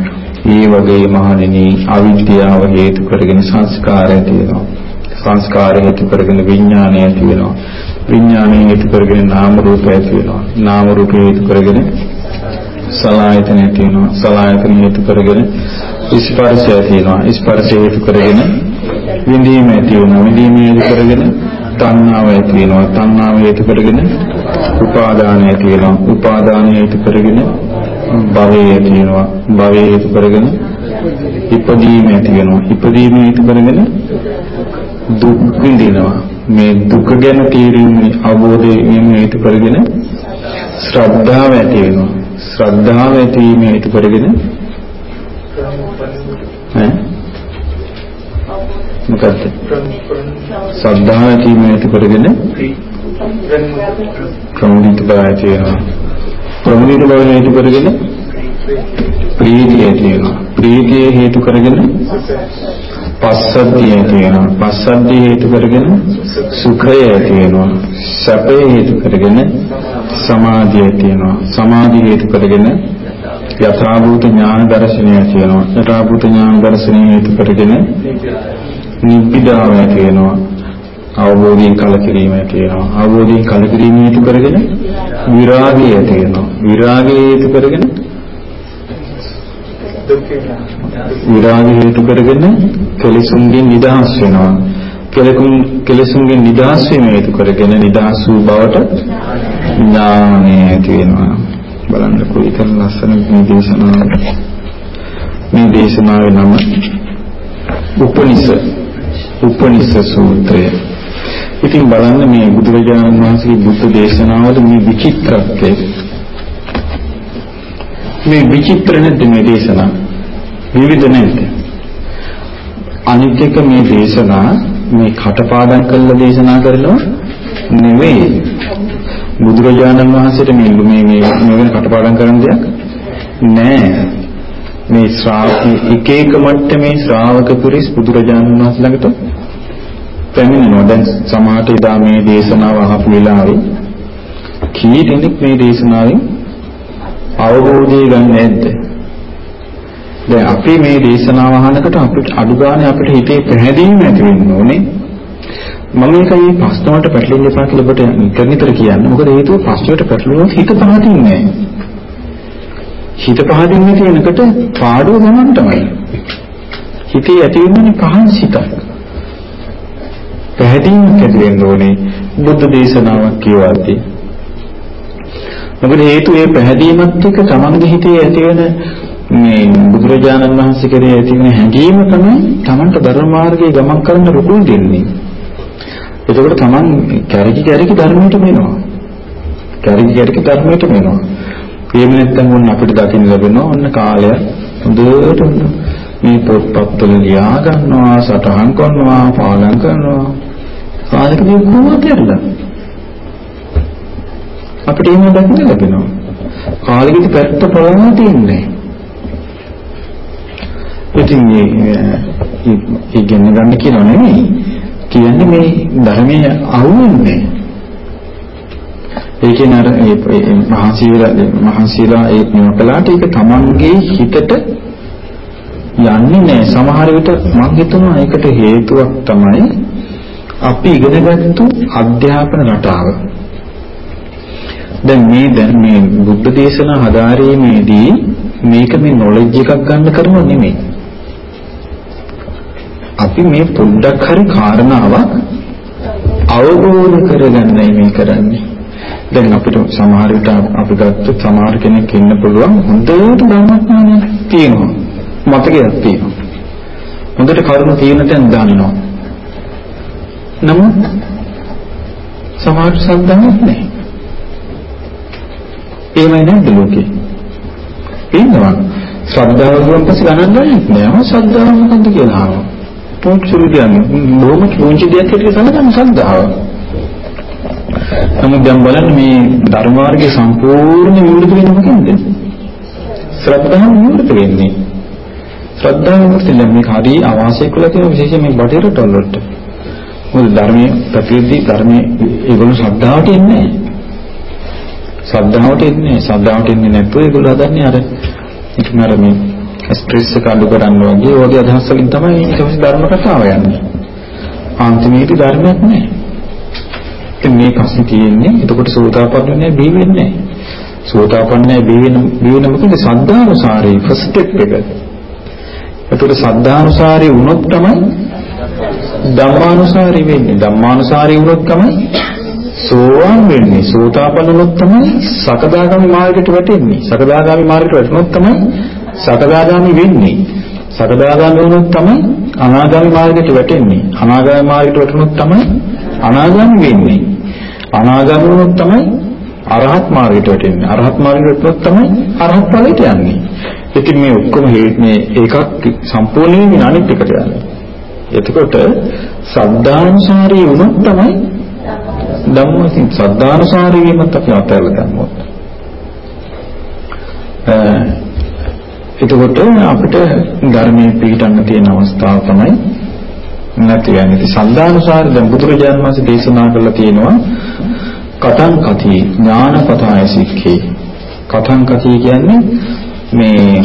ඒ වගේ මහණෙනි අවිද්‍යාව හේතු කරගෙන සංස්කාරය තියෙනවා. සංස්කාරය හේතු කරගෙන විඥානය ඇති වෙනවා. විඥානය හේතු කරගෙන නාම රූපය ඇති වෙනවා. නාම රූපය හේතු කරගෙන සලායතනය තියෙනවා. සලායතන හේතු කරගෙන ස්පර්ශය තියෙනවා. ස්පර්ශය හේතු කරගෙන විඳීම ඇති වෙනවා. විඳීම හේතු කරගෙන තණ්හාව ඇති වෙනවා. තණ්හාව හේතු කරගෙන උපාදානය ඇති වෙනවා. උපාදානය හේතු කරගෙන භවය ඇති වෙනවා. භවය හේතු කරගෙන ඉපදීම ඇති වෙනවා. ඉපදීම හේතු කරගෙන දුක් විඳිනවා. මේ දුක ගැන තීරීම අවබෝධයෙන් හේතු කරගෙන ශ්‍රද්ධාව ඇති වෙනවා. ශ්‍රද්ධාව ඇති වීම හේතු කරගෙන ඈ මොකද්ද? ශ්‍රද්ධාව ඇති වීම හේතු කරගෙන ප්‍රමුදිත බව ඇති වෙනවා. ප්‍රමුදිත බව හේතු කරගෙන ප්‍රීතිය ඇති වෙනවා. ප්‍රීතිය හේතු කරගෙන පස්සද්ධිය ඇති වෙනවා. පස්සද්ධිය හේතු කරගෙන සුඛය ඇති වෙනවා. සැපය හේතු කරගෙන සමාධිය ඇති වෙනවා. සමාධිය හේතු කරගෙන යථාභූත ඥාන දර්ශනය ඇති වෙනවා. යථාභූත ඥාන දර්ශනය හේතු කරගෙන නිබ්බිදාව ඇති වෙනවා. අවබෝධයෙන් කලකිරීම ඇති වෙනවා. අවබෝධයෙන් කලකිරීම හේතු කරගෙන විරාගය ඇති වෙනවා. විරාගය හේතු කරගෙන විරාගය හේතු කරගෙන කෙලෙසුන්ගෙන් නිදහස් වෙනවා. කෙලකුන් කෙලෙසුන්ගෙන් නිදහස් වීම හේතු කරගෙන නිදහස් වූ බවට ඥානය ඇති වෙනවා. බලන්න කොයිතරම් ලස්සන මේ දේශනාව. මේ දේශනාවේ නම උපනිෂ උපනිෂ සූත්‍රය. ඉතින් බලන්න මේ බුදුරජාණන් වහන්සේගේ බුද්ධ දේශනාවල මේ විචිත්‍රත්වය මේ විචිත්‍ර නැද්ද මේ දේශනා? විවිධ නැද්ද? අනිත් එක මේ දේශනා මේ කටපාඩම් කරලා දේශනා කරනවා නෙවෙයි. බුදුරජාණන් වහන්සේට මේ මේ මේ මෙවන කටපාඩම් කරන දෙයක් නෑ. මේ ශ්‍රාවක එක එක මට්ටමේ ශ්‍රාවක පුරිස් බුදුරජාණන් වහන්සේ ළඟට පැමිණෙනවා. දැන් සමාහට එදා මේ දේශනාව අහපු වෙලාවේ කී දෙනෙක් මේ දේශනාවෙන් අවබෝධය ගන්න නැද්ද? දැන් අපි මේ දේශනාව අහනකොට අපිට අඩු ගානේ අපිට හිතේ පැහැදීම ඇති වෙන්න ඕනේ. මම මේකයි ප්‍රශ්න වලට පැටලෙන්න එපා කියලා ඔබට නිතර නිතර කියන්නේ. මොකද හේතුව ප්‍රශ්න වලට පැටලුණොත් හිත පහදින්නේ නැහැ. හිත පහදින්නේ කියනකොට පාඩුව ගමන් තමයි. හිතේ ඇති වෙන්නේ පහන් සිතක්. පැහැදීමක් ඇති වෙන්න ඕනේ බුද්ධ දේශනාවක් කියවද්දී. මොකද හේතුව ඒ පැහැදීමත් එක්ක තමන්ගේ හිතේ ඇතිවෙන මේ බුදුරජාණන් වහන්සේ කෙරේ ඇතිවෙන හැඟීම තමයි තමන්ට ධර්ම මාර්ගයේ ගමන් කරන්න රුකුල් දෙන්නේ. එතකොට තමන් කැරකි කැරකි ධර්මයට මෙනවා. කැරකි කැරකි ධර්මයට මෙනවා. එහෙම නැත්නම් ඔන්න අපිට දකින්න ලැබෙනවා ඔන්න කාලය හොඳට මේ පොත්පත්වල ලියා ගන්නවා, සටහන් කරනවා, පාලන කරනවා. කාලෙකදී කොහොමද කරලා? අපිට එහෙම දකින්න ලැබෙනවා. කාලෙකදී පැත්ත පොළොව තියන්නේ. ඉතින් මේ ඉගෙන ගන්න කියනවා නෙමෙයි. කියන්නේ මේ ධර්මයේ අහුවෙන්නේ. ඒ කියන්නේ අර ඒ මහසීලා මහසීලා ඒ නියකලාට ඒක Tamanගේ හිතට යන්නේ නැහැ. සමහර විට මම හිතනවා ඒකට හේතුවක් තමයි අපි ඉගෙනගත්තු අධ්‍යාපන රටාව. දැන් මේ දැන් මේ බුද්ධ දේශනා හදාරීමේදී මේක මේ නොලෙජ් එකක් ගන්න කරනව නෙමෙයි. අපි මේ පොඩ්ඩක් හරි කාරණාවක් අවබෝධ කරගන්නයි මේ කරන්නේ. දැන් අපිට සමහර විට අපි ගත්තොත් සමහර කෙනෙක් ඉන්න පුළුවන් හොඳට ධර්මඥානය තියෙනවා. මතකයක් තියෙනවා. හොඳට කරුණු තියෙන තැන දන්නවා. නමුත් සමහර සද්ධාවක් නැහැ. එහෙමයි නේද ලෝකේ? ඉන්නවා. ශ්‍රද්ධාව ගුවන් පස්සේ ගණන් ගන්නෙත් නෑ. ශ්‍රද්ධාව මොකද්ද කියලා අහනවා. පුංචි විදියට බොහොම පුංචි දෙයක් හැටියට සමගම ශ්‍රද්ධාව. නමුත් දැන් බලන්න මේ ධර්ම මාර්ගයේ සම්පූර්ණ විවෘත වෙන්නේ මොකෙන්ද? ශ්‍රද්ධාව විවෘත වෙන්නේ. ශ්‍රද්ධාව විවෘත වෙන්නේ මේක හරි අවාසිය කියලා තියෙන විශේෂයෙන් මේ බටේර ටොල් වලට. මොකද ධර්මයේ ප්‍රතිවිදි ධර්මයේ ඒගොල්ලෝ ශ්‍රද්ධාවට එන්නේ නැහැ. ශ්‍රද්ධාවට එන්නේ ශ්‍රද්ධාවට එන්නේ නැත්නම් ඒගොල්ලෝ හදන්නේ අර ඉක්මර මේ ස්ට්‍රෙස් එක අඩු කරන්න වගේ වගේ අදහස් වලින් තමයි ඊට පස්සේ ධර්ම කතාව යන්නේ. අන්තිමේදී ධර්මයක් නැහැ. ඉතින් මේ ප්‍රශ්නේ තියෙන්නේ එතකොට සෝතාපන්නනේ බී වෙන්නේ නැහැ. සෝතාපන්නයි බී වෙන බී වෙන මොකද සද්ධානුසාරී ෆස්ට් ස්ටෙප් එක. එතකොට සද්ධානුසාරී වුණොත් තමයි ධම්මානුසාරී වෙන්නේ. ධම්මානුසාරී වුණොත් තමයි සෝවාන් වෙන්නේ. සෝතාපන්න වුණොත් තමයි සකදාගාමි මාර්ගයට වැටෙන්නේ. සකදාගාමි මාර්ගයට වැටුණොත් තමයි සකදාගාමි වෙන්නේ. සකදාගාමි වුණොත් තමයි අනාගාමි මාර්ගයට වැටෙන්නේ. අනාගාමි මාර්ගයට වැටුණොත් තමයි අනාගාමි වෙන්නේ. අනාගාමි වුණොත් තමයි අරහත් මාර්ගයට වැටෙන්නේ. අරහත් මාර්ගයට වැටුණොත් තමයි අරහත් ඵලයට යන්නේ. ඉතින් මේ ඔක්කොම මේ ඒකක් සම්පූර්ණයෙන් අනිත් එකට යන්නේ. එතකොට සද්ධානුසාරී වුණොත් තමයි ධම්මසින් සද්ධානුසාරී වීමත් අපි අත්හැරලා ගන්නවා. එතකොට අපිට ධර්මයේ පිළිටන්න තියෙන අවස්ථාව තමයි නැති වෙන්නේ. ඉතින් සද්ධානුසාර දැන් බුදුරජාණන් වහන්සේ දේශනා කළා තියෙනවා කතං කති ඥානපතාය සික්ඛේ. කතං කති කියන්නේ මේ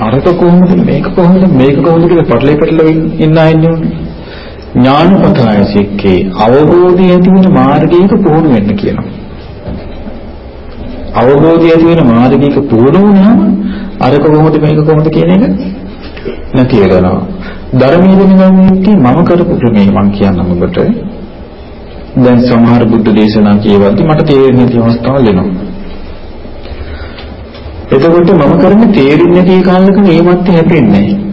අරක කොහොමද මේක කොහොමද මේක කොහොමද කියලා පටලෙ පටලෙ ඉන්න අයන්නේ ඥානපතාය සික්ඛේ අවබෝධය ඇති වෙන මාර්ගයක පුහුණු වෙන්න කියනවා. අවබෝධය ඇති වෙන මාර්ගයක පුහුණු වුණාම අර කොහොමද මේක කොහොමද කියන එක නැති වෙනවා. ධර්මයේ දැනගන්නේ මම කරපු ක්‍රමේ මම කියන්නම් ඔබට. දැන් සමහර බුද්ධ දේශනා කියවද්දි මට තේරෙන්නේ නැති අවස්ථාවල් එනවා. එතකොට මම කරන්නේ තේරෙන්නේ නැති කාලයක මේ මැත්තේ හැපෙන්නේ නැහැ.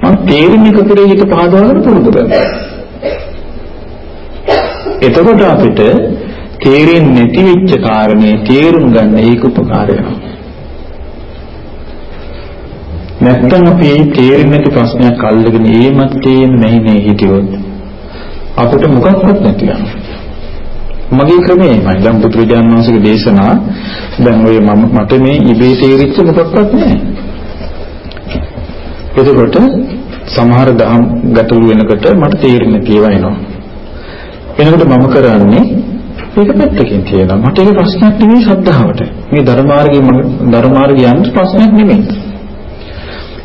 මම තේරෙන්නේ කපුරේ හිත පහදවගෙන පුරුදු කරනවා. එතකොට අපිට තේරෙන්නේ නැති වෙච්ච කාරණේ තේරුම් ගන්න ඒක උපකාර වෙනවා. නැත්තම් අපි තේරෙන්නේ නැති ප්‍රශ්නයක් අල්ලගෙන ඒ මැත්තේ නැහි නේ හිටියොත් අපිට මොකක්වත් නැති යනවා. මගේ ක්‍රමයමයි දැන් බුදුරජාණන් වහන්සේගේ දේශනා දැන් ඔය මම මට මේ ඉබේ තේරිච්ච මොකක්වත් නැහැ. එතකොට සමහර දහම් ගැටළු වෙනකොට මට තේරෙන්නේ කියලා එනවා. එනකොට මම කරන්නේ ඒක පැත්තකින් තියනවා. මට ඒක ප්‍රශ්නයක් නෙවෙයි ශ්‍රද්ධාවට. මේ ධර්මාර්ගයේ ධර්මාර්ගය යන්න ප්‍රශ්නයක් නෙමෙයි.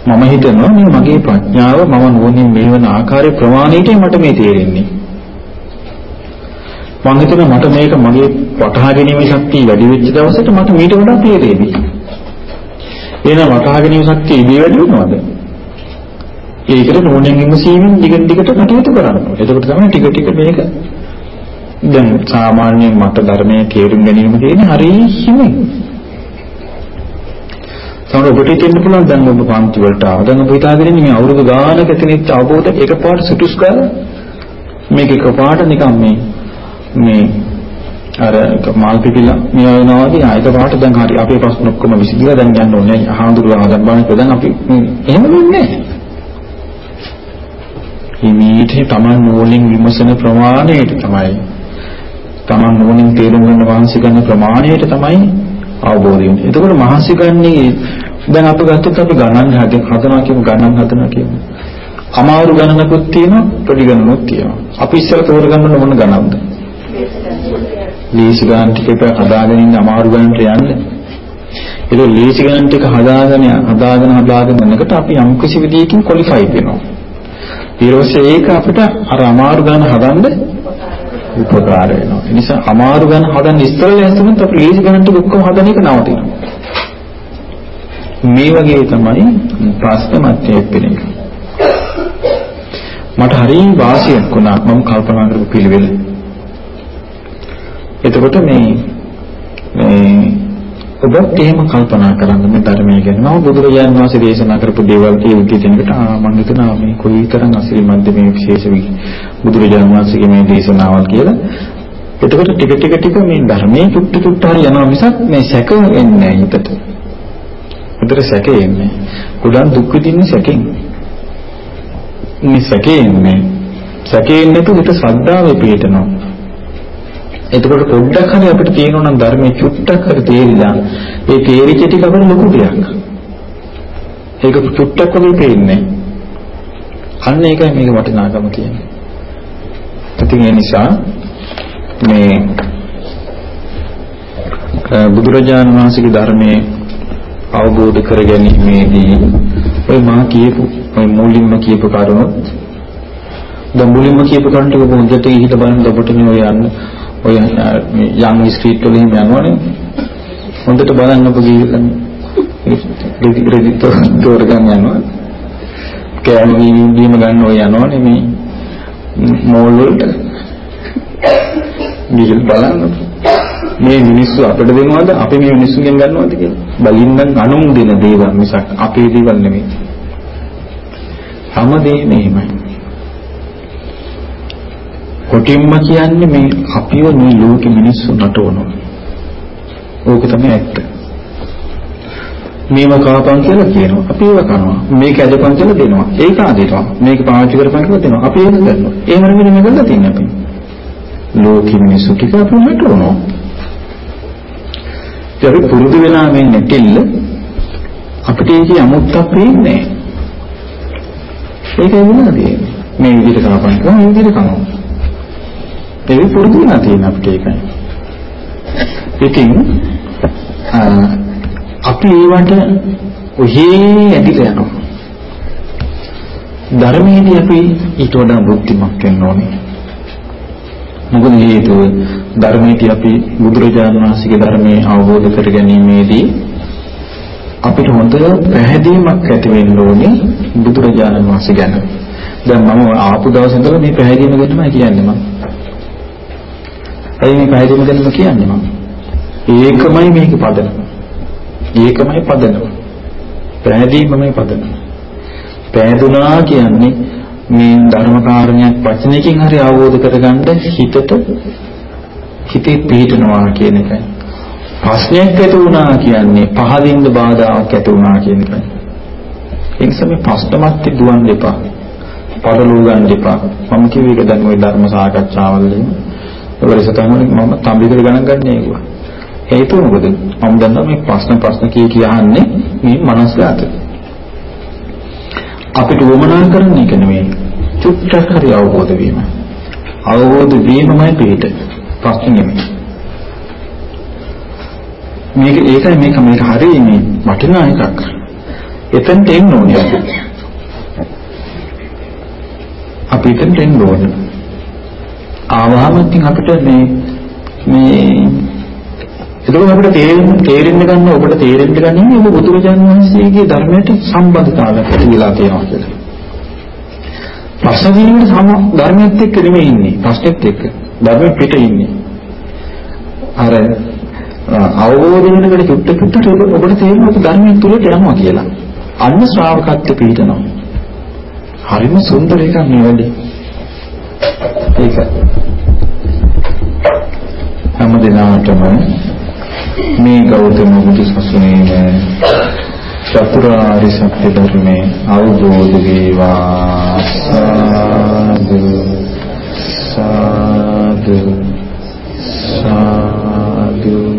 මම හිතනවා මේ මගේ ප්‍රඥාව මම නුවණින් මෙවන ආකාරයේ ප්‍රමාණයට මට මේ තේරෙන්නේ. මම හිතනවා මට මේක මගේ වටහා ගැනීමේ ශක්තිය වැඩි වෙච්ච දවසට මට මීට වඩා තේරෙවි. එහෙනම් වටහා ගැනීම ශක්තිය ඉබේ වැඩි වෙනවද? ඒකට නෝනෙන් විමසීමෙන් දිගට දිගට කටයුතු කරන්න. එතකොට තමයි ටික ටික මේක දැන් සාමාන්‍යයෙන් මට ධර්මයේ තේරුම් ගැනීම තියෙන්නේ හරි හිමින්. සමහර ඔබට හිතෙන්න පුළුවන් දැන් ඔබ පන්ති වලට ආව. දැන් ඔබ හිතාගෙන ඉන්නේ මේ අවුරුදු ගානක කෙනෙක් අවබෝධ එකපාරට සුටුස් කරලා මේක එකපාරට නිකන් මේ මේ අර මල් පිපිලා මේ වෙනවා වගේ ආයත පාට දැන් හරි අපේ ප්‍රශ්න ඔක්කොම විසඳලා දැන් යන්න ඕනේ. හාමුදුරුවෝ ආදම් බලන්න දැන් අපි එහෙම වෙන්නේ නැහැ. තමන් නෝලින් විමසන ප්‍රමාණයට තමයි තමන් නෝනින් තේරුම් ගන්න වහන්සේ ගන්න ප්‍රමාණයට තමයි අවබෝධය වෙන්නේ. එතකොට මහන්සි ගන්නේ දැන් අපි ගත්තොත් අපි ගණන් හදනවා කියමු ගණන් හදනවා කියමු. අමාරු ගණනකුත් තියෙනවා පොඩි ගණනකුත් තියෙනවා. අපි ඉස්සෙල්ලා තෝරගන්න ඕන මොන ගණන්ද? ලීසි ගණන් ටික හදාගෙන ඉන්න අමාරු ගණන්ට යන්නේ. ඒක ලීසි ගණන් ටික හදාගෙන හදාගෙන හදාගෙන යනකොට අපි යම් කිසි විදියකින් ක්වොලිෆයි වෙනවා. ඊළඟට ඒක අපිට අර අමාරු ගණන් හදන්න උපකාර වෙනවා. ඒ නිසා අමාරු ගණන් හදන්න ඉස්සෙල්ලා ඇසුනත් අපි ලීසි ගණන් ටික ඔක්කොම හදන එක නවතිනවා. මේ වගේ තමයි ප්‍රශ්න මැත්තේ පිළිගන්නේ. මට හරිය වාසියක් වුණා මම කල්පනා කරපු පිළිවෙල. එතකොට මේ මේ ඔබත් එහෙම කල්පනා කරන්න මේ ධර්මය ගැන. මම බුදුරජාණන් වහන්සේ දේශනා කරපු දේවල් ඒ විදිහට ආ මම හිතනවා මේ කොයිතරම් අසිරිමත්ද මේ විශේෂ බුදුරජාණන් වහන්සේගේ මේ දේශනාවල් කියලා. එතකොට ටික ටික ටික මේ ධර්මයේ චුට්ට චුට්ට හරි යනවා මිසක් මේ සැක එන්නේ නැහැ හිතට. හිතට සැක එන්නේ. ගොඩක් දුක් විඳින්නේ සැකෙන්. මේ සැකේ ඉන්නේ. සැකේ ඉන්නතු හිත ශ්‍රද්ධාවේ පිහිටනවා. එතකොට පොඩ්ඩක් හරි අපිට තියෙනවා නම් ධර්මයේ චුට්ටක් හරි තේරිලා ඒ තේරිච්ච ටික අපිට ලොකු දෙයක්. ඒක චුට්ටක් වගේ පේන්නේ. අන්න ඒකයි මේක වටිනාකම කියන්නේ. ඉතින් ඒ නිසා මේ බුදුරජාණන් වහන්සේගේ ධර්මයේ අවබෝධ කර ගැනීමේදී ඔය මා කියපු ඔය මුලින්ම කියපු කරුණු දැන් මුලින්ම කියපු කරුණු ටික පොඩ්ඩක් ගිහිල්ලා බලන්න ඔබට මේ ඔය යන්න ඔය යම් ස්ට්‍රීට් වලින් යනවනේ. හොඳට බලන්න ඔබ ගිහිල්ලා රෙදි රෙදි තෝරගන්න යනවා. කෑම බීම ගන්න ඔය යනවනේ මේ මෝල් වලට. ගිහින් බලන්න. මේ මිනිස්සු අපිට දෙනවද? අපි මේ මිනිස්සුන්ගෙන් ගන්නවද කියලා. බලින්නම් අනුන් දෙන දේවල් මිසක් අපේ දේවල් නෙමෙයි. හැමදේම එහෙමයි. කොටින්ම කියන්නේ මේ අපිව මේ ලෝකෙ මිනිස්සු නටවනවා. ඕක තමයි ඇත්ත. මේව කවපන් කියලා කියනවා. අපි ඒව කරනවා. මේක ඇදපන් කියලා දෙනවා. ඒක ආදිනවා. මේක පාවිච්චි කරපන් කියලා දෙනවා. අපි ඒක කරනවා. ඒ මොන විදිහට මේක තියෙන්නේ අපි. ලෝකෙ මිනිස්සු ටික අපි නටවනවා. ඒ අපි පුරුදු වෙනා මේ නැටිල්ල අපිට ඒකේ අමුත්තක් පේන්නේ නැහැ. ඒකයි වෙනදී. මේ විදිහට කනපන් කරනවා මේ විදිහට කනවා. ඒක පුරුදු වෙනා තියෙන අපිට ඒකයි. ඉතින් අපි ඒවට ඔහේ ඇදිලා යනවා. ධර්මයේදී අපි ඊට වඩා බුද්ධිමත් වෙන්න ඕනේ. මොකද හේතුව ධර්මයේදී අපි බුදුරජාණන් වහන්සේගේ ධර්මයේ අවබෝධ කර ගැනීමේදී අපිට හොඳ පැහැදීමක් ඇති වෙන්න ඕනේ බුදුරජාණන් වහන්සේ ගැන. දැන් මම ආපු දවස් ඉඳලා මේ පැහැදීම ගැනම කියන්නේ මම. ඇයි මේ පැහැදීම ගැනම කියන්නේ මම? ඒකමයි මේක පදනම. ඒකමයි පදනම. පැහැදීමමයි පදනම. පැහැදුනා කියන්නේ මේ ධර්ම කාරණයක් වචනයකින් හරි අවබෝධ කරගන්න හිතට හිතේ පිහිටනවා කියන එකයි. ප්‍රශ්නයක් ඇති වුණා කියන්නේ පහදින්න බාධාවක් ඇති වුණා කියන එකයි. ඒ නිසා මේ ප්‍රශ්නමත් දුවන්න එපා. පදලු ගන්න එපා. මම කිව්ව එක දැන් ওই ධර්ම සාකච්ඡාවල් වලින් ඔයගොල්ලෝ සතහන මම තම්බිකර ගණන් ගන්න ඒවා. හේතුව මොකද? මම දන්නවා මේ ප්‍රශ්න ප්‍රශ්න කිය කියන්නේ මේ මනස ගත. අපිට වමනා කරන්න එක නෙමෙයි. චුට්ටක් හරි අවබෝධ වීම. අවබෝධ වීමමයි පිට. ප්‍රශ්න නෙමෙයි. මේක ඒකයි මේක මේක හරිය මේ වටිනා එකක්. එතනට එන්න ඕනේ අපි. අපි එතනට එන්න ඕනේ. ආවහම ඉතින් අපිට මේ මේ එතකොට අපිට තේරෙන්න තේරෙන්න ගන්න ඔබට තේරෙන්න ගන්නේ ඔබ බුදුරජාණන් වහන්සේගේ ධර්මයට සම්බන්ධතාවයක් ඇති වෙලා තියෙනවා කියලා. ප්‍රශ්න දිනුනේ සම ධර්මයේත් එක්ක නෙමෙයි ඉන්නේ ප්‍රශ්නෙත් එක්ක. ධර්මෙ පිට ඉන්නේ. අර අවබෝධ වෙනකොට චුට්ට චුට්ට ඔබට තේරෙනවා ධර්මයෙන් තුලට යනවා කියලා. අන්න ශ්‍රාවකත්ව පිළිතනවා. හරිම සුන්දර එකක් මේ වැඩේ. ඒක හැම දිනකටම මේ ගෞතම බුදු සසුනේ චතුරාර්ය සත්‍ය ධර්මයේ අවබෝධ වේවා. සාදු. සාදු. සාදු.